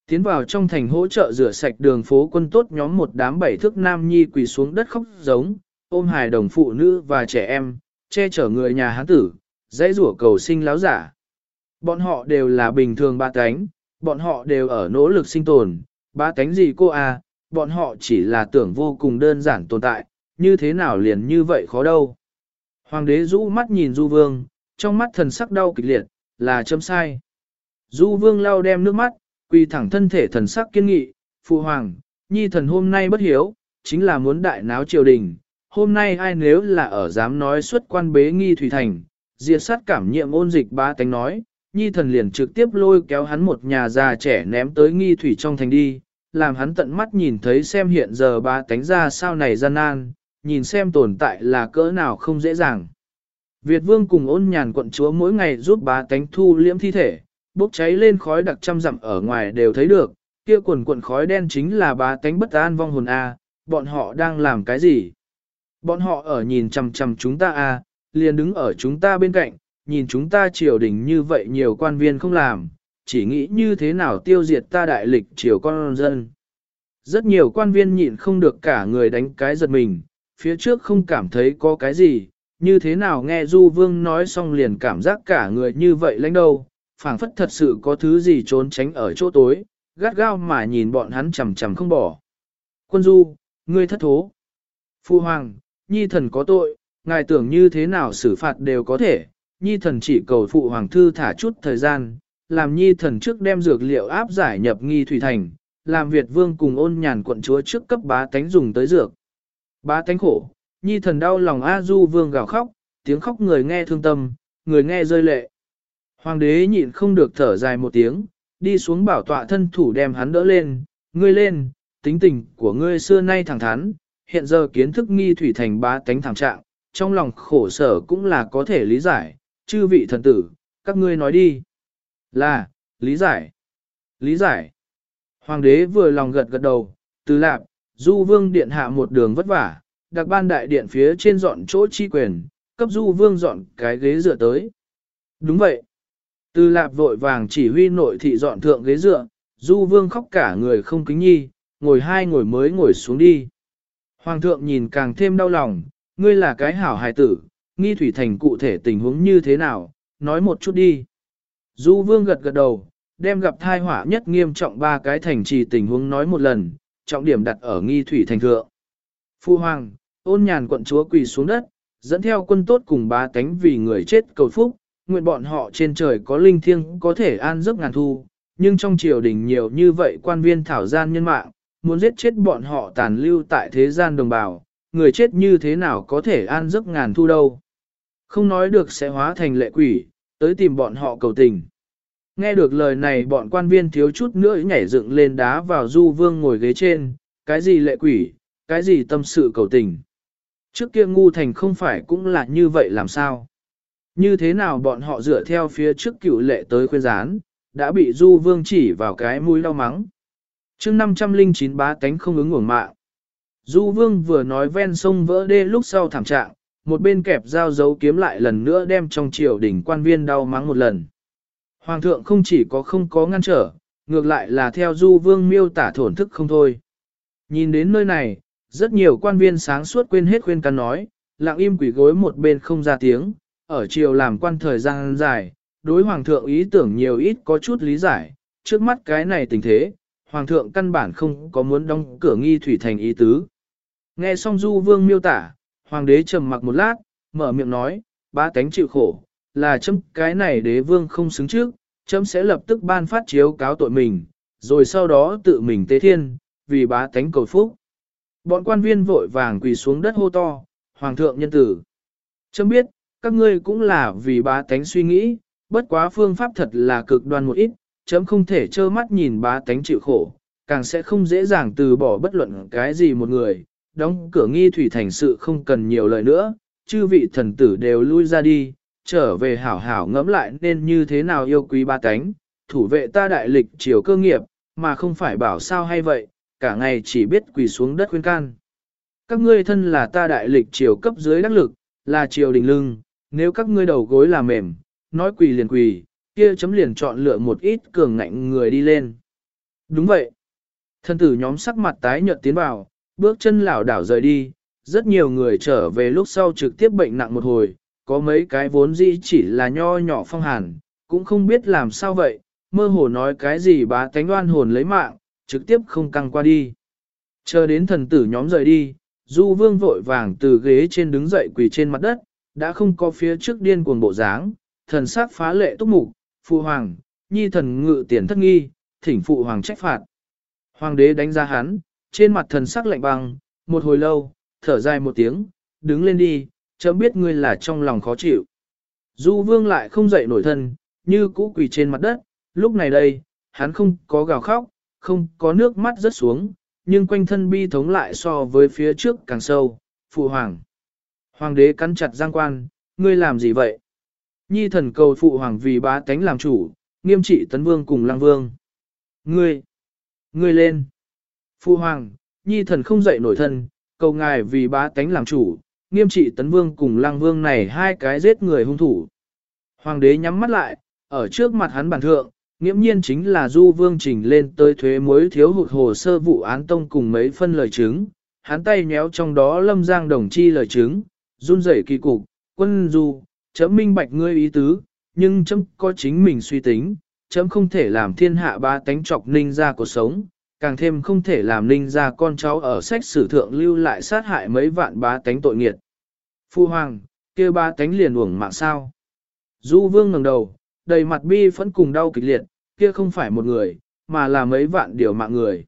A: Tiến vào trong thành hỗ trợ rửa sạch đường phố quân tốt nhóm một đám bảy thước nam nhi quỳ xuống đất khóc giống, ôm hài đồng phụ nữ và trẻ em, che chở người nhà hán tử, dãy rủa cầu sinh láo giả. Bọn họ đều là bình thường ba cánh, bọn họ đều ở nỗ lực sinh tồn, ba cánh gì cô à, bọn họ chỉ là tưởng vô cùng đơn giản tồn tại, như thế nào liền như vậy khó đâu. Hoàng đế rũ mắt nhìn Du Vương, trong mắt thần sắc đau kịch liệt, là châm sai. Du Vương lau đem nước mắt, quỳ thẳng thân thể thần sắc kiên nghị, Phụ Hoàng, nhi thần hôm nay bất hiếu, chính là muốn đại náo triều đình. Hôm nay ai nếu là ở dám nói xuất quan bế nghi thủy thành, diệt sát cảm nhiệm ôn dịch ba tánh nói, nhi thần liền trực tiếp lôi kéo hắn một nhà già trẻ ném tới nghi thủy trong thành đi, làm hắn tận mắt nhìn thấy xem hiện giờ ba tánh ra sao này gian nan, nhìn xem tồn tại là cỡ nào không dễ dàng. Việt vương cùng ôn nhàn quận chúa mỗi ngày giúp bá tánh thu liễm thi thể, bốc cháy lên khói đặc trăm dặm ở ngoài đều thấy được, kia quần quần khói đen chính là bá tánh bất an vong hồn A, bọn họ đang làm cái gì? Bọn họ ở nhìn chằm chằm chúng ta A, liền đứng ở chúng ta bên cạnh, nhìn chúng ta triều đình như vậy nhiều quan viên không làm, chỉ nghĩ như thế nào tiêu diệt ta đại lịch triều con dân. Rất nhiều quan viên nhịn không được cả người đánh cái giật mình, phía trước không cảm thấy có cái gì, như thế nào nghe Du Vương nói xong liền cảm giác cả người như vậy lãnh đâu, phảng phất thật sự có thứ gì trốn tránh ở chỗ tối, gắt gao mà nhìn bọn hắn chầm chầm không bỏ. Quân Du, ngươi thất thố. Phu Hoàng, Nhi thần có tội, ngài tưởng như thế nào xử phạt đều có thể, Nhi thần chỉ cầu Phụ Hoàng thư thả chút thời gian, làm Nhi thần trước đem dược liệu áp giải nhập nghi thủy thành, làm Việt Vương cùng ôn nhàn quận chúa trước cấp bá tánh dùng tới dược. Bá tánh khổ, nhi thần đau lòng A Du vương gào khóc, tiếng khóc người nghe thương tâm, người nghe rơi lệ. Hoàng đế nhịn không được thở dài một tiếng, đi xuống bảo tọa thân thủ đem hắn đỡ lên, ngươi lên, tính tình của ngươi xưa nay thẳng thắn, hiện giờ kiến thức nghi thủy thành bá tánh thảm trạng, trong lòng khổ sở cũng là có thể lý giải, chư vị thần tử, các ngươi nói đi. Là, lý giải. Lý giải. Hoàng đế vừa lòng gật gật đầu, từ lạp, Du Vương điện hạ một đường vất vả, đặc ban đại điện phía trên dọn chỗ chi quyền, cấp Du Vương dọn cái ghế dựa tới. Đúng vậy. Từ lạp vội vàng chỉ huy nội thị dọn thượng ghế dựa, Du Vương khóc cả người không kính nhi, ngồi hai ngồi mới ngồi xuống đi. Hoàng thượng nhìn càng thêm đau lòng, ngươi là cái hảo hài tử, nghi thủy thành cụ thể tình huống như thế nào, nói một chút đi. Du Vương gật gật đầu, đem gặp thai họa nhất nghiêm trọng ba cái thành trì tình huống nói một lần, trọng điểm đặt ở nghi thủy thành thượng. Phu hoàng, ôn nhàn quận chúa quỳ xuống đất, dẫn theo quân tốt cùng ba tánh vì người chết cầu phúc, nguyện bọn họ trên trời có linh thiêng có thể an giấc ngàn thu, nhưng trong triều đình nhiều như vậy quan viên thảo gian nhân mạng, muốn giết chết bọn họ tàn lưu tại thế gian đồng bào, người chết như thế nào có thể an giấc ngàn thu đâu. Không nói được sẽ hóa thành lệ quỷ, tới tìm bọn họ cầu tình. Nghe được lời này bọn quan viên thiếu chút nữa nhảy dựng lên đá vào du vương ngồi ghế trên, cái gì lệ quỷ, cái gì tâm sự cầu tình. Trước kia ngu thành không phải cũng là như vậy làm sao? Như thế nào bọn họ dựa theo phía trước cựu lệ tới khuyên gián, đã bị du vương chỉ vào cái mũi đau mắng. chương 509 bá tánh không ứng ngủng mạng. Du vương vừa nói ven sông vỡ đê lúc sau thảm trạng, một bên kẹp dao dấu kiếm lại lần nữa đem trong triều đỉnh quan viên đau mắng một lần. Hoàng thượng không chỉ có không có ngăn trở, ngược lại là theo du vương miêu tả thổn thức không thôi. Nhìn đến nơi này, rất nhiều quan viên sáng suốt quên hết khuyên can nói, lặng im quỷ gối một bên không ra tiếng, ở triều làm quan thời gian dài, đối hoàng thượng ý tưởng nhiều ít có chút lý giải, trước mắt cái này tình thế, hoàng thượng căn bản không có muốn đóng cửa nghi thủy thành ý tứ. Nghe xong du vương miêu tả, hoàng đế trầm mặc một lát, mở miệng nói, ba tánh chịu khổ, là chấm cái này đế vương không xứng trước, chấm sẽ lập tức ban phát chiếu cáo tội mình, rồi sau đó tự mình tế thiên, vì bá tánh cầu phúc. Bọn quan viên vội vàng quỳ xuống đất hô to, Hoàng thượng nhân tử. Chấm biết, các ngươi cũng là vì bá tánh suy nghĩ, bất quá phương pháp thật là cực đoan một ít, chấm không thể trơ mắt nhìn bá tánh chịu khổ, càng sẽ không dễ dàng từ bỏ bất luận cái gì một người, đóng cửa nghi thủy thành sự không cần nhiều lời nữa, chư vị thần tử đều lui ra đi, trở về hảo hảo ngẫm lại nên như thế nào yêu quý ba cánh, thủ vệ ta đại lịch triều cơ nghiệp, mà không phải bảo sao hay vậy, cả ngày chỉ biết quỳ xuống đất khuyên can. Các ngươi thân là ta đại lịch triều cấp dưới đắc lực, là triều đình lưng, nếu các ngươi đầu gối là mềm, nói quỳ liền quỳ, kia chấm liền chọn lựa một ít cường ngạnh người đi lên. Đúng vậy. Thân tử nhóm sắc mặt tái nhợt tiến vào, bước chân lảo đảo rời đi, rất nhiều người trở về lúc sau trực tiếp bệnh nặng một hồi, có mấy cái vốn dĩ chỉ là nho nhỏ phong hàn, cũng không biết làm sao vậy, mơ hồ nói cái gì bá tánh đoan hồn lấy mạng, trực tiếp không căng qua đi. Chờ đến thần tử nhóm rời đi, Du Vương vội vàng từ ghế trên đứng dậy quỳ trên mặt đất, đã không có phía trước điên cuồng bộ dáng, thần sắc phá lệ túc mục, phụ hoàng, nhi thần ngự tiền thất nghi, thỉnh phụ hoàng trách phạt. Hoàng đế đánh ra hắn, trên mặt thần sắc lạnh băng, một hồi lâu, thở dài một tiếng, đứng lên đi, chấm biết ngươi là trong lòng khó chịu. Du vương lại không dậy nổi thân, như cũ quỳ trên mặt đất, lúc này đây, hắn không có gào khóc, không có nước mắt rớt xuống, nhưng quanh thân bi thống lại so với phía trước càng sâu, phụ hoàng. Hoàng đế cắn chặt giang quan, ngươi làm gì vậy? Nhi thần cầu phụ hoàng vì bá tánh làm chủ, nghiêm trị tấn vương cùng lang vương. Ngươi, ngươi lên. Phu hoàng, nhi thần không dậy nổi thân, cầu ngài vì bá tánh làm chủ, nghiêm trị tấn vương cùng lang vương này hai cái giết người hung thủ. Hoàng đế nhắm mắt lại, ở trước mặt hắn bản thượng, nghiễm nhiên chính là du vương trình lên tới thuế mối thiếu hụt hồ sơ vụ án tông cùng mấy phân lời chứng, hắn tay nhéo trong đó lâm giang đồng chi lời chứng, run rẩy kỳ cục, quân du, chấm minh bạch ngươi ý tứ, nhưng chấm có chính mình suy tính, chấm không thể làm thiên hạ ba tánh trọc ninh ra cuộc sống, càng thêm không thể làm ninh ra con cháu ở sách sử thượng lưu lại sát hại mấy vạn bá tánh tội nghiệt. Phu hoàng, kia ba tánh liền uổng mạng sao. Du vương ngẩng đầu, đầy mặt bi phẫn cùng đau kịch liệt, kia không phải một người, mà là mấy vạn điều mạng người.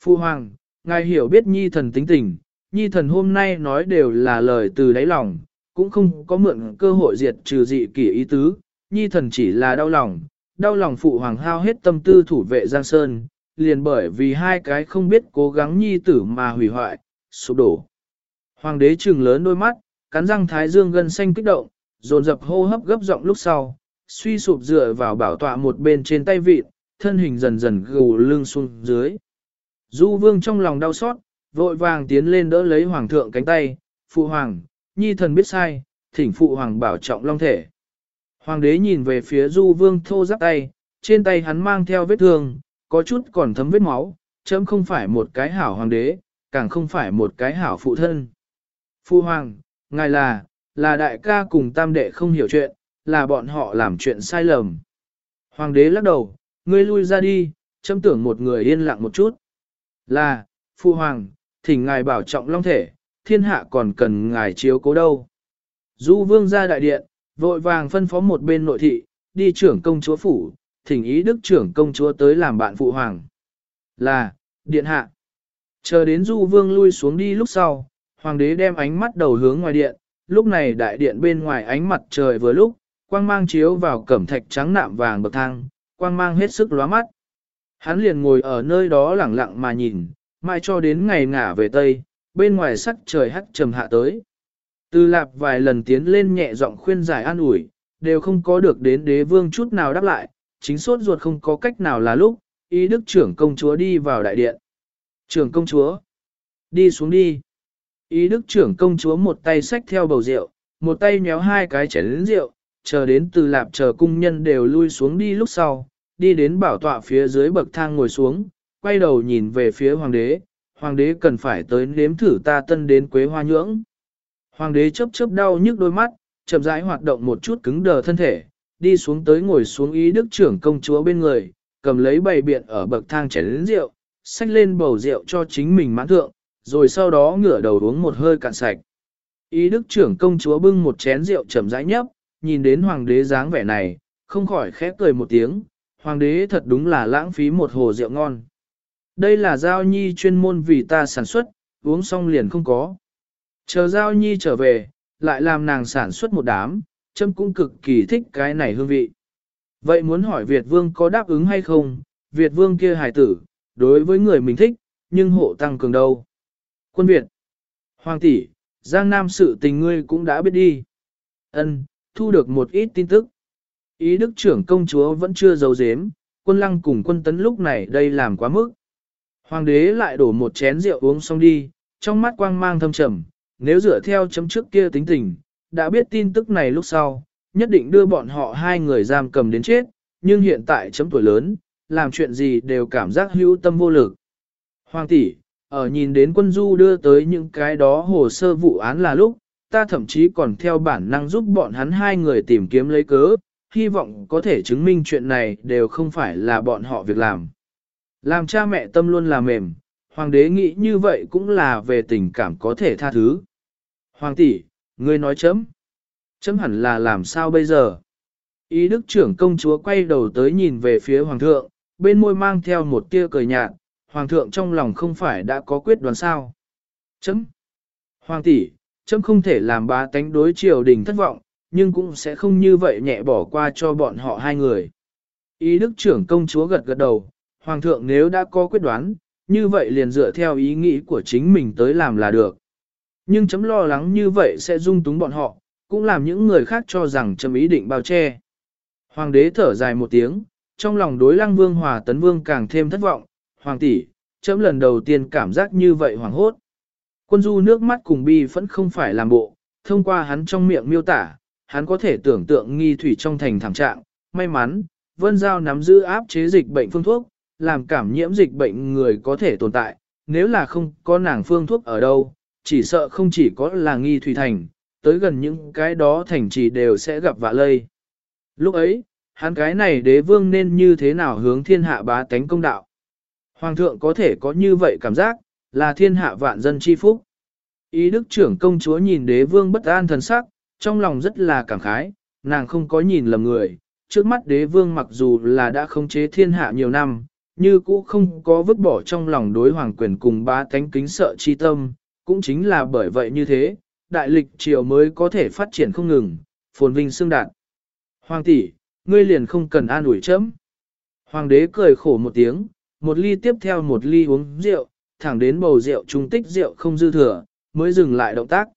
A: Phu hoàng, ngài hiểu biết nhi thần tính tình, nhi thần hôm nay nói đều là lời từ đáy lòng, cũng không có mượn cơ hội diệt trừ dị kỷ ý tứ, nhi thần chỉ là đau lòng, đau lòng phụ hoàng hao hết tâm tư thủ vệ Giang Sơn, liền bởi vì hai cái không biết cố gắng nhi tử mà hủy hoại, sụp đổ. Hoàng đế trừng lớn đôi mắt, cắn răng thái dương gân xanh kích động, dồn dập hô hấp gấp giọng lúc sau, suy sụp dựa vào bảo tọa một bên trên tay vịt, thân hình dần dần gù lưng xuống dưới. Du vương trong lòng đau xót, vội vàng tiến lên đỡ lấy hoàng thượng cánh tay, phụ hoàng, nhi thần biết sai, thỉnh phụ hoàng bảo trọng long thể. Hoàng đế nhìn về phía du vương thô giáp tay, trên tay hắn mang theo vết thương, có chút còn thấm vết máu, chấm không phải một cái hảo hoàng đế, càng không phải một cái hảo phụ thân. Phụ hoàng, ngài là, là đại ca cùng tam đệ không hiểu chuyện, là bọn họ làm chuyện sai lầm. Hoàng đế lắc đầu, ngươi lui ra đi, chấm tưởng một người yên lặng một chút. Là, phụ hoàng, thỉnh ngài bảo trọng long thể, thiên hạ còn cần ngài chiếu cố đâu. Du vương ra đại điện, vội vàng phân phó một bên nội thị, đi trưởng công chúa phủ, thỉnh ý đức trưởng công chúa tới làm bạn phụ hoàng. Là, điện hạ. Chờ đến du vương lui xuống đi lúc sau, hoàng đế đem ánh mắt đầu hướng ngoài điện, lúc này đại điện bên ngoài ánh mặt trời vừa lúc, quang mang chiếu vào cẩm thạch trắng nạm vàng bậc thang, quang mang hết sức lóa mắt. Hắn liền ngồi ở nơi đó lẳng lặng mà nhìn, mãi cho đến ngày ngả về Tây, bên ngoài sắc trời hắt trầm hạ tới. Từ lạp vài lần tiến lên nhẹ giọng khuyên giải an ủi, đều không có được đến đế vương chút nào đáp lại, chính suốt ruột không có cách nào là lúc, ý đức trưởng công chúa đi vào đại điện. Trưởng công chúa, đi xuống đi. Ý đức trưởng công chúa một tay xách theo bầu rượu, một tay nhéo hai cái chén rượu, chờ đến từ lạp chờ cung nhân đều lui xuống đi lúc sau, đi đến bảo tọa phía dưới bậc thang ngồi xuống, quay đầu nhìn về phía hoàng đế, hoàng đế cần phải tới nếm thử ta tân đến quế hoa nhưỡng. Hoàng đế chớp chớp đau nhức đôi mắt, chậm rãi hoạt động một chút cứng đờ thân thể, đi xuống tới ngồi xuống ý đức trưởng công chúa bên người, cầm lấy bầy biện ở bậc thang chén rượu, xách lên bầu rượu cho chính mình mãn thượng, rồi sau đó ngửa đầu uống một hơi cạn sạch. Ý đức trưởng công chúa bưng một chén rượu chậm rãi nhấp, nhìn đến hoàng đế dáng vẻ này, không khỏi khẽ cười một tiếng, hoàng đế thật đúng là lãng phí một hồ rượu ngon. Đây là giao nhi chuyên môn vì ta sản xuất, uống xong liền không có. Chờ giao nhi trở về, lại làm nàng sản xuất một đám, châm cũng cực kỳ thích cái này hương vị. Vậy muốn hỏi Việt Vương có đáp ứng hay không, Việt Vương kia hài tử, đối với người mình thích, nhưng hộ tăng cường đâu. Quân Việt, Hoàng tỷ, Giang Nam sự tình ngươi cũng đã biết đi. Ân, thu được một ít tin tức. Ý đức trưởng công chúa vẫn chưa giấu giếm, quân lăng cùng quân tấn lúc này đây làm quá mức. Hoàng đế lại đổ một chén rượu uống xong đi, trong mắt quang mang thâm trầm, nếu dựa theo chấm trước kia tính tình, đã biết tin tức này lúc sau, nhất định đưa bọn họ hai người giam cầm đến chết, nhưng hiện tại chấm tuổi lớn, làm chuyện gì đều cảm giác hữu tâm vô lực. Hoàng tỷ, ở nhìn đến quân du đưa tới những cái đó hồ sơ vụ án là lúc, ta thậm chí còn theo bản năng giúp bọn hắn hai người tìm kiếm lấy cớ, hy vọng có thể chứng minh chuyện này đều không phải là bọn họ việc làm. Làm cha mẹ tâm luôn là mềm, hoàng đế nghĩ như vậy cũng là về tình cảm có thể tha thứ. Hoàng tỷ, ngươi nói chấm. Chấm hẳn là làm sao bây giờ? Ý đức trưởng công chúa quay đầu tới nhìn về phía hoàng thượng, bên môi mang theo một tia cười nhạt, hoàng thượng trong lòng không phải đã có quyết đoán sao. Chấm. Hoàng tỷ, chấm không thể làm ba tánh đối triều đình thất vọng, nhưng cũng sẽ không như vậy nhẹ bỏ qua cho bọn họ hai người. Ý đức trưởng công chúa gật gật đầu, hoàng thượng nếu đã có quyết đoán, như vậy liền dựa theo ý nghĩ của chính mình tới làm là được. Nhưng chấm lo lắng như vậy sẽ dung túng bọn họ, cũng làm những người khác cho rằng chấm ý định bao che. Hoàng đế thở dài một tiếng, trong lòng đối lăng vương hòa tấn vương càng thêm thất vọng, hoàng tỷ, chấm lần đầu tiên cảm giác như vậy hoàng hốt. Quân du nước mắt cùng bi vẫn không phải làm bộ, thông qua hắn trong miệng miêu tả, hắn có thể tưởng tượng nghi thủy trong thành thảm trạng, may mắn, vân giao nắm giữ áp chế dịch bệnh phương thuốc, làm cảm nhiễm dịch bệnh người có thể tồn tại, nếu là không có nàng phương thuốc ở đâu, chỉ sợ không chỉ có là nghi thủy thành, tới gần những cái đó thành trì đều sẽ gặp vạ lây. Lúc ấy, hắn cái này đế vương nên như thế nào hướng thiên hạ bá tánh công đạo. Hoàng thượng có thể có như vậy cảm giác, là thiên hạ vạn dân chi phúc. Ý đức trưởng công chúa nhìn đế vương bất an thần sắc, trong lòng rất là cảm khái, nàng không có nhìn lầm người. Trước mắt đế vương mặc dù là đã khống chế thiên hạ nhiều năm, như cũ không có vứt bỏ trong lòng đối hoàng quyền cùng bá tánh kính sợ chi tâm, cũng chính là bởi vậy như thế, đại lịch triều mới có thể phát triển không ngừng, phồn vinh xương đạt. Hoàng tỷ, ngươi liền không cần an ủi chấm. Hoàng đế cười khổ một tiếng, một ly tiếp theo một ly uống rượu, thẳng đến bầu rượu trung tích rượu không dư thừa, mới dừng lại động tác.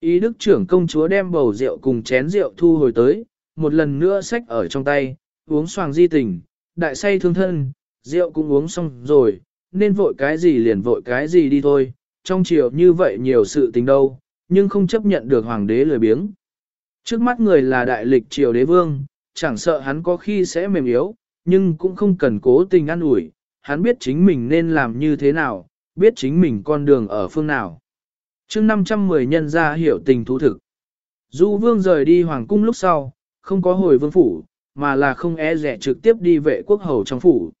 A: Ý đức trưởng công chúa đem bầu rượu cùng chén rượu thu hồi tới, một lần nữa xách ở trong tay, uống xoàng di tình, đại say thương thân, rượu cũng uống xong rồi, nên vội cái gì liền vội cái gì đi thôi, trong chiều như vậy nhiều sự tình đâu, nhưng không chấp nhận được hoàng đế lười biếng. Trước mắt người là đại lịch triều đế vương, chẳng sợ hắn có khi sẽ mềm yếu, nhưng cũng không cần cố tình ăn ủi, hắn biết chính mình nên làm như thế nào, biết chính mình con đường ở phương nào. chương 510 nhân ra hiểu tình thú thực. Du vương rời đi hoàng cung lúc sau, không có hồi vương phủ, mà là không e rẻ trực tiếp đi vệ quốc hầu trong phủ.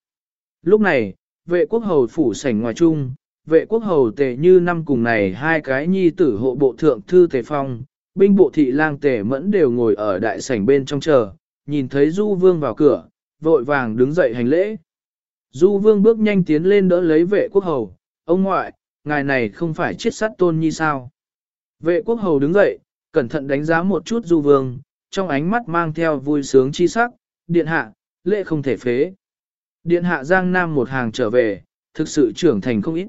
A: Lúc này, vệ quốc hầu phủ sảnh ngoài trung, vệ quốc hầu tề như năm cùng này hai cái nhi tử hộ bộ thượng thư tề phong, binh bộ thị lang tề mẫn đều ngồi ở đại sảnh bên trong chờ, nhìn thấy du vương vào cửa, vội vàng đứng dậy hành lễ. Du vương bước nhanh tiến lên đỡ lấy vệ quốc hầu, ông ngoại, ngài này không phải chiết sát tôn nhi sao. Vệ quốc hầu đứng dậy, cẩn thận đánh giá một chút du vương, trong ánh mắt mang theo vui sướng chi sắc, điện hạ, lễ không thể phế. Điện hạ Giang Nam một hàng trở về, thực sự trưởng thành không ít.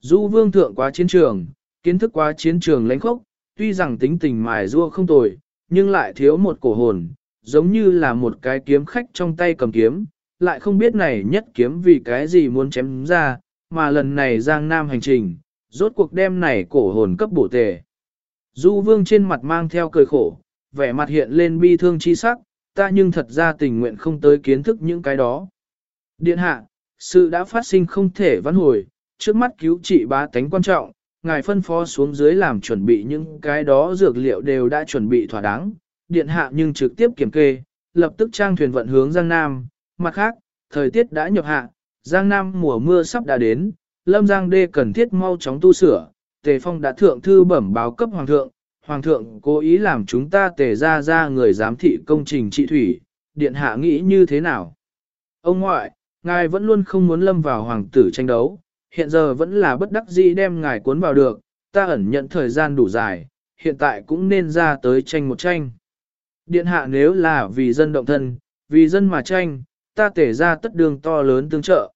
A: Du vương thượng quá chiến trường, kiến thức quá chiến trường lãnh khốc, tuy rằng tính tình mài rua không tồi, nhưng lại thiếu một cổ hồn, giống như là một cái kiếm khách trong tay cầm kiếm, lại không biết này nhất kiếm vì cái gì muốn chém ra, mà lần này Giang Nam hành trình, rốt cuộc đêm này cổ hồn cấp bổ tề. Du vương trên mặt mang theo cười khổ, vẻ mặt hiện lên bi thương chi sắc, ta nhưng thật ra tình nguyện không tới kiến thức những cái đó. Điện hạ, sự đã phát sinh không thể vãn hồi, trước mắt cứu trị bá tánh quan trọng, ngài phân phó xuống dưới làm chuẩn bị những cái đó dược liệu đều đã chuẩn bị thỏa đáng, điện hạ nhưng trực tiếp kiểm kê, lập tức trang thuyền vận hướng Giang Nam, mặt khác, thời tiết đã nhập hạ, Giang Nam mùa mưa sắp đã đến, Lâm Giang Đê cần thiết mau chóng tu sửa, Tề Phong đã thượng thư bẩm báo cấp Hoàng thượng, Hoàng thượng cố ý làm chúng ta tề ra ra người giám thị công trình trị thủy, điện hạ nghĩ như thế nào? Ông ngoại, ngài vẫn luôn không muốn lâm vào hoàng tử tranh đấu, hiện giờ vẫn là bất đắc dĩ đem ngài cuốn vào được, ta ẩn nhận thời gian đủ dài, hiện tại cũng nên ra tới tranh một tranh. Điện hạ nếu là vì dân động thân, vì dân mà tranh, ta tể ra tất đường to lớn tương trợ.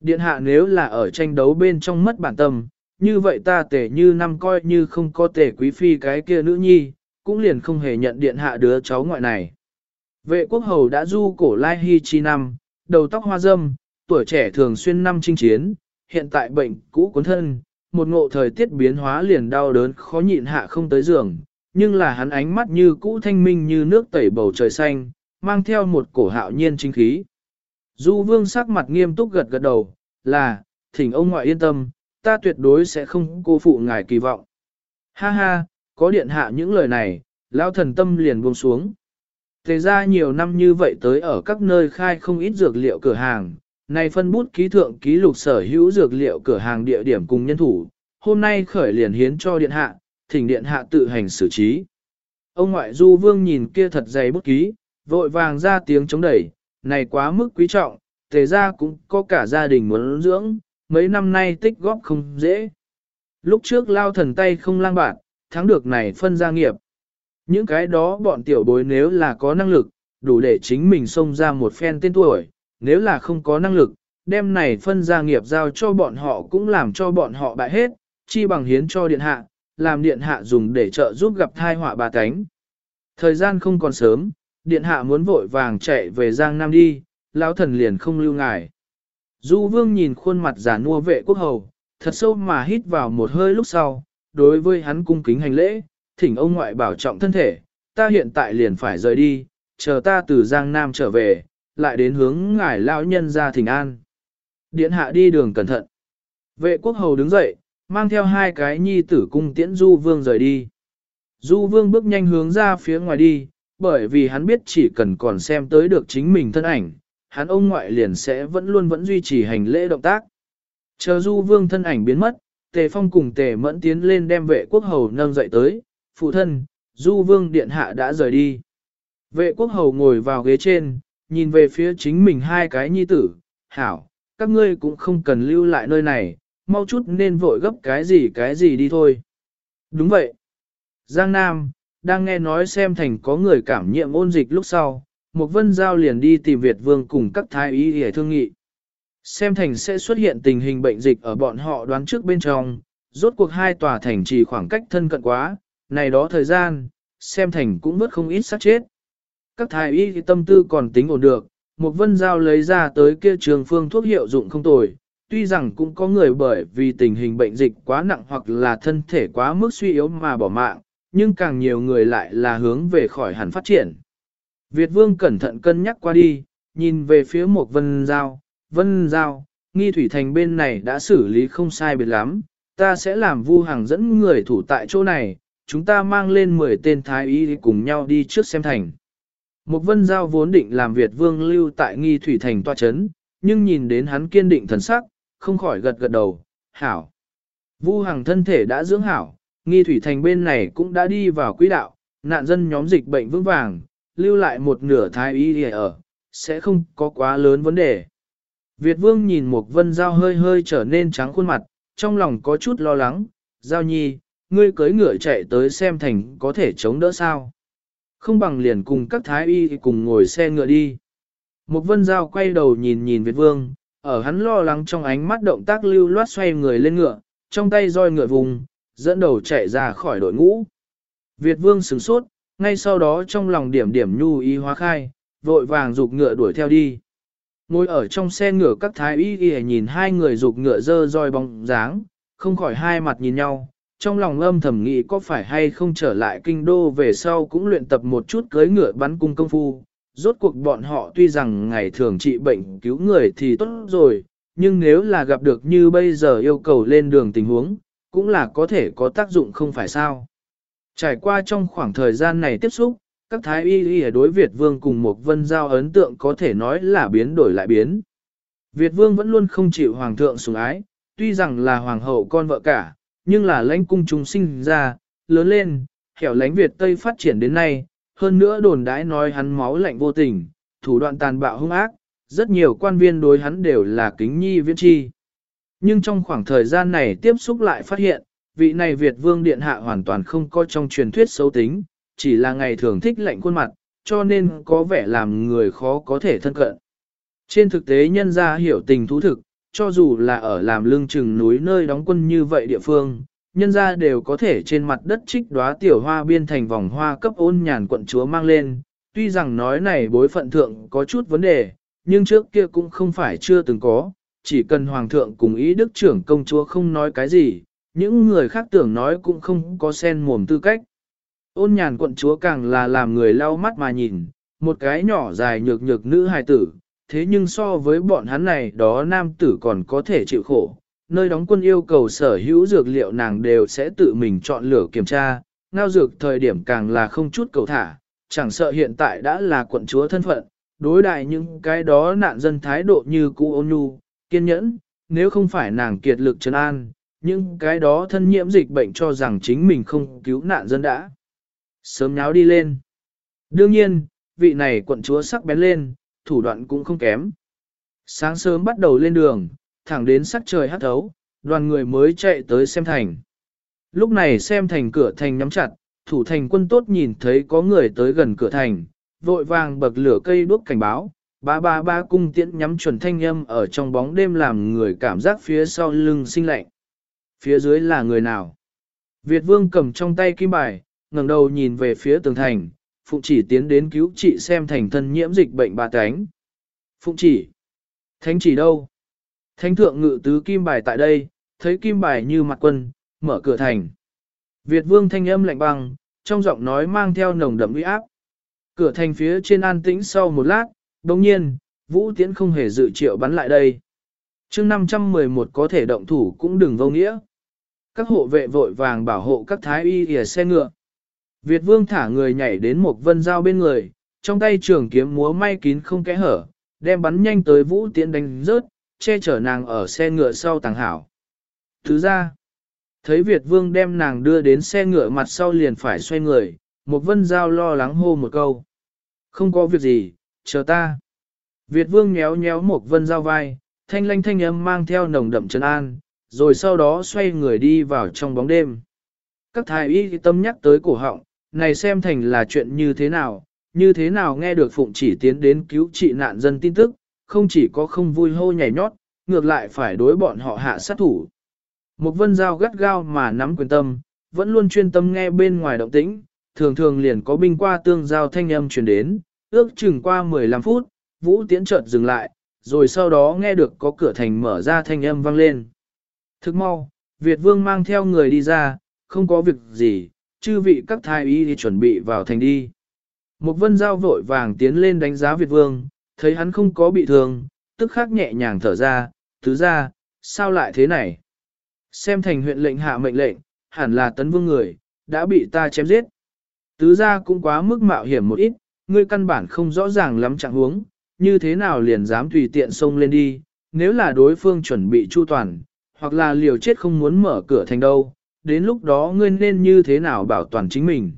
A: Điện hạ nếu là ở tranh đấu bên trong mất bản tâm, như vậy ta tể như năm coi như không có tể quý phi cái kia nữ nhi, cũng liền không hề nhận điện hạ đứa cháu ngoại này. Vệ quốc hầu đã du cổ lai hy chi năm, đầu tóc hoa dâm, tuổi trẻ thường xuyên năm chinh chiến, hiện tại bệnh cũ cuốn thân, một ngộ thời tiết biến hóa liền đau đớn khó nhịn hạ không tới giường, nhưng là hắn ánh mắt như cũ thanh minh như nước tẩy bầu trời xanh, mang theo một cổ hạo nhiên chính khí. Du vương sắc mặt nghiêm túc gật gật đầu, là, thỉnh ông ngoại yên tâm, ta tuyệt đối sẽ không cô phụ ngài kỳ vọng. Ha ha, có điện hạ những lời này, lão thần tâm liền buông xuống. Thế ra nhiều năm như vậy tới ở các nơi khai không ít dược liệu cửa hàng, này phân bút ký thượng ký lục sở hữu dược liệu cửa hàng địa điểm cùng nhân thủ, hôm nay khởi liền hiến cho điện hạ, thỉnh điện hạ tự hành xử trí. Ông ngoại du vương nhìn kia thật dày bút ký, vội vàng ra tiếng chống đẩy, này quá mức quý trọng, tề ra cũng có cả gia đình muốn dưỡng, mấy năm nay tích góp không dễ. Lúc trước lao thần tay không lang bạt thắng được này phân gia nghiệp. Những cái đó bọn tiểu bối nếu là có năng lực, đủ để chính mình xông ra một phen tên tuổi, nếu là không có năng lực, đem này phân gia nghiệp giao cho bọn họ cũng làm cho bọn họ bại hết, chi bằng hiến cho điện hạ, làm điện hạ dùng để trợ giúp gặp thai họa bà cánh. Thời gian không còn sớm, điện hạ muốn vội vàng chạy về Giang Nam đi, lão thần liền không lưu ngài. Du vương nhìn khuôn mặt giả nua vệ quốc hầu, thật sâu mà hít vào một hơi lúc sau, đối với hắn cung kính hành lễ, thỉnh ông ngoại bảo trọng thân thể, ta hiện tại liền phải rời đi, chờ ta từ Giang Nam trở về, lại đến hướng ngài lão nhân ra thỉnh an. Điện hạ đi đường cẩn thận. Vệ quốc hầu đứng dậy, mang theo hai cái nhi tử cung tiễn Du Vương rời đi. Du Vương bước nhanh hướng ra phía ngoài đi, bởi vì hắn biết chỉ cần còn xem tới được chính mình thân ảnh, hắn ông ngoại liền sẽ vẫn luôn vẫn duy trì hành lễ động tác. Chờ Du Vương thân ảnh biến mất, Tề Phong cùng Tề Mẫn tiến lên đem vệ quốc hầu nâng dậy tới, phụ thân, Du Vương điện hạ đã rời đi. Vệ quốc hầu ngồi vào ghế trên, nhìn về phía chính mình hai cái nhi tử, hảo, các ngươi cũng không cần lưu lại nơi này, mau chút nên vội gấp cái gì cái gì đi thôi. Đúng vậy. Giang Nam, đang nghe nói xem thành có người cảm nhiễm ôn dịch lúc sau, một vân giao liền đi tìm Việt Vương cùng các thái y để thương nghị. Xem thành sẽ xuất hiện tình hình bệnh dịch ở bọn họ đoán trước bên trong, rốt cuộc hai tòa thành chỉ khoảng cách thân cận quá, này đó thời gian, xem thành cũng mất không ít sát chết. Các thái y tâm tư còn tính ổn được, một vân giao lấy ra tới kia trường phương thuốc hiệu dụng không tồi, tuy rằng cũng có người bởi vì tình hình bệnh dịch quá nặng hoặc là thân thể quá mức suy yếu mà bỏ mạng, nhưng càng nhiều người lại là hướng về khỏi hẳn phát triển. Việt vương cẩn thận cân nhắc qua đi, nhìn về phía một vân giao, vân giao, nghi thủy thành bên này đã xử lý không sai biệt lắm, ta sẽ làm vu hàng dẫn người thủ tại chỗ này, chúng ta mang lên 10 tên thái y cùng nhau đi trước xem thành. Mục vân giao vốn định làm Việt vương lưu tại nghi thủy thành toa chấn, nhưng nhìn đến hắn kiên định thần sắc, không khỏi gật gật đầu, hảo. Vu Hằng thân thể đã dưỡng hảo, nghi thủy thành bên này cũng đã đi vào quỹ đạo, nạn dân nhóm dịch bệnh vững vàng, lưu lại một nửa thái y ở, sẽ không có quá lớn vấn đề. Việt vương nhìn Mục vân giao hơi hơi trở nên trắng khuôn mặt, trong lòng có chút lo lắng, giao nhi, ngươi cưới ngựa chạy tới xem thành có thể chống đỡ sao. Không bằng liền cùng các thái y cùng ngồi xe ngựa đi. Một vân giao quay đầu nhìn nhìn Việt vương, ở hắn lo lắng trong ánh mắt động tác lưu loát xoay người lên ngựa, trong tay roi ngựa vùng, dẫn đầu chạy ra khỏi đội ngũ. Việt vương sửng sốt, ngay sau đó trong lòng điểm điểm nhu ý hóa khai, vội vàng dục ngựa đuổi theo đi. Ngồi ở trong xe ngựa các thái y y nhìn hai người dục ngựa dơ roi bóng dáng, không khỏi hai mặt nhìn nhau, trong lòng âm thầm nghĩ có phải hay không trở lại kinh đô về sau cũng luyện tập một chút cưới ngựa bắn cung công phu, rốt cuộc bọn họ tuy rằng ngày thường trị bệnh cứu người thì tốt rồi, nhưng nếu là gặp được như bây giờ yêu cầu lên đường tình huống, cũng là có thể có tác dụng không phải sao. Trải qua trong khoảng thời gian này tiếp xúc, các thái y y đối Việt Vương cùng một vân giao ấn tượng có thể nói là biến đổi lại biến. Việt Vương vẫn luôn không chịu Hoàng thượng sủng ái, tuy rằng là Hoàng hậu con vợ cả, nhưng là lãnh cung chúng sinh ra, lớn lên, hẻo lánh Việt Tây phát triển đến nay, hơn nữa đồn đãi nói hắn máu lạnh vô tình, thủ đoạn tàn bạo hung ác, rất nhiều quan viên đối hắn đều là kính nhi viễn chi. Nhưng trong khoảng thời gian này tiếp xúc lại phát hiện, vị này Việt Vương Điện Hạ hoàn toàn không có trong truyền thuyết xấu tính, chỉ là ngày thường thích lạnh khuôn mặt, cho nên có vẻ làm người khó có thể thân cận. Trên thực tế nhân ra hiểu tình thú thực, cho dù là ở làm lương chừng núi nơi đóng quân như vậy địa phương, nhân ra đều có thể trên mặt đất trích đóa tiểu hoa biên thành vòng hoa cấp ôn nhàn quận chúa mang lên. Tuy rằng nói này bối phận thượng có chút vấn đề, nhưng trước kia cũng không phải chưa từng có, chỉ cần hoàng thượng cùng ý đức trưởng công chúa không nói cái gì, những người khác tưởng nói cũng không có sen mồm tư cách. Ôn nhàn quận chúa càng là làm người lau mắt mà nhìn, một cái nhỏ dài nhược nhược nữ hài tử, thế nhưng so với bọn hắn này đó nam tử còn có thể chịu khổ. Nơi đóng quân yêu cầu sở hữu dược liệu nàng đều sẽ tự mình chọn lựa kiểm tra, ngao dược thời điểm càng là không chút cầu thả, chẳng sợ hiện tại đã là quận chúa thân phận, đối đại những cái đó nạn dân thái độ như cũ ôn nhu, kiên nhẫn, nếu không phải nàng kiệt lực trấn an, những cái đó thân nhiễm dịch bệnh cho rằng chính mình không cứu nạn dân đã. Sớm nháo đi lên. Đương nhiên, vị này quận chúa sắc bén lên, thủ đoạn cũng không kém. Sáng sớm bắt đầu lên đường, thẳng đến sắc trời hắt thấu, đoàn người mới chạy tới xem thành. Lúc này xem thành cửa thành nhắm chặt, thủ thành quân tốt nhìn thấy có người tới gần cửa thành, vội vàng bậc lửa cây đuốc cảnh báo, ba ba ba cung tiễn nhắm chuẩn thanh âm ở trong bóng đêm làm người cảm giác phía sau lưng sinh lạnh. Phía dưới là người nào? Việt vương cầm trong tay kim bài, ngẩng đầu nhìn về phía tường thành, Phụng chỉ tiến đến cứu trị xem thành thân nhiễm dịch bệnh ba cánh. Phụng chỉ. Thánh chỉ đâu? Thánh thượng ngự tứ kim bài tại đây, thấy kim bài như mặt quân, mở cửa thành. Việt vương thanh âm lạnh băng, trong giọng nói mang theo nồng đậm uy áp. Cửa thành phía trên an tĩnh sau một lát, đồng nhiên, vũ tiễn không hề dự triệu bắn lại đây. chương 511 có thể động thủ cũng đừng vô nghĩa. Các hộ vệ vội vàng bảo hộ các thái y kìa xe ngựa. Việt vương thả người nhảy đến một vân dao bên người, trong tay trường kiếm múa may kín không kẽ hở, đem bắn nhanh tới vũ tiễn đánh rớt, che chở nàng ở xe ngựa sau tàng hảo. Thứ ra, thấy Việt vương đem nàng đưa đến xe ngựa mặt sau liền phải xoay người, một vân dao lo lắng hô một câu. Không có việc gì, chờ ta. Việt vương nhéo nhéo một vân dao vai, thanh lanh thanh âm mang theo nồng đậm trấn an, rồi sau đó xoay người đi vào trong bóng đêm. Các thái y tâm nhắc tới cổ họng, này xem thành là chuyện như thế nào, như thế nào nghe được Phụng chỉ tiến đến cứu trị nạn dân tin tức, không chỉ có không vui hô nhảy nhót, ngược lại phải đối bọn họ hạ sát thủ. Một vân giao gắt gao mà nắm quyền tâm, vẫn luôn chuyên tâm nghe bên ngoài động tĩnh, thường thường liền có binh qua tương giao thanh âm truyền đến, ước chừng qua 15 phút, vũ tiễn chợt dừng lại, rồi sau đó nghe được có cửa thành mở ra thanh âm vang lên. Thức mau, Việt vương mang theo người đi ra, không có việc gì, chư vị các thái y thì chuẩn bị vào thành đi. Một vân giao vội vàng tiến lên đánh giá Việt vương, thấy hắn không có bị thương, tức khắc nhẹ nhàng thở ra, thứ ra, sao lại thế này? Xem thành huyện lệnh hạ mệnh lệnh, hẳn là tấn vương người, đã bị ta chém giết. Tứ ra cũng quá mức mạo hiểm một ít, ngươi căn bản không rõ ràng lắm trạng huống, như thế nào liền dám tùy tiện xông lên đi, nếu là đối phương chuẩn bị chu toàn, hoặc là liều chết không muốn mở cửa thành đâu, đến lúc đó ngươi nên như thế nào bảo toàn chính mình.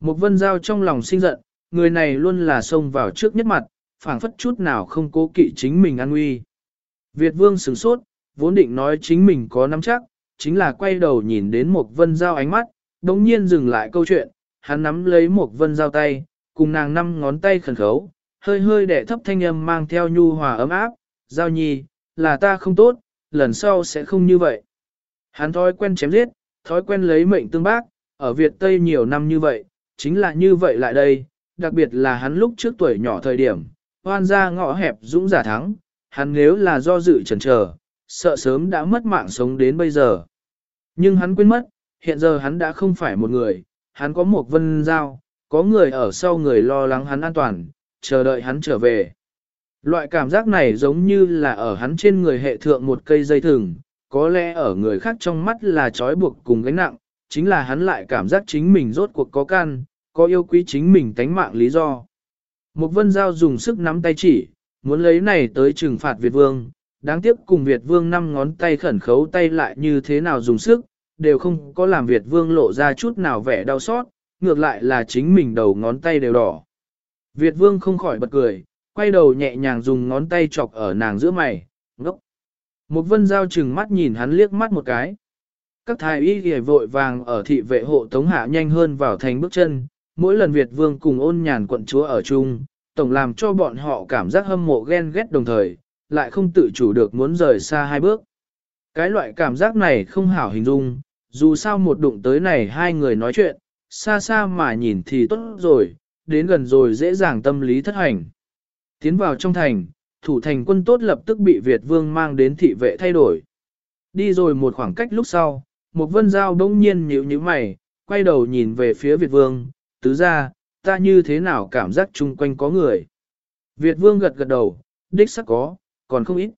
A: Một vân giao trong lòng sinh giận, người này luôn là xông vào trước nhất mặt, phảng phất chút nào không cố kỵ chính mình an nguy. Việt vương sửng sốt, vốn định nói chính mình có nắm chắc, chính là quay đầu nhìn đến một vân giao ánh mắt, đống nhiên dừng lại câu chuyện, hắn nắm lấy một vân giao tay, cùng nàng năm ngón tay khẩn khấu, hơi hơi đẻ thấp thanh âm mang theo nhu hòa ấm áp, giao nhi, là ta không tốt, lần sau sẽ không như vậy. Hắn thói quen chém giết, thói quen lấy mệnh tương bác, ở Việt Tây nhiều năm như vậy, chính là như vậy lại đây, đặc biệt là hắn lúc trước tuổi nhỏ thời điểm, hoan ra ngõ hẹp dũng giả thắng, hắn nếu là do dự chần chờ, sợ sớm đã mất mạng sống đến bây giờ. Nhưng hắn quên mất, hiện giờ hắn đã không phải một người, hắn có một vân giao, có người ở sau người lo lắng hắn an toàn, chờ đợi hắn trở về. Loại cảm giác này giống như là ở hắn trên người hệ thượng một cây dây thừng, có lẽ ở người khác trong mắt là trói buộc cùng gánh nặng, chính là hắn lại cảm giác chính mình rốt cuộc có can, có yêu quý chính mình tánh mạng lý do. Một vân giao dùng sức nắm tay chỉ, muốn lấy này tới trừng phạt Việt Vương, đáng tiếc cùng Việt Vương năm ngón tay khẩn khấu tay lại như thế nào dùng sức, đều không có làm Việt Vương lộ ra chút nào vẻ đau xót, ngược lại là chính mình đầu ngón tay đều đỏ. Việt Vương không khỏi bật cười, quay đầu nhẹ nhàng dùng ngón tay chọc ở nàng giữa mày, ngốc. Một vân giao chừng mắt nhìn hắn liếc mắt một cái. Các thái y ghề vội vàng ở thị vệ hộ tống hạ nhanh hơn vào thành bước chân, mỗi lần Việt Vương cùng ôn nhàn quận chúa ở chung, tổng làm cho bọn họ cảm giác hâm mộ ghen ghét đồng thời, lại không tự chủ được muốn rời xa hai bước. Cái loại cảm giác này không hảo hình dung, dù sao một đụng tới này hai người nói chuyện, xa xa mà nhìn thì tốt rồi, đến gần rồi dễ dàng tâm lý thất hành. Tiến vào trong thành, thủ thành quân tốt lập tức bị Việt Vương mang đến thị vệ thay đổi. Đi rồi một khoảng cách lúc sau, một vân giao đông nhiên nhíu nhíu mày, quay đầu nhìn về phía Việt Vương, tứ ra, ta như thế nào cảm giác chung quanh có người. Việt Vương gật gật đầu, đích sắc có, còn không ít.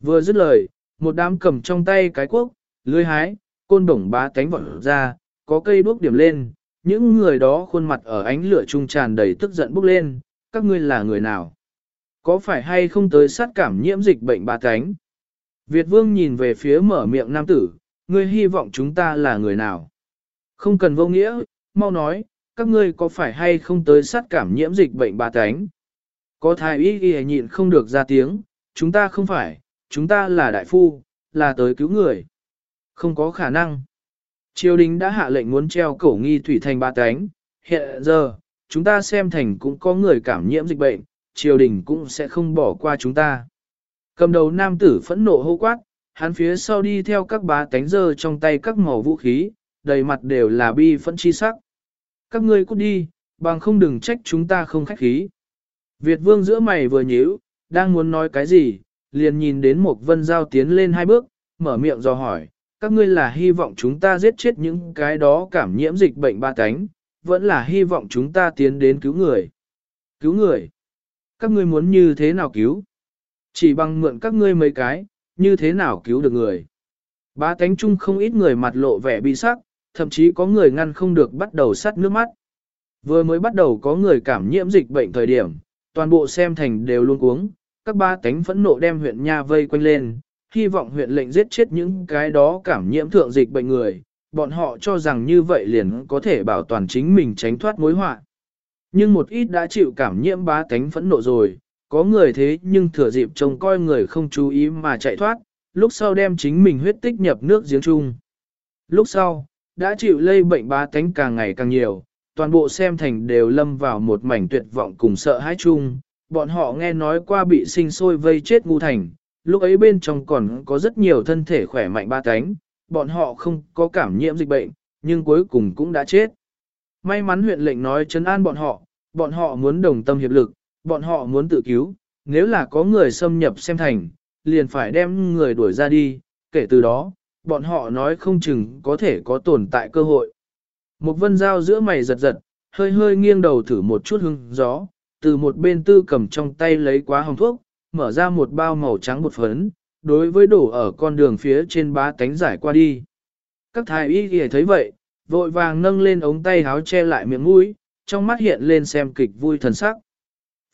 A: Vừa dứt lời, một đám cầm trong tay cái quốc, lưới hái, côn đồng bá cánh vọt ra, có cây đuốc điểm lên, những người đó khuôn mặt ở ánh lửa trung tràn đầy tức giận bốc lên, các ngươi là người nào? Có phải hay không tới sát cảm nhiễm dịch bệnh ba cánh? Việt vương nhìn về phía mở miệng nam tử, ngươi hy vọng chúng ta là người nào? Không cần vô nghĩa, mau nói, các ngươi có phải hay không tới sát cảm nhiễm dịch bệnh ba cánh? Có thái y ghi nhịn không được ra tiếng, chúng ta không phải, chúng ta là đại phu, là tới cứu người. Không có khả năng. Triều đình đã hạ lệnh muốn treo cổ nghi thủy thành ba cánh, hiện giờ, chúng ta xem thành cũng có người cảm nhiễm dịch bệnh, triều đình cũng sẽ không bỏ qua chúng ta. Cầm đầu nam tử phẫn nộ hô quát, hắn phía sau đi theo các bá tánh dơ trong tay các màu vũ khí, đầy mặt đều là bi phẫn chi sắc. Các ngươi cút đi, bằng không đừng trách chúng ta không khách khí. Việt vương giữa mày vừa nhíu, đang muốn nói cái gì, liền nhìn đến một vân giao tiến lên hai bước, mở miệng do hỏi, các ngươi là hy vọng chúng ta giết chết những cái đó cảm nhiễm dịch bệnh ba cánh, vẫn là hy vọng chúng ta tiến đến cứu người. Cứu người? Các ngươi muốn như thế nào cứu? Chỉ bằng mượn các ngươi mấy cái, như thế nào cứu được người? Ba tánh chung không ít người mặt lộ vẻ bị sắc, thậm chí có người ngăn không được bắt đầu sắt nước mắt. Vừa mới bắt đầu có người cảm nhiễm dịch bệnh thời điểm, toàn bộ xem thành đều luôn cuống, các ba tánh phẫn nộ đem huyện nha vây quanh lên, hy vọng huyện lệnh giết chết những cái đó cảm nhiễm thượng dịch bệnh người, bọn họ cho rằng như vậy liền có thể bảo toàn chính mình tránh thoát mối họa. Nhưng một ít đã chịu cảm nhiễm bá tánh phẫn nộ rồi, có người thế nhưng thừa dịp trông coi người không chú ý mà chạy thoát, lúc sau đem chính mình huyết tích nhập nước giếng chung. Lúc sau, đã chịu lây bệnh bá tánh càng ngày càng nhiều, toàn bộ xem thành đều lâm vào một mảnh tuyệt vọng cùng sợ hãi chung, bọn họ nghe nói qua bị sinh sôi vây chết ngu thành, lúc ấy bên trong còn có rất nhiều thân thể khỏe mạnh ba cánh, bọn họ không có cảm nhiễm dịch bệnh, nhưng cuối cùng cũng đã chết. May mắn huyện lệnh nói chấn an bọn họ, bọn họ muốn đồng tâm hiệp lực, bọn họ muốn tự cứu, nếu là có người xâm nhập xem thành, liền phải đem người đuổi ra đi, kể từ đó, bọn họ nói không chừng có thể có tồn tại cơ hội. Một vân dao giữa mày giật giật, hơi hơi nghiêng đầu thử một chút hưng gió, từ một bên tư cầm trong tay lấy quá hồng thuốc, mở ra một bao màu trắng bột phấn, đối với đổ ở con đường phía trên bá tánh giải qua đi. Các thái y kìa thấy vậy, vội vàng nâng lên ống tay háo che lại miệng mũi, trong mắt hiện lên xem kịch vui thần sắc.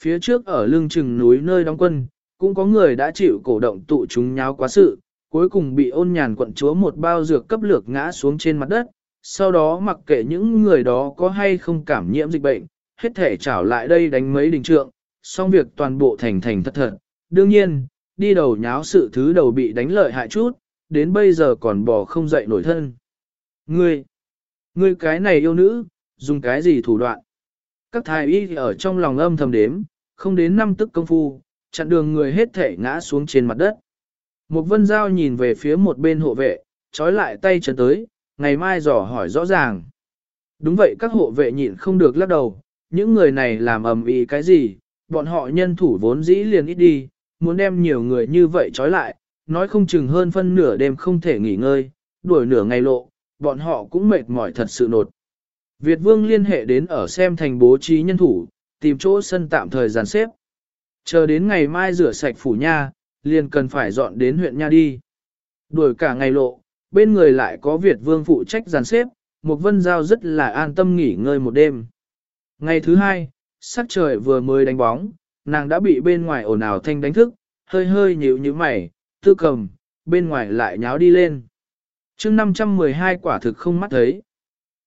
A: Phía trước ở lưng chừng núi nơi đóng quân, cũng có người đã chịu cổ động tụ chúng nháo quá sự, cuối cùng bị ôn nhàn quận chúa một bao dược cấp lược ngã xuống trên mặt đất, sau đó mặc kệ những người đó có hay không cảm nhiễm dịch bệnh, hết thể trảo lại đây đánh mấy đình trượng, xong việc toàn bộ thành thành thật thật, Đương nhiên, đi đầu nháo sự thứ đầu bị đánh lợi hại chút, đến bây giờ còn bỏ không dậy nổi thân. Ngươi, ngươi cái này yêu nữ, dùng cái gì thủ đoạn? Các thái y ở trong lòng âm thầm đếm, không đến năm tức công phu, chặn đường người hết thể ngã xuống trên mặt đất. Một vân giao nhìn về phía một bên hộ vệ, trói lại tay chân tới, ngày mai dò hỏi rõ ràng. Đúng vậy các hộ vệ nhịn không được lắc đầu, những người này làm ầm ĩ cái gì, bọn họ nhân thủ vốn dĩ liền ít đi, muốn đem nhiều người như vậy trói lại, nói không chừng hơn phân nửa đêm không thể nghỉ ngơi, đuổi nửa ngày lộ, bọn họ cũng mệt mỏi thật sự nột. Việt Vương liên hệ đến ở xem thành bố trí nhân thủ, tìm chỗ sân tạm thời giàn xếp. Chờ đến ngày mai rửa sạch phủ nha, liền cần phải dọn đến huyện nha đi. Đuổi cả ngày lộ, bên người lại có Việt Vương phụ trách giàn xếp, một vân giao rất là an tâm nghỉ ngơi một đêm. Ngày thứ hai, sắc trời vừa mới đánh bóng, nàng đã bị bên ngoài ồn ào thanh đánh thức, hơi hơi nhíu như mày, tư cầm, bên ngoài lại nháo đi lên chương 512 quả thực không mắt thấy.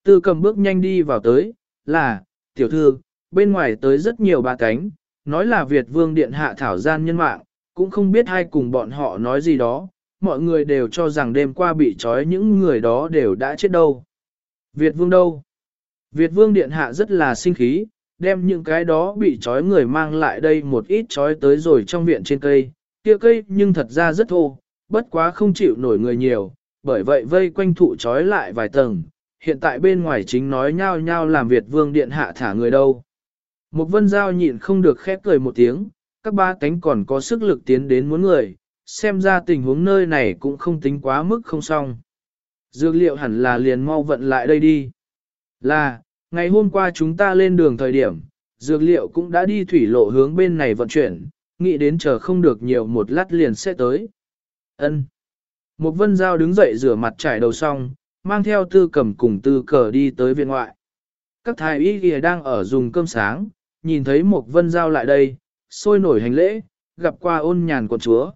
A: Tư cầm bước nhanh đi vào tới, là, tiểu thư, bên ngoài tới rất nhiều ba cánh, nói là Việt vương điện hạ thảo gian nhân mạng, cũng không biết hai cùng bọn họ nói gì đó, mọi người đều cho rằng đêm qua bị trói những người đó đều đã chết đâu. Việt vương đâu? Việt vương điện hạ rất là sinh khí, đem những cái đó bị trói người mang lại đây một ít trói tới rồi trong viện trên cây, kia cây nhưng thật ra rất thô, bất quá không chịu nổi người nhiều, bởi vậy vây quanh thụ trói lại vài tầng, hiện tại bên ngoài chính nói nhau nhau làm Việt vương điện hạ thả người đâu. Một vân giao nhịn không được khép cười một tiếng, các ba cánh còn có sức lực tiến đến muốn người, xem ra tình huống nơi này cũng không tính quá mức không xong. Dược liệu hẳn là liền mau vận lại đây đi. Là, ngày hôm qua chúng ta lên đường thời điểm, dược liệu cũng đã đi thủy lộ hướng bên này vận chuyển, nghĩ đến chờ không được nhiều một lát liền sẽ tới. Ân. Một vân giao đứng dậy rửa mặt trải đầu xong, mang theo tư cầm cùng tư cờ đi tới viện ngoại. Các thái y kìa đang ở dùng cơm sáng, nhìn thấy một vân giao lại đây, sôi nổi hành lễ, gặp qua ôn nhàn quận chúa.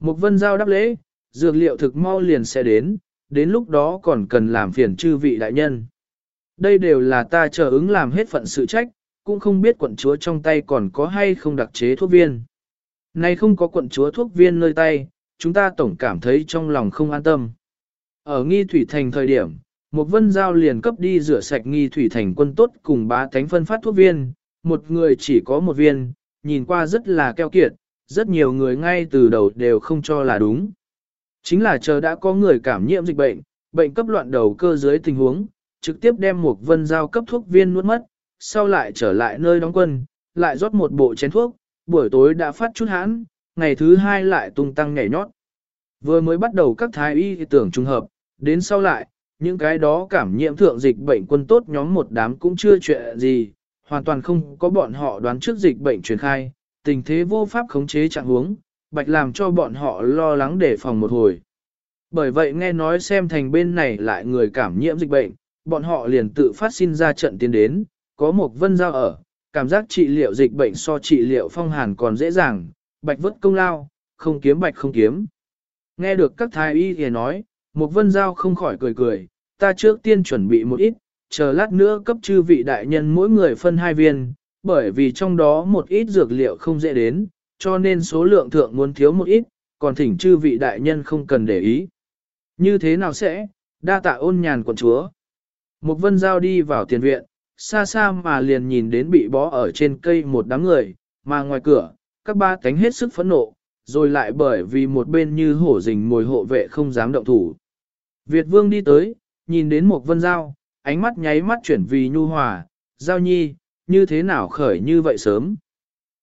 A: Một vân giao đáp lễ, dược liệu thực mau liền sẽ đến, đến lúc đó còn cần làm phiền chư vị đại nhân. Đây đều là ta chờ ứng làm hết phận sự trách, cũng không biết quận chúa trong tay còn có hay không đặc chế thuốc viên. Nay không có quận chúa thuốc viên nơi tay, chúng ta tổng cảm thấy trong lòng không an tâm. Ở nghi thủy thành thời điểm, một vân giao liền cấp đi rửa sạch nghi thủy thành quân tốt cùng bá thánh phân phát thuốc viên, một người chỉ có một viên, nhìn qua rất là keo kiệt, rất nhiều người ngay từ đầu đều không cho là đúng. Chính là chờ đã có người cảm nhiễm dịch bệnh, bệnh cấp loạn đầu cơ dưới tình huống, trực tiếp đem một vân giao cấp thuốc viên nuốt mất, sau lại trở lại nơi đóng quân, lại rót một bộ chén thuốc, buổi tối đã phát chút hãn, ngày thứ hai lại tung tăng nhảy nhót. Vừa mới bắt đầu các thái y tưởng trùng hợp, đến sau lại, những cái đó cảm nhiễm thượng dịch bệnh quân tốt nhóm một đám cũng chưa chuyện gì, hoàn toàn không có bọn họ đoán trước dịch bệnh truyền khai, tình thế vô pháp khống chế trạng huống, bạch làm cho bọn họ lo lắng để phòng một hồi. Bởi vậy nghe nói xem thành bên này lại người cảm nhiễm dịch bệnh, bọn họ liền tự phát sinh ra trận tiến đến, có một vân giao ở, cảm giác trị liệu dịch bệnh so trị liệu phong hàn còn dễ dàng, bạch vất công lao, không kiếm bạch không kiếm. Nghe được các thái y thì nói, một vân giao không khỏi cười cười, ta trước tiên chuẩn bị một ít, chờ lát nữa cấp chư vị đại nhân mỗi người phân hai viên, bởi vì trong đó một ít dược liệu không dễ đến, cho nên số lượng thượng muốn thiếu một ít, còn thỉnh chư vị đại nhân không cần để ý. Như thế nào sẽ, đa tạ ôn nhàn quận chúa. Một vân giao đi vào tiền viện, xa xa mà liền nhìn đến bị bó ở trên cây một đám người, mà ngoài cửa, các ba cánh hết sức phẫn nộ, rồi lại bởi vì một bên như hổ rình mồi hộ vệ không dám động thủ. Việt vương đi tới, nhìn đến một vân giao, ánh mắt nháy mắt chuyển vì nhu hòa, giao nhi, như thế nào khởi như vậy sớm.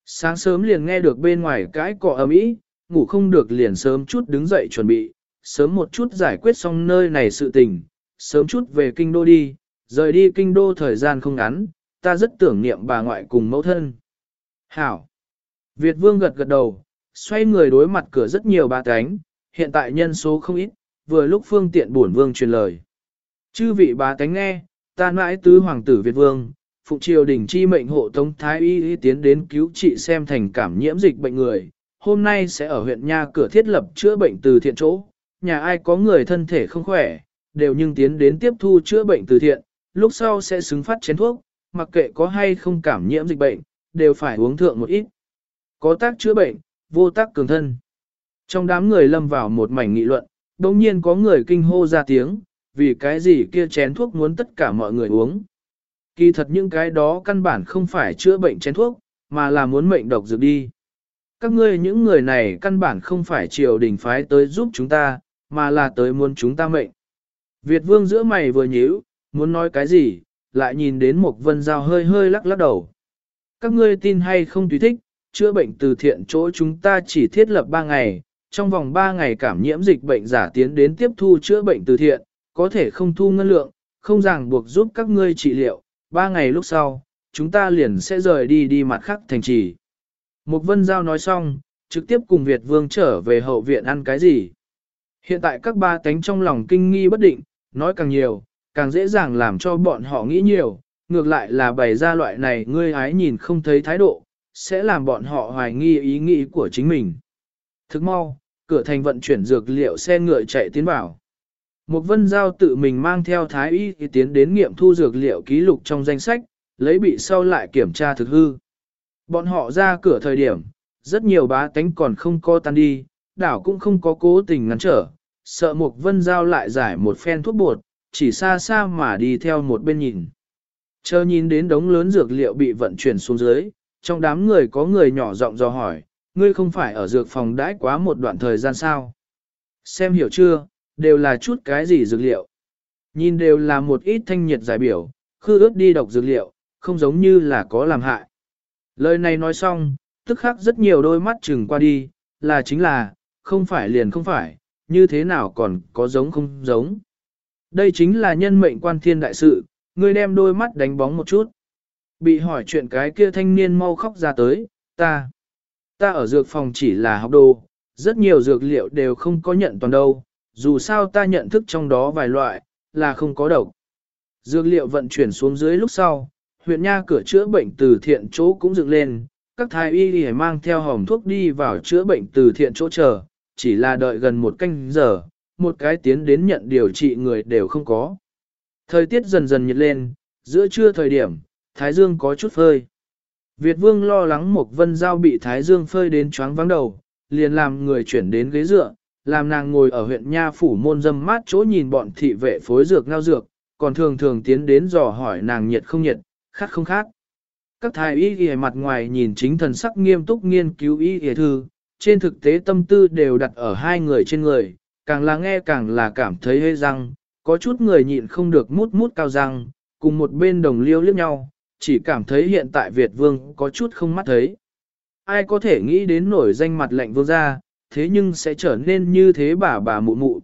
A: Sáng sớm liền nghe được bên ngoài cái cọ ầm ĩ, ngủ không được liền sớm chút đứng dậy chuẩn bị, sớm một chút giải quyết xong nơi này sự tình, sớm chút về kinh đô đi, rời đi kinh đô thời gian không ngắn, ta rất tưởng niệm bà ngoại cùng mẫu thân. Hảo! Việt vương gật gật đầu, xoay người đối mặt cửa rất nhiều bà cánh, hiện tại nhân số không ít, vừa lúc phương tiện bổn vương truyền lời. Chư vị bá tánh nghe, ta mãi tứ hoàng tử Việt vương, phụ triều đình chi mệnh hộ tống thái y, y tiến đến cứu trị xem thành cảm nhiễm dịch bệnh người, hôm nay sẽ ở huyện nha cửa thiết lập chữa bệnh từ thiện chỗ, nhà ai có người thân thể không khỏe, đều nhưng tiến đến tiếp thu chữa bệnh từ thiện, lúc sau sẽ xứng phát chén thuốc, mặc kệ có hay không cảm nhiễm dịch bệnh, đều phải uống thượng một ít. Có tác chữa bệnh, vô tác cường thân. Trong đám người lâm vào một mảnh nghị luận, đồng nhiên có người kinh hô ra tiếng, vì cái gì kia chén thuốc muốn tất cả mọi người uống. Kỳ thật những cái đó căn bản không phải chữa bệnh chén thuốc, mà là muốn mệnh độc dược đi. Các ngươi những người này căn bản không phải triều đình phái tới giúp chúng ta, mà là tới muốn chúng ta mệnh. Việt vương giữa mày vừa nhíu, muốn nói cái gì, lại nhìn đến một vân dao hơi hơi lắc lắc đầu. Các ngươi tin hay không tùy thích, chữa bệnh từ thiện chỗ chúng ta chỉ thiết lập 3 ngày, trong vòng 3 ngày cảm nhiễm dịch bệnh giả tiến đến tiếp thu chữa bệnh từ thiện, có thể không thu ngân lượng, không ràng buộc giúp các ngươi trị liệu, 3 ngày lúc sau, chúng ta liền sẽ rời đi đi mặt khác thành trì. Mục vân giao nói xong, trực tiếp cùng Việt vương trở về hậu viện ăn cái gì. Hiện tại các ba tánh trong lòng kinh nghi bất định, nói càng nhiều, càng dễ dàng làm cho bọn họ nghĩ nhiều, ngược lại là bày ra loại này ngươi ái nhìn không thấy thái độ, sẽ làm bọn họ hoài nghi ý nghĩ của chính mình. Thức mau, cửa thành vận chuyển dược liệu xe ngựa chạy tiến vào. Một vân giao tự mình mang theo thái y tiến đến nghiệm thu dược liệu ký lục trong danh sách, lấy bị sau lại kiểm tra thực hư. Bọn họ ra cửa thời điểm, rất nhiều bá tánh còn không co tan đi, đảo cũng không có cố tình ngăn trở, sợ một vân giao lại giải một phen thuốc bột, chỉ xa xa mà đi theo một bên nhìn. Chờ nhìn đến đống lớn dược liệu bị vận chuyển xuống dưới, trong đám người có người nhỏ giọng dò hỏi, ngươi không phải ở dược phòng đãi quá một đoạn thời gian sao? Xem hiểu chưa, đều là chút cái gì dược liệu. Nhìn đều là một ít thanh nhiệt giải biểu, khư ướt đi độc dược liệu, không giống như là có làm hại. Lời này nói xong, tức khắc rất nhiều đôi mắt chừng qua đi, là chính là, không phải liền không phải, như thế nào còn có giống không giống. Đây chính là nhân mệnh quan thiên đại sự, ngươi đem đôi mắt đánh bóng một chút. Bị hỏi chuyện cái kia thanh niên mau khóc ra tới, ta, ta ở dược phòng chỉ là học đồ, rất nhiều dược liệu đều không có nhận toàn đâu, dù sao ta nhận thức trong đó vài loại, là không có độc. Dược liệu vận chuyển xuống dưới lúc sau, huyện nha cửa chữa bệnh từ thiện chỗ cũng dựng lên, các thái y đi mang theo hòm thuốc đi vào chữa bệnh từ thiện chỗ chờ, chỉ là đợi gần một canh giờ, một cái tiến đến nhận điều trị người đều không có. Thời tiết dần dần nhiệt lên, giữa trưa thời điểm, Thái Dương có chút phơi. Việt Vương lo lắng Mộc vân giao bị Thái Dương phơi đến choáng vắng đầu, liền làm người chuyển đến ghế dựa, làm nàng ngồi ở huyện Nha Phủ môn dâm mát chỗ nhìn bọn thị vệ phối dược ngao dược, còn thường thường tiến đến dò hỏi nàng nhiệt không nhiệt, khát không khát. Các thái y ghi mặt ngoài nhìn chính thần sắc nghiêm túc nghiên cứu y ghi thư, trên thực tế tâm tư đều đặt ở hai người trên người, càng là nghe càng là cảm thấy hơi răng, có chút người nhịn không được mút mút cao răng, cùng một bên đồng liêu liếc nhau, chỉ cảm thấy hiện tại Việt vương có chút không mắt thấy. Ai có thể nghĩ đến nổi danh mặt lệnh vương gia, thế nhưng sẽ trở nên như thế bà bà mụ mụ.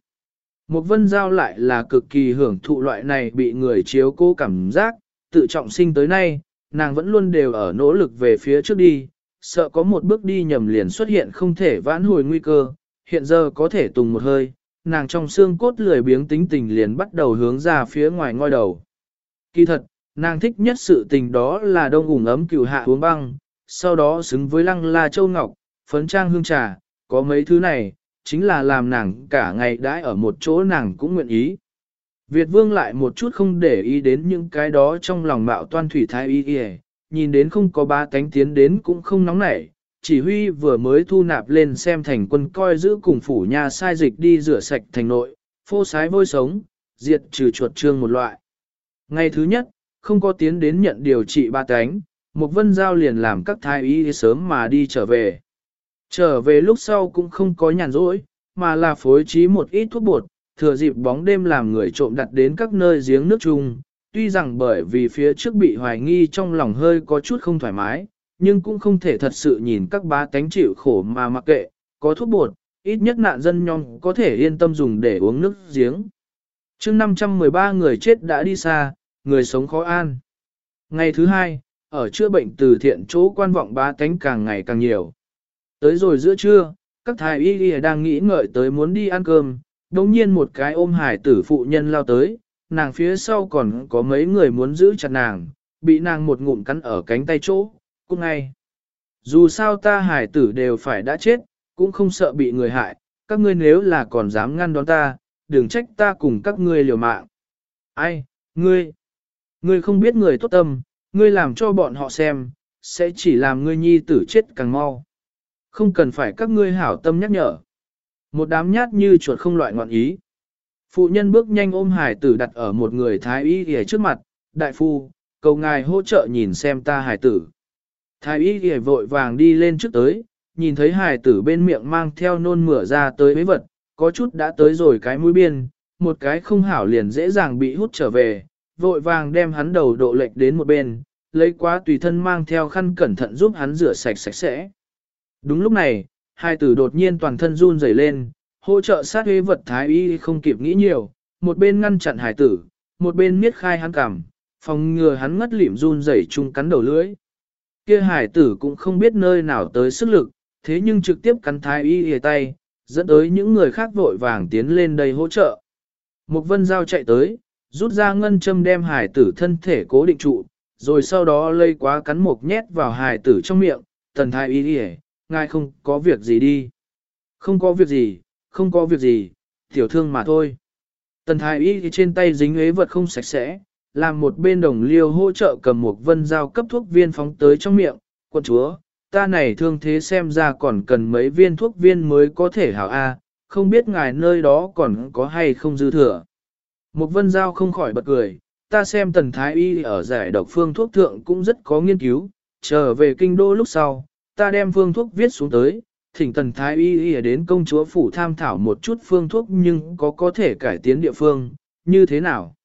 A: Một vân giao lại là cực kỳ hưởng thụ loại này bị người chiếu cố cảm giác, tự trọng sinh tới nay, nàng vẫn luôn đều ở nỗ lực về phía trước đi, sợ có một bước đi nhầm liền xuất hiện không thể vãn hồi nguy cơ, hiện giờ có thể tùng một hơi, nàng trong xương cốt lười biếng tính tình liền bắt đầu hướng ra phía ngoài ngoi đầu. Kỳ thật, nàng thích nhất sự tình đó là đông ủng ấm cửu hạ uống băng, sau đó xứng với lăng la châu ngọc, phấn trang hương trà, có mấy thứ này, chính là làm nàng cả ngày đãi ở một chỗ nàng cũng nguyện ý. Việt vương lại một chút không để ý đến những cái đó trong lòng mạo toan thủy thái y y, nhìn đến không có ba cánh tiến đến cũng không nóng nảy, chỉ huy vừa mới thu nạp lên xem thành quân coi giữ cùng phủ nhà sai dịch đi rửa sạch thành nội, phô sái vôi sống, diệt trừ chuột trương một loại. Ngày thứ nhất, không có tiến đến nhận điều trị ba cánh, một vân giao liền làm các thái y sớm mà đi trở về. Trở về lúc sau cũng không có nhàn rỗi, mà là phối trí một ít thuốc bột, thừa dịp bóng đêm làm người trộm đặt đến các nơi giếng nước chung. Tuy rằng bởi vì phía trước bị hoài nghi trong lòng hơi có chút không thoải mái, nhưng cũng không thể thật sự nhìn các bá tánh chịu khổ mà mặc kệ, có thuốc bột, ít nhất nạn dân nhong có thể yên tâm dùng để uống nước giếng. chương 513 người chết đã đi xa, người sống khó an. Ngày thứ hai, ở chữa bệnh từ thiện chỗ quan vọng bá tánh càng ngày càng nhiều. Tới rồi giữa trưa, các thái y y đang nghĩ ngợi tới muốn đi ăn cơm, đồng nhiên một cái ôm hải tử phụ nhân lao tới, nàng phía sau còn có mấy người muốn giữ chặt nàng, bị nàng một ngụm cắn ở cánh tay chỗ, cũng ngay. Dù sao ta hải tử đều phải đã chết, cũng không sợ bị người hại, các ngươi nếu là còn dám ngăn đón ta, đừng trách ta cùng các ngươi liều mạng. Ai, ngươi, ngươi không biết người tốt tâm, ngươi làm cho bọn họ xem, sẽ chỉ làm ngươi nhi tử chết càng mau. Không cần phải các ngươi hảo tâm nhắc nhở. Một đám nhát như chuột không loại ngoạn ý. Phụ nhân bước nhanh ôm hải tử đặt ở một người thái y ghề trước mặt, đại phu, cầu ngài hỗ trợ nhìn xem ta hải tử. Thái y ghề vội vàng đi lên trước tới, nhìn thấy hải tử bên miệng mang theo nôn mửa ra tới mấy vật, có chút đã tới rồi cái mũi biên, một cái không hảo liền dễ dàng bị hút trở về, vội vàng đem hắn đầu độ lệch đến một bên, lấy quá tùy thân mang theo khăn cẩn thận giúp hắn rửa sạch sạch sẽ. Đúng lúc này, hai tử đột nhiên toàn thân run rẩy lên, hỗ trợ sát huế vật thái y không kịp nghĩ nhiều, một bên ngăn chặn hải tử, một bên miết khai hắn cằm, phòng ngừa hắn ngất lịm run rẩy chung cắn đầu lưỡi. Kia hải tử cũng không biết nơi nào tới sức lực, thế nhưng trực tiếp cắn thái y hề tay, dẫn tới những người khác vội vàng tiến lên đây hỗ trợ. Một vân giao chạy tới, rút ra ngân châm đem hải tử thân thể cố định trụ, rồi sau đó lây quá cắn một nhét vào hài tử trong miệng, tần thái y đi ngài không có việc gì đi. Không có việc gì, không có việc gì, tiểu thương mà thôi. Tần thái y trên tay dính ế vật không sạch sẽ, làm một bên đồng liêu hỗ trợ cầm một vân dao cấp thuốc viên phóng tới trong miệng, quân chúa, ta này thương thế xem ra còn cần mấy viên thuốc viên mới có thể hảo A, không biết ngài nơi đó còn có hay không dư thừa. Một vân giao không khỏi bật cười, ta xem tần thái y ở giải độc phương thuốc thượng cũng rất có nghiên cứu, trở về kinh đô lúc sau, ta đem phương thuốc viết xuống tới, thỉnh tần thái y y đến công chúa phủ tham thảo một chút phương thuốc nhưng có có thể cải tiến địa phương, như thế nào.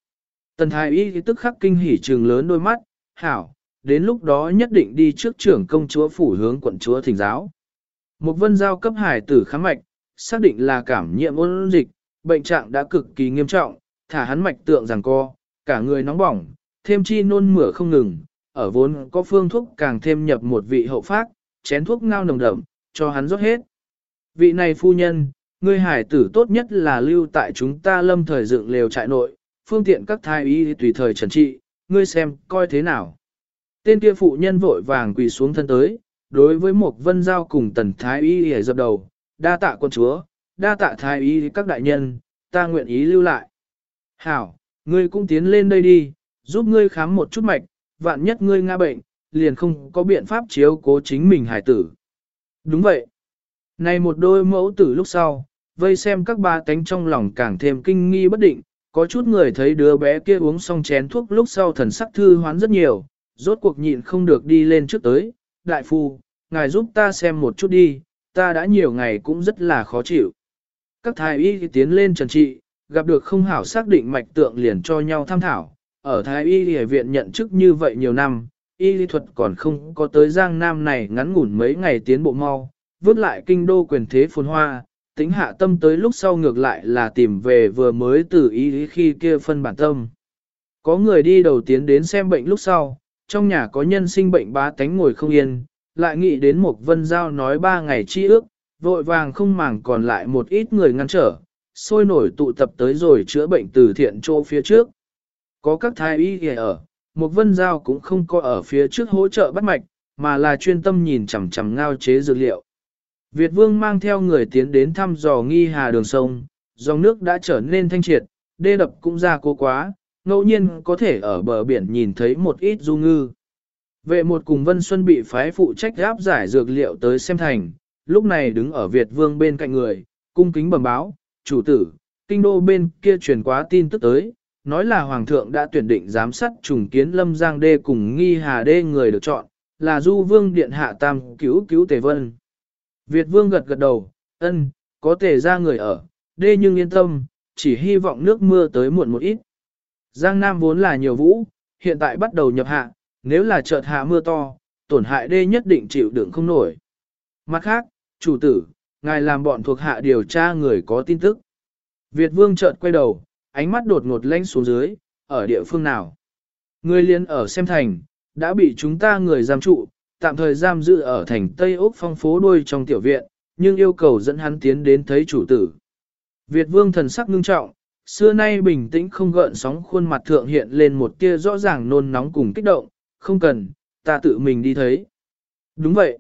A: Tần thái y tức khắc kinh hỉ trường lớn đôi mắt, hảo, đến lúc đó nhất định đi trước trưởng công chúa phủ hướng quận chúa thỉnh giáo. Một vân giao cấp hải tử khám mạch, xác định là cảm nhiễm ôn dịch, bệnh trạng đã cực kỳ nghiêm trọng, thả hắn mạch tượng rằng co, cả người nóng bỏng, thêm chi nôn mửa không ngừng, ở vốn có phương thuốc càng thêm nhập một vị hậu phát, chén thuốc ngao nồng đậm, cho hắn rót hết. Vị này phu nhân, ngươi hải tử tốt nhất là lưu tại chúng ta lâm thời dựng lều trại nội, phương tiện các thai y tùy thời trần trị, ngươi xem, coi thế nào. Tên kia phụ nhân vội vàng quỳ xuống thân tới, đối với một vân giao cùng tần thái y hề dập đầu, đa tạ quân chúa, đa tạ thái y các đại nhân, ta nguyện ý lưu lại. Hảo, ngươi cũng tiến lên đây đi, giúp ngươi khám một chút mạch, vạn nhất ngươi ngã bệnh, liền không có biện pháp chiếu cố chính mình hải tử. Đúng vậy. Này một đôi mẫu tử lúc sau, vây xem các ba cánh trong lòng càng thêm kinh nghi bất định, có chút người thấy đứa bé kia uống xong chén thuốc lúc sau thần sắc thư hoán rất nhiều, rốt cuộc nhịn không được đi lên trước tới, đại phu, ngài giúp ta xem một chút đi, ta đã nhiều ngày cũng rất là khó chịu. Các thái y tiến lên trần trị, gặp được không hảo xác định mạch tượng liền cho nhau tham thảo, ở thái y Lì viện nhận chức như vậy nhiều năm, y lý thuật còn không có tới giang nam này ngắn ngủn mấy ngày tiến bộ mau, vớt lại kinh đô quyền thế phồn hoa, tính hạ tâm tới lúc sau ngược lại là tìm về vừa mới từ y lý khi kia phân bản tâm. Có người đi đầu tiến đến xem bệnh lúc sau, trong nhà có nhân sinh bệnh bá tánh ngồi không yên, lại nghĩ đến một vân giao nói ba ngày chi ước, vội vàng không màng còn lại một ít người ngăn trở, sôi nổi tụ tập tới rồi chữa bệnh từ thiện chỗ phía trước. Có các thái y ở, một vân giao cũng không có ở phía trước hỗ trợ bắt mạch, mà là chuyên tâm nhìn chằm chằm ngao chế dược liệu. Việt vương mang theo người tiến đến thăm dò nghi hà đường sông, dòng nước đã trở nên thanh triệt, đê đập cũng ra cố quá, ngẫu nhiên có thể ở bờ biển nhìn thấy một ít du ngư. Vệ một cùng Vân Xuân bị phái phụ trách gáp giải dược liệu tới xem thành, lúc này đứng ở Việt vương bên cạnh người, cung kính bẩm báo, chủ tử, kinh đô bên kia truyền quá tin tức tới, nói là Hoàng thượng đã tuyển định giám sát trùng kiến Lâm Giang Đê cùng Nghi Hà Đê người được chọn, là Du Vương Điện Hạ Tam cứu cứu Tề Vân. Việt Vương gật gật đầu, ân, có thể ra người ở, đê nhưng yên tâm, chỉ hy vọng nước mưa tới muộn một ít. Giang Nam vốn là nhiều vũ, hiện tại bắt đầu nhập hạ, nếu là chợt hạ mưa to, tổn hại đê nhất định chịu đựng không nổi. Mặt khác, chủ tử, ngài làm bọn thuộc hạ điều tra người có tin tức. Việt vương chợt quay đầu, ánh mắt đột ngột lanh xuống dưới, ở địa phương nào. Người liên ở xem thành, đã bị chúng ta người giam trụ, tạm thời giam giữ ở thành Tây Úc phong phố đuôi trong tiểu viện, nhưng yêu cầu dẫn hắn tiến đến thấy chủ tử. Việt vương thần sắc ngưng trọng, xưa nay bình tĩnh không gợn sóng khuôn mặt thượng hiện lên một tia rõ ràng nôn nóng cùng kích động, không cần, ta tự mình đi thấy. Đúng vậy.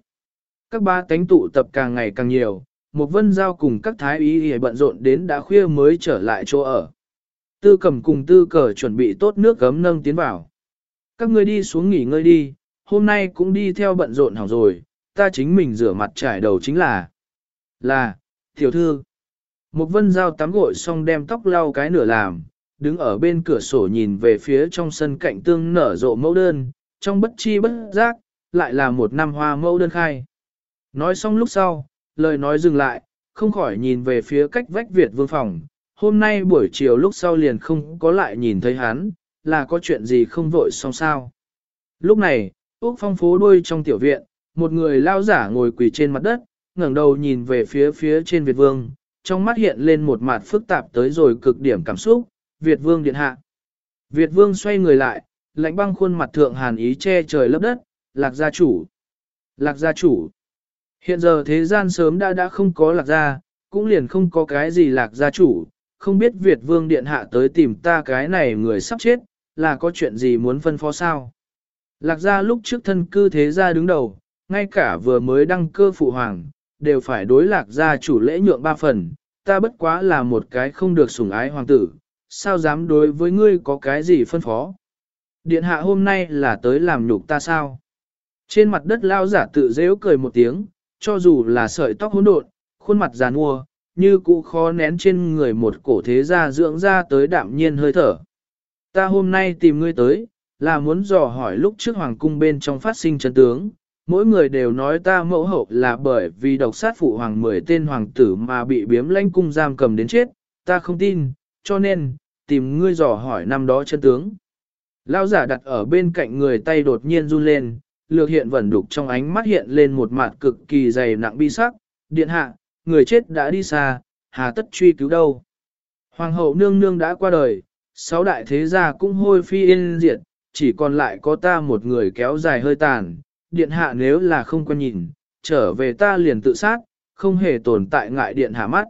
A: Các ba tánh tụ tập càng ngày càng nhiều, một vân giao cùng các thái y bận rộn đến đã khuya mới trở lại chỗ ở. Tư cầm cùng tư cờ chuẩn bị tốt nước gấm nâng tiến vào. Các ngươi đi xuống nghỉ ngơi đi, hôm nay cũng đi theo bận rộn hỏng rồi, ta chính mình rửa mặt trải đầu chính là. Là, tiểu thư. Một vân giao tắm gội xong đem tóc lau cái nửa làm, đứng ở bên cửa sổ nhìn về phía trong sân cạnh tương nở rộ mẫu đơn, trong bất chi bất giác, lại là một năm hoa mẫu đơn khai. Nói xong lúc sau, lời nói dừng lại, không khỏi nhìn về phía cách vách Việt vương phòng. Hôm nay buổi chiều lúc sau liền không có lại nhìn thấy hắn, là có chuyện gì không vội xong sao. Lúc này, Úc Phong phố đuôi trong tiểu viện, một người lao giả ngồi quỳ trên mặt đất, ngẩng đầu nhìn về phía phía trên Việt vương, trong mắt hiện lên một mặt phức tạp tới rồi cực điểm cảm xúc, Việt vương điện hạ. Việt vương xoay người lại, lạnh băng khuôn mặt thượng hàn ý che trời lấp đất, lạc gia chủ. Lạc gia chủ. Hiện giờ thế gian sớm đã đã không có lạc gia, cũng liền không có cái gì lạc gia chủ, không biết Việt vương điện hạ tới tìm ta cái này người sắp chết, là có chuyện gì muốn phân phó sao. Lạc gia lúc trước thân cư thế gia đứng đầu, ngay cả vừa mới đăng cơ phụ hoàng, đều phải đối lạc gia chủ lễ nhượng ba phần, ta bất quá là một cái không được sủng ái hoàng tử, sao dám đối với ngươi có cái gì phân phó. Điện hạ hôm nay là tới làm nhục ta sao? Trên mặt đất lao giả tự dễu cười một tiếng, cho dù là sợi tóc hỗn độn, khuôn mặt giàn mua, như cũ khó nén trên người một cổ thế gia dưỡng ra tới đạm nhiên hơi thở. Ta hôm nay tìm ngươi tới, là muốn dò hỏi lúc trước hoàng cung bên trong phát sinh chân tướng, mỗi người đều nói ta mẫu hậu là bởi vì độc sát phụ hoàng mười tên hoàng tử mà bị biếm lãnh cung giam cầm đến chết, ta không tin, cho nên, tìm ngươi dò hỏi năm đó chân tướng. Lao giả đặt ở bên cạnh người tay đột nhiên run lên, lược hiện vẩn đục trong ánh mắt hiện lên một mặt cực kỳ dày nặng bi sắc, điện hạ, người chết đã đi xa, hà tất truy cứu đâu. Hoàng hậu nương nương đã qua đời, sáu đại thế gia cũng hôi phi yên diệt, chỉ còn lại có ta một người kéo dài hơi tàn, điện hạ nếu là không quan nhìn, trở về ta liền tự sát, không hề tồn tại ngại điện hạ mắt.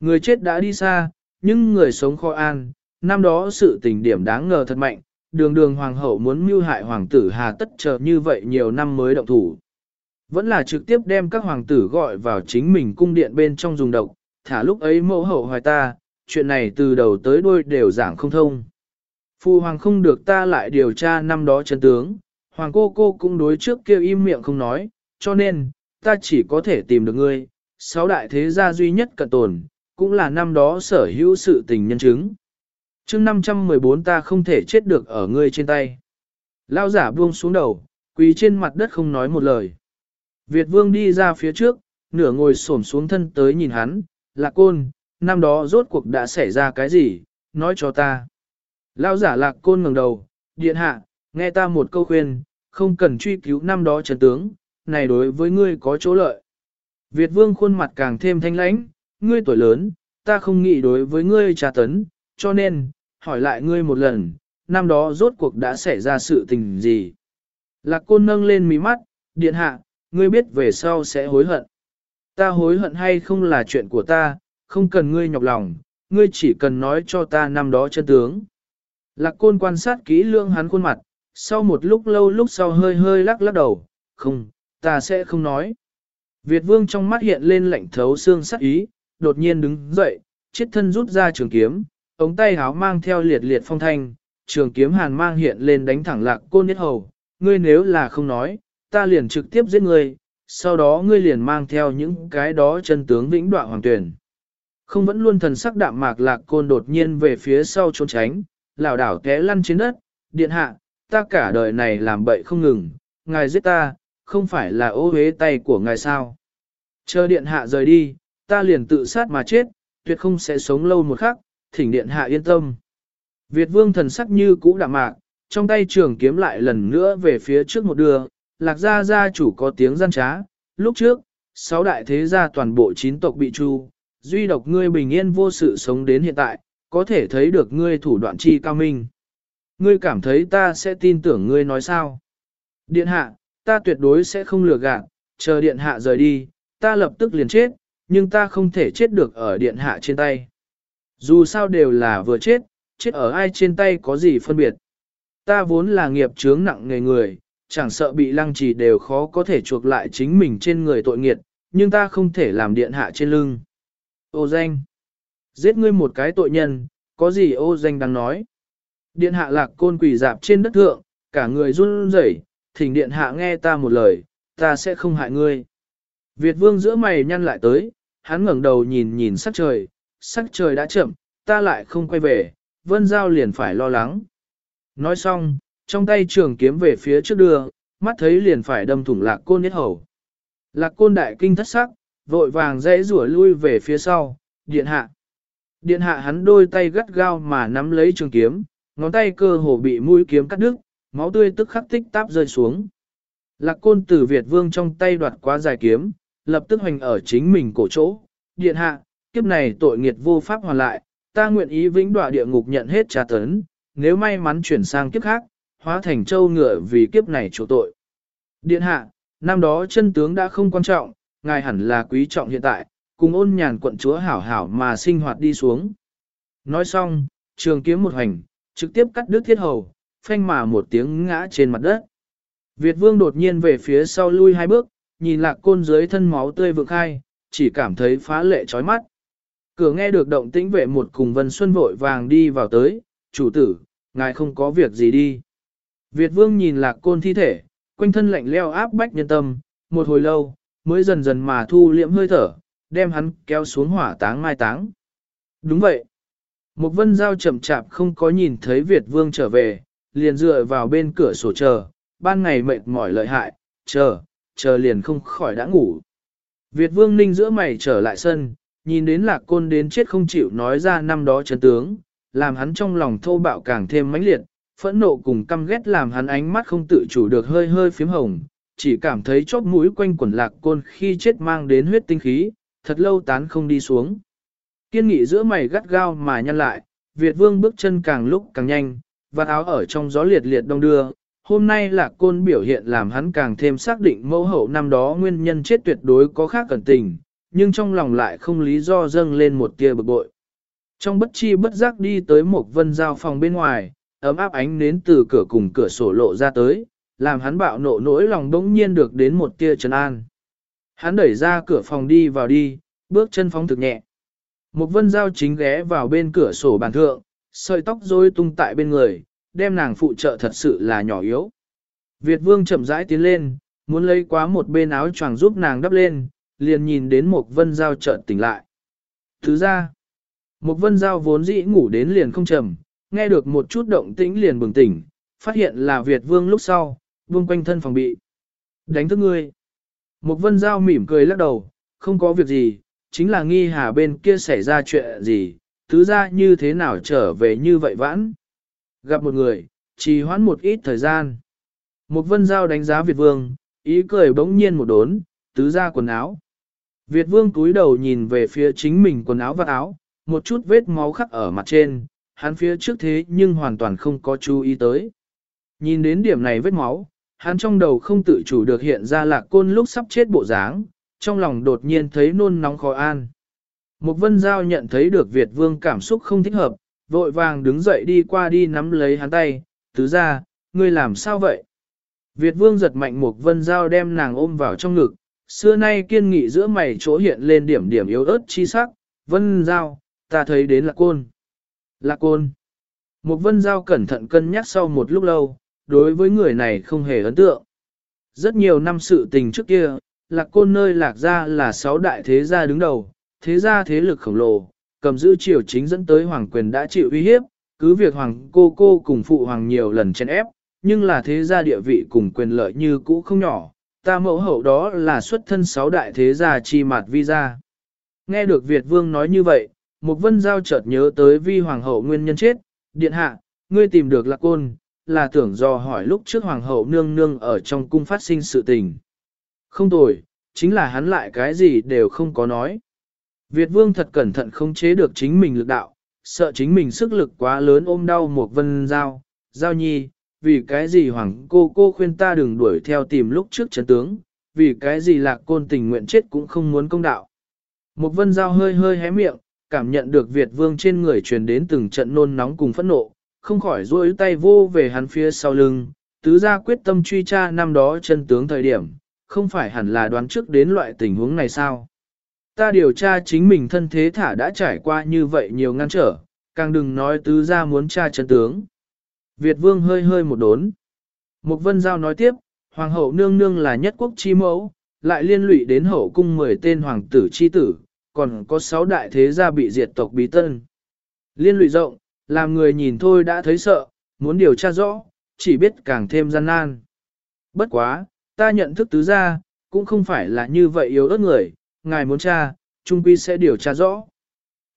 A: Người chết đã đi xa, nhưng người sống khó an, năm đó sự tình điểm đáng ngờ thật mạnh, đường đường hoàng hậu muốn mưu hại hoàng tử hà tất chờ như vậy nhiều năm mới động thủ. Vẫn là trực tiếp đem các hoàng tử gọi vào chính mình cung điện bên trong dùng độc, thả lúc ấy mẫu hậu hoài ta, chuyện này từ đầu tới đuôi đều giảng không thông. Phu hoàng không được ta lại điều tra năm đó chân tướng, hoàng cô cô cũng đối trước kêu im miệng không nói, cho nên, ta chỉ có thể tìm được ngươi, sáu đại thế gia duy nhất cận tồn, cũng là năm đó sở hữu sự tình nhân chứng chương 514 ta không thể chết được ở ngươi trên tay. Lao giả buông xuống đầu, quỳ trên mặt đất không nói một lời. Việt vương đi ra phía trước, nửa ngồi xổm xuống thân tới nhìn hắn, lạc côn, năm đó rốt cuộc đã xảy ra cái gì, nói cho ta. Lao giả lạc côn ngẩng đầu, điện hạ, nghe ta một câu khuyên, không cần truy cứu năm đó trần tướng, này đối với ngươi có chỗ lợi. Việt vương khuôn mặt càng thêm thanh lãnh, ngươi tuổi lớn, ta không nghĩ đối với ngươi trà tấn, cho nên, hỏi lại ngươi một lần, năm đó rốt cuộc đã xảy ra sự tình gì. Lạc côn nâng lên mí mắt, điện hạ, ngươi biết về sau sẽ hối hận. Ta hối hận hay không là chuyện của ta, không cần ngươi nhọc lòng, ngươi chỉ cần nói cho ta năm đó chân tướng. Lạc côn quan sát kỹ lưỡng hắn khuôn mặt, sau một lúc lâu lúc sau hơi hơi lắc lắc đầu, không, ta sẽ không nói. Việt vương trong mắt hiện lên lạnh thấu xương sắc ý, đột nhiên đứng dậy, chiết thân rút ra trường kiếm, ống tay háo mang theo liệt liệt phong thanh, trường kiếm hàn mang hiện lên đánh thẳng lạc côn nhất hầu, ngươi nếu là không nói, ta liền trực tiếp giết ngươi, sau đó ngươi liền mang theo những cái đó chân tướng vĩnh đoạn hoàng tuyển. Không vẫn luôn thần sắc đạm mạc lạc côn đột nhiên về phía sau trốn tránh, lảo đảo té lăn trên đất, điện hạ, ta cả đời này làm bậy không ngừng, ngài giết ta, không phải là ô hế tay của ngài sao. Chờ điện hạ rời đi, ta liền tự sát mà chết, tuyệt không sẽ sống lâu một khắc, thỉnh điện hạ yên tâm. Việt vương thần sắc như cũ đạm mạc, trong tay trường kiếm lại lần nữa về phía trước một đường, lạc gia gia chủ có tiếng gian trá, lúc trước, sáu đại thế gia toàn bộ chín tộc bị tru, duy độc ngươi bình yên vô sự sống đến hiện tại, có thể thấy được ngươi thủ đoạn chi cao minh. Ngươi cảm thấy ta sẽ tin tưởng ngươi nói sao? Điện hạ, ta tuyệt đối sẽ không lừa gạt, chờ điện hạ rời đi, ta lập tức liền chết, nhưng ta không thể chết được ở điện hạ trên tay. Dù sao đều là vừa chết, chết ở ai trên tay có gì phân biệt. Ta vốn là nghiệp chướng nặng nghề người, chẳng sợ bị lăng trì đều khó có thể chuộc lại chính mình trên người tội nghiệt, nhưng ta không thể làm điện hạ trên lưng. Ô danh! Giết ngươi một cái tội nhân, có gì ô danh đang nói? Điện hạ lạc côn quỷ dạp trên đất thượng, cả người run rẩy, thỉnh điện hạ nghe ta một lời, ta sẽ không hại ngươi. Việt vương giữa mày nhăn lại tới, hắn ngẩng đầu nhìn nhìn sắc trời, sắc trời đã chậm, ta lại không quay về, vân giao liền phải lo lắng. Nói xong, trong tay trường kiếm về phía trước đưa, mắt thấy liền phải đâm thủng lạc côn nhất hầu. Lạc côn đại kinh thất sắc, vội vàng dãy rủa lui về phía sau, điện hạ. Điện hạ hắn đôi tay gắt gao mà nắm lấy trường kiếm, ngón tay cơ hồ bị mũi kiếm cắt đứt, máu tươi tức khắc tích táp rơi xuống. Lạc côn từ Việt vương trong tay đoạt quá dài kiếm, lập tức hoành ở chính mình cổ chỗ. Điện hạ, kiếp này tội nghiệt vô pháp hoàn lại, ta nguyện ý vĩnh đọa địa ngục nhận hết trà tấn, nếu may mắn chuyển sang kiếp khác, hóa thành châu ngựa vì kiếp này chỗ tội. Điện hạ, năm đó chân tướng đã không quan trọng, ngài hẳn là quý trọng hiện tại, cùng ôn nhàn quận chúa hảo hảo mà sinh hoạt đi xuống. Nói xong, trường kiếm một hành, trực tiếp cắt đứt thiết hầu, phanh mà một tiếng ngã trên mặt đất. Việt vương đột nhiên về phía sau lui hai bước, nhìn lạc côn dưới thân máu tươi vượng khai, chỉ cảm thấy phá lệ chói mắt. Cửa nghe được động tĩnh vệ một cùng Vân Xuân vội vàng đi vào tới, chủ tử, ngài không có việc gì đi. Việt vương nhìn lạc côn thi thể, quanh thân lạnh leo áp bách nhân tâm, một hồi lâu, mới dần dần mà thu liễm hơi thở, đem hắn kéo xuống hỏa táng mai táng. Đúng vậy. Một vân giao chậm chạp không có nhìn thấy Việt vương trở về, liền dựa vào bên cửa sổ chờ, ban ngày mệt mỏi lợi hại, chờ, chờ liền không khỏi đã ngủ. Việt vương ninh giữa mày trở lại sân, nhìn đến lạc côn đến chết không chịu nói ra năm đó chấn tướng, làm hắn trong lòng thô bạo càng thêm mãnh liệt, phẫn nộ cùng căm ghét làm hắn ánh mắt không tự chủ được hơi hơi phím hồng, chỉ cảm thấy chóp mũi quanh quẩn lạc côn khi chết mang đến huyết tinh khí, thật lâu tán không đi xuống. Kiên nghị giữa mày gắt gao mà nhăn lại, Việt vương bước chân càng lúc càng nhanh, và áo ở trong gió liệt liệt đông đưa. Hôm nay là côn biểu hiện làm hắn càng thêm xác định mẫu hậu năm đó nguyên nhân chết tuyệt đối có khác cẩn tình, nhưng trong lòng lại không lý do dâng lên một tia bực bội. Trong bất chi bất giác đi tới một vân giao phòng bên ngoài, ấm áp ánh nến từ cửa cùng cửa sổ lộ ra tới, làm hắn bạo nộ nỗi lòng bỗng nhiên được đến một tia trấn an. Hắn đẩy ra cửa phòng đi vào đi, bước chân phóng thực nhẹ. Một vân giao chính ghé vào bên cửa sổ bàn thượng, sợi tóc rối tung tại bên người, đem nàng phụ trợ thật sự là nhỏ yếu. Việt vương chậm rãi tiến lên, muốn lấy quá một bên áo choàng giúp nàng đắp lên, liền nhìn đến một vân giao chợt tỉnh lại. Thứ ra, một vân giao vốn dĩ ngủ đến liền không trầm, nghe được một chút động tĩnh liền bừng tỉnh, phát hiện là Việt vương lúc sau, vương quanh thân phòng bị. Đánh thức ngươi. Một vân giao mỉm cười lắc đầu, không có việc gì, chính là nghi hà bên kia xảy ra chuyện gì, tứ ra như thế nào trở về như vậy vãn. Gặp một người, trì hoãn một ít thời gian. Một vân giao đánh giá Việt vương, ý cười bỗng nhiên một đốn, tứ ra quần áo. Việt vương túi đầu nhìn về phía chính mình quần áo và áo, một chút vết máu khắc ở mặt trên, hắn phía trước thế nhưng hoàn toàn không có chú ý tới. Nhìn đến điểm này vết máu, hắn trong đầu không tự chủ được hiện ra lạc côn lúc sắp chết bộ dáng, trong lòng đột nhiên thấy nôn nóng khó an. Một vân giao nhận thấy được Việt vương cảm xúc không thích hợp, vội vàng đứng dậy đi qua đi nắm lấy hắn tay, tứ ra, ngươi làm sao vậy? Việt vương giật mạnh một vân giao đem nàng ôm vào trong ngực, xưa nay kiên nghị giữa mày chỗ hiện lên điểm điểm yếu ớt chi sắc, vân giao, ta thấy đến là côn. là côn. Một vân giao cẩn thận cân nhắc sau một lúc lâu, đối với người này không hề ấn tượng. Rất nhiều năm sự tình trước kia, lạc côn nơi lạc gia là sáu đại thế gia đứng đầu, thế gia thế lực khổng lồ, cầm giữ triều chính dẫn tới hoàng quyền đã chịu uy hiếp, cứ việc hoàng cô cô cùng phụ hoàng nhiều lần chen ép, nhưng là thế gia địa vị cùng quyền lợi như cũ không nhỏ, ta mẫu hậu đó là xuất thân sáu đại thế gia chi mạt vi gia. Nghe được Việt vương nói như vậy, Mục vân giao chợt nhớ tới vi hoàng hậu nguyên nhân chết, điện hạ, ngươi tìm được lạc côn, là tưởng do hỏi lúc trước hoàng hậu nương nương ở trong cung phát sinh sự tình. Không tồi, chính là hắn lại cái gì đều không có nói. Việt vương thật cẩn thận không chế được chính mình lực đạo, sợ chính mình sức lực quá lớn ôm đau Mục vân giao, giao nhi, vì cái gì hoàng cô cô khuyên ta đừng đuổi theo tìm lúc trước chấn tướng, vì cái gì lạc côn tình nguyện chết cũng không muốn công đạo. Một vân giao hơi hơi hé miệng, cảm nhận được Việt vương trên người truyền đến từng trận nôn nóng cùng phẫn nộ, không khỏi duỗi tay vô về hắn phía sau lưng, tứ ra quyết tâm truy tra năm đó chân tướng thời điểm, không phải hẳn là đoán trước đến loại tình huống này sao. Ta điều tra chính mình thân thế thả đã trải qua như vậy nhiều ngăn trở, càng đừng nói tứ ra muốn tra chân tướng. Việt vương hơi hơi một đốn. Mục vân giao nói tiếp, hoàng hậu nương nương là nhất quốc chi mẫu, lại liên lụy đến hậu cung 10 tên hoàng tử chi tử, còn có 6 đại thế gia bị diệt tộc bí tân. Liên lụy rộng, làm người nhìn thôi đã thấy sợ, muốn điều tra rõ, chỉ biết càng thêm gian nan. Bất quá, ta nhận thức tứ gia, cũng không phải là như vậy yếu ớt người, ngài muốn tra, trung quy sẽ điều tra rõ.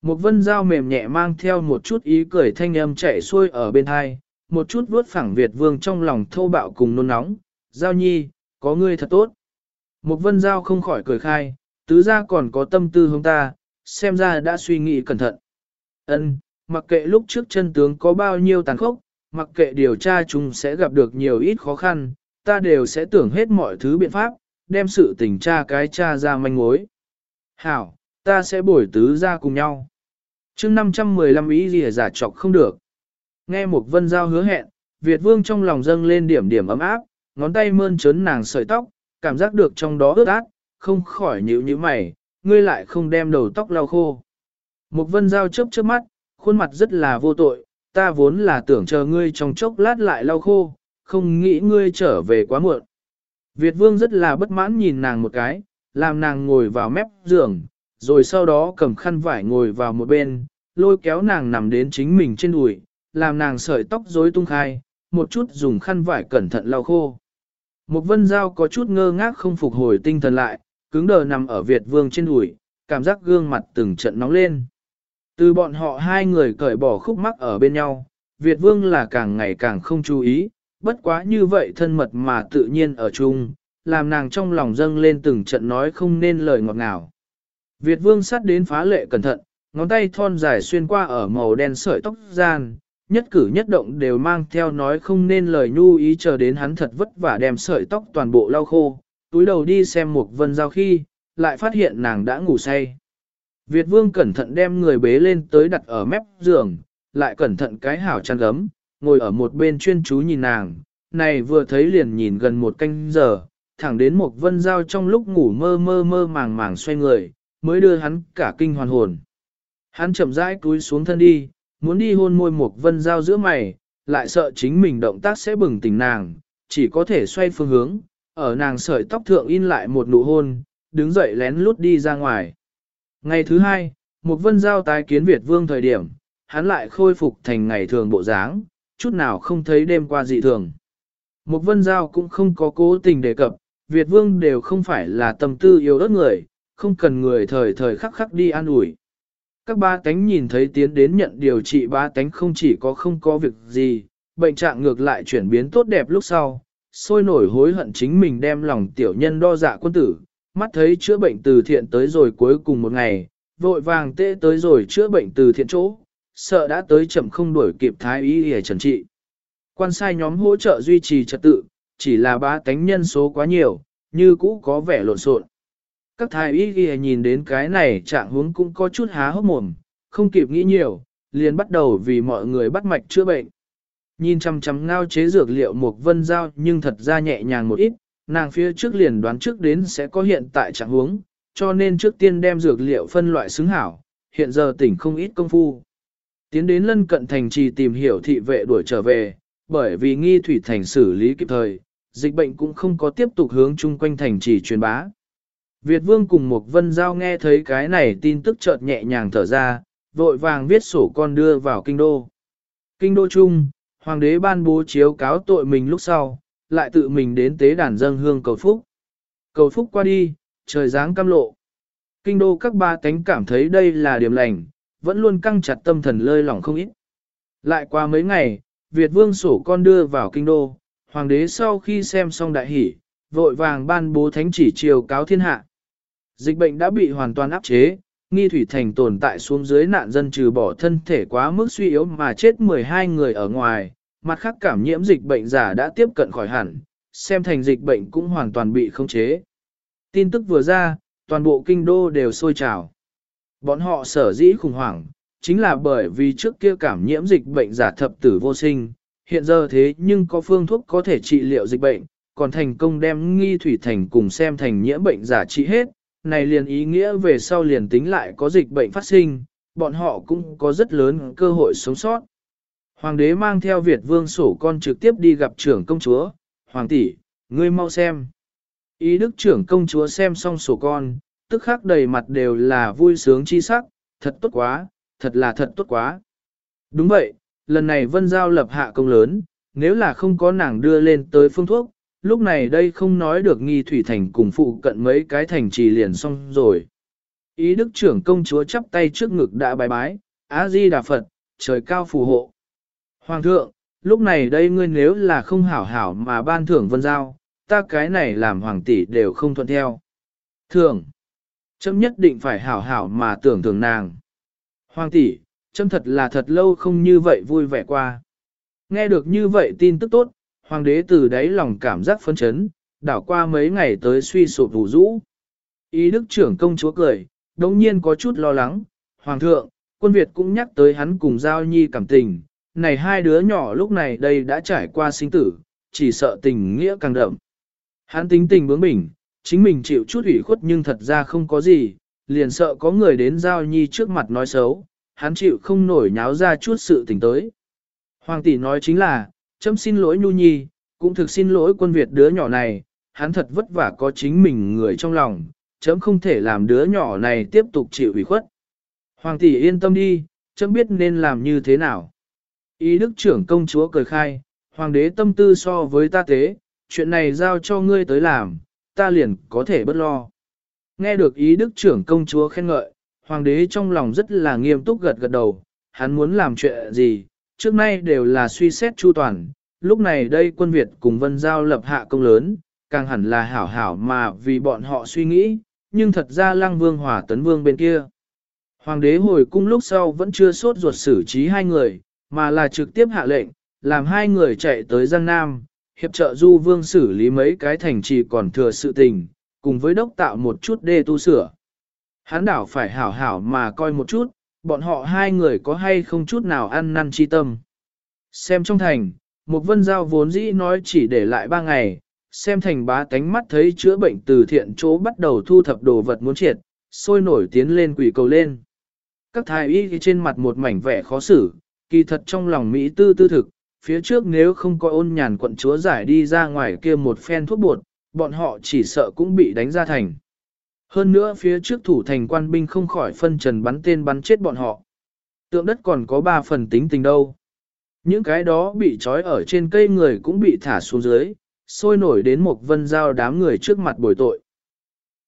A: Một vân dao mềm nhẹ mang theo một chút ý cười thanh âm chạy xuôi ở bên hai, một chút vuốt phẳng Việt vương trong lòng thô bạo cùng nôn nóng, giao nhi, có ngươi thật tốt. Một vân giao không khỏi cười khai, tứ gia còn có tâm tư hướng ta, xem ra đã suy nghĩ cẩn thận. Ân, mặc kệ lúc trước chân tướng có bao nhiêu tàn khốc, mặc kệ điều tra chúng sẽ gặp được nhiều ít khó khăn, ta đều sẽ tưởng hết mọi thứ biện pháp, đem sự tình tra cái tra ra manh mối. Hảo, ta sẽ bổi tứ ra cùng nhau. chương 515 ý gì giả trọc không được. Nghe một vân giao hứa hẹn, Việt vương trong lòng dâng lên điểm điểm ấm áp, ngón tay mơn trớn nàng sợi tóc, cảm giác được trong đó ướt át, không khỏi nhíu như mày, ngươi lại không đem đầu tóc lau khô. Một vân Giao chớp chớp mắt, khuôn mặt rất là vô tội, ta vốn là tưởng chờ ngươi trong chốc lát lại lau khô, không nghĩ ngươi trở về quá muộn. Việt vương rất là bất mãn nhìn nàng một cái, làm nàng ngồi vào mép giường, rồi sau đó cầm khăn vải ngồi vào một bên, lôi kéo nàng nằm đến chính mình trên đùi, làm nàng sợi tóc rối tung khai, một chút dùng khăn vải cẩn thận lau khô. Một vân dao có chút ngơ ngác không phục hồi tinh thần lại, cứng đờ nằm ở Việt vương trên đùi, cảm giác gương mặt từng trận nóng lên. Từ bọn họ hai người cởi bỏ khúc mắc ở bên nhau, Việt vương là càng ngày càng không chú ý, bất quá như vậy thân mật mà tự nhiên ở chung, làm nàng trong lòng dâng lên từng trận nói không nên lời ngọt ngào. Việt vương sát đến phá lệ cẩn thận, ngón tay thon dài xuyên qua ở màu đen sợi tóc gian, nhất cử nhất động đều mang theo nói không nên lời nhu ý chờ đến hắn thật vất vả đem sợi tóc toàn bộ lau khô, túi đầu đi xem một vân giao khi, lại phát hiện nàng đã ngủ say. Việt vương cẩn thận đem người bế lên tới đặt ở mép giường, lại cẩn thận cái hảo chăn gấm, ngồi ở một bên chuyên chú nhìn nàng, này vừa thấy liền nhìn gần một canh giờ, thẳng đến một vân giao trong lúc ngủ mơ mơ mơ màng màng xoay người, mới đưa hắn cả kinh hoàn hồn. Hắn chậm rãi cúi xuống thân đi, muốn đi hôn môi một vân giao giữa mày, lại sợ chính mình động tác sẽ bừng tỉnh nàng, chỉ có thể xoay phương hướng, ở nàng sợi tóc thượng in lại một nụ hôn, đứng dậy lén lút đi ra ngoài. Ngày thứ hai, một vân giao tái kiến Việt vương thời điểm, hắn lại khôi phục thành ngày thường bộ dáng, chút nào không thấy đêm qua dị thường. Một vân giao cũng không có cố tình đề cập, Việt vương đều không phải là tâm tư yêu đất người, không cần người thời thời khắc khắc đi an ủi. Các ba tánh nhìn thấy tiến đến nhận điều trị ba tánh không chỉ có không có việc gì, bệnh trạng ngược lại chuyển biến tốt đẹp lúc sau, sôi nổi hối hận chính mình đem lòng tiểu nhân đo dạ quân tử, mắt thấy chữa bệnh từ thiện tới rồi cuối cùng một ngày, vội vàng tê tới rồi chữa bệnh từ thiện chỗ, sợ đã tới chậm không đuổi kịp thái y để trần trị. Quan sai nhóm hỗ trợ duy trì trật tự, chỉ là ba tánh nhân số quá nhiều, như cũ có vẻ lộn xộn. Các thái y ghi nhìn đến cái này trạng huống cũng có chút há hốc mồm, không kịp nghĩ nhiều, liền bắt đầu vì mọi người bắt mạch chữa bệnh. Nhìn chăm chăm ngao chế dược liệu một vân giao nhưng thật ra nhẹ nhàng một ít, nàng phía trước liền đoán trước đến sẽ có hiện tại trạng huống, cho nên trước tiên đem dược liệu phân loại xứng hảo, hiện giờ tỉnh không ít công phu. Tiến đến lân cận thành trì tìm hiểu thị vệ đuổi trở về, bởi vì nghi thủy thành xử lý kịp thời, dịch bệnh cũng không có tiếp tục hướng chung quanh thành trì truyền bá. Việt vương cùng một vân giao nghe thấy cái này tin tức chợt nhẹ nhàng thở ra, vội vàng viết sổ con đưa vào kinh đô. Kinh đô chung, hoàng đế ban bố chiếu cáo tội mình lúc sau, lại tự mình đến tế đàn dân hương cầu phúc. Cầu phúc qua đi, trời dáng cam lộ. Kinh đô các ba tánh cảm thấy đây là điểm lành, vẫn luôn căng chặt tâm thần lơi lỏng không ít. Lại qua mấy ngày, Việt vương sổ con đưa vào kinh đô, hoàng đế sau khi xem xong đại hỷ, vội vàng ban bố thánh chỉ chiều cáo thiên hạ. Dịch bệnh đã bị hoàn toàn áp chế, nghi thủy thành tồn tại xuống dưới nạn dân trừ bỏ thân thể quá mức suy yếu mà chết 12 người ở ngoài, mặt khác cảm nhiễm dịch bệnh giả đã tiếp cận khỏi hẳn, xem thành dịch bệnh cũng hoàn toàn bị khống chế. Tin tức vừa ra, toàn bộ kinh đô đều sôi trào. Bọn họ sở dĩ khủng hoảng, chính là bởi vì trước kia cảm nhiễm dịch bệnh giả thập tử vô sinh, hiện giờ thế nhưng có phương thuốc có thể trị liệu dịch bệnh, còn thành công đem nghi thủy thành cùng xem thành nhiễm bệnh giả trị hết, này liền ý nghĩa về sau liền tính lại có dịch bệnh phát sinh, bọn họ cũng có rất lớn cơ hội sống sót. Hoàng đế mang theo Việt vương sổ con trực tiếp đi gặp trưởng công chúa, Hoàng tỷ, ngươi mau xem. Ý đức trưởng công chúa xem xong sổ con, tức khắc đầy mặt đều là vui sướng chi sắc, thật tốt quá, thật là thật tốt quá. Đúng vậy, lần này Vân Giao lập hạ công lớn, nếu là không có nàng đưa lên tới phương thuốc, lúc này đây không nói được nghi thủy thành cùng phụ cận mấy cái thành trì liền xong rồi. Ý đức trưởng công chúa chắp tay trước ngực đã bài bái, A-di Đà Phật, trời cao phù hộ. Hoàng thượng, lúc này đây ngươi nếu là không hảo hảo mà ban thưởng vân giao, ta cái này làm hoàng tỷ đều không thuận theo. Thưởng, chấm nhất định phải hảo hảo mà tưởng thưởng nàng. Hoàng tỷ, chấm thật là thật lâu không như vậy vui vẻ qua. Nghe được như vậy tin tức tốt, hoàng đế từ đáy lòng cảm giác phấn chấn, đảo qua mấy ngày tới suy sụp vụ rũ. Ý đức trưởng công chúa cười, đồng nhiên có chút lo lắng, hoàng thượng, quân Việt cũng nhắc tới hắn cùng giao nhi cảm tình, này hai đứa nhỏ lúc này đây đã trải qua sinh tử, chỉ sợ tình nghĩa càng đậm. Hắn tính tình bướng bỉnh, chính mình chịu chút ủy khuất nhưng thật ra không có gì, liền sợ có người đến giao nhi trước mặt nói xấu, hắn chịu không nổi nháo ra chút sự tình tới. Hoàng tỷ nói chính là, chấm xin lỗi nhu nhi, cũng thực xin lỗi quân Việt đứa nhỏ này, hắn thật vất vả có chính mình người trong lòng, chấm không thể làm đứa nhỏ này tiếp tục chịu ủy khuất. Hoàng tỷ yên tâm đi, chấm biết nên làm như thế nào. Ý đức trưởng công chúa cười khai, hoàng đế tâm tư so với ta tế, chuyện này giao cho ngươi tới làm, ta liền có thể bất lo. Nghe được ý đức trưởng công chúa khen ngợi, hoàng đế trong lòng rất là nghiêm túc gật gật đầu, hắn muốn làm chuyện gì, trước nay đều là suy xét chu toàn, lúc này đây quân Việt cùng vân giao lập hạ công lớn, càng hẳn là hảo hảo mà vì bọn họ suy nghĩ, nhưng thật ra lăng vương hòa tấn vương bên kia. Hoàng đế hồi cung lúc sau vẫn chưa sốt ruột xử trí hai người, mà là trực tiếp hạ lệnh, làm hai người chạy tới Giang Nam, hiệp trợ du vương xử lý mấy cái thành trì còn thừa sự tình, cùng với đốc tạo một chút đê tu sửa. Hán đảo phải hảo hảo mà coi một chút, bọn họ hai người có hay không chút nào ăn năn chi tâm. Xem trong thành, một vân giao vốn dĩ nói chỉ để lại ba ngày, xem thành bá tánh mắt thấy chữa bệnh từ thiện chỗ bắt đầu thu thập đồ vật muốn triệt, sôi nổi tiến lên quỷ cầu lên. Các thái y trên mặt một mảnh vẻ khó xử, kỳ thật trong lòng Mỹ tư tư thực, phía trước nếu không có ôn nhàn quận chúa giải đi ra ngoài kia một phen thuốc bột, bọn họ chỉ sợ cũng bị đánh ra thành. Hơn nữa phía trước thủ thành quan binh không khỏi phân trần bắn tên bắn chết bọn họ. Tượng đất còn có ba phần tính tình đâu. Những cái đó bị trói ở trên cây người cũng bị thả xuống dưới, sôi nổi đến một vân giao đám người trước mặt bồi tội.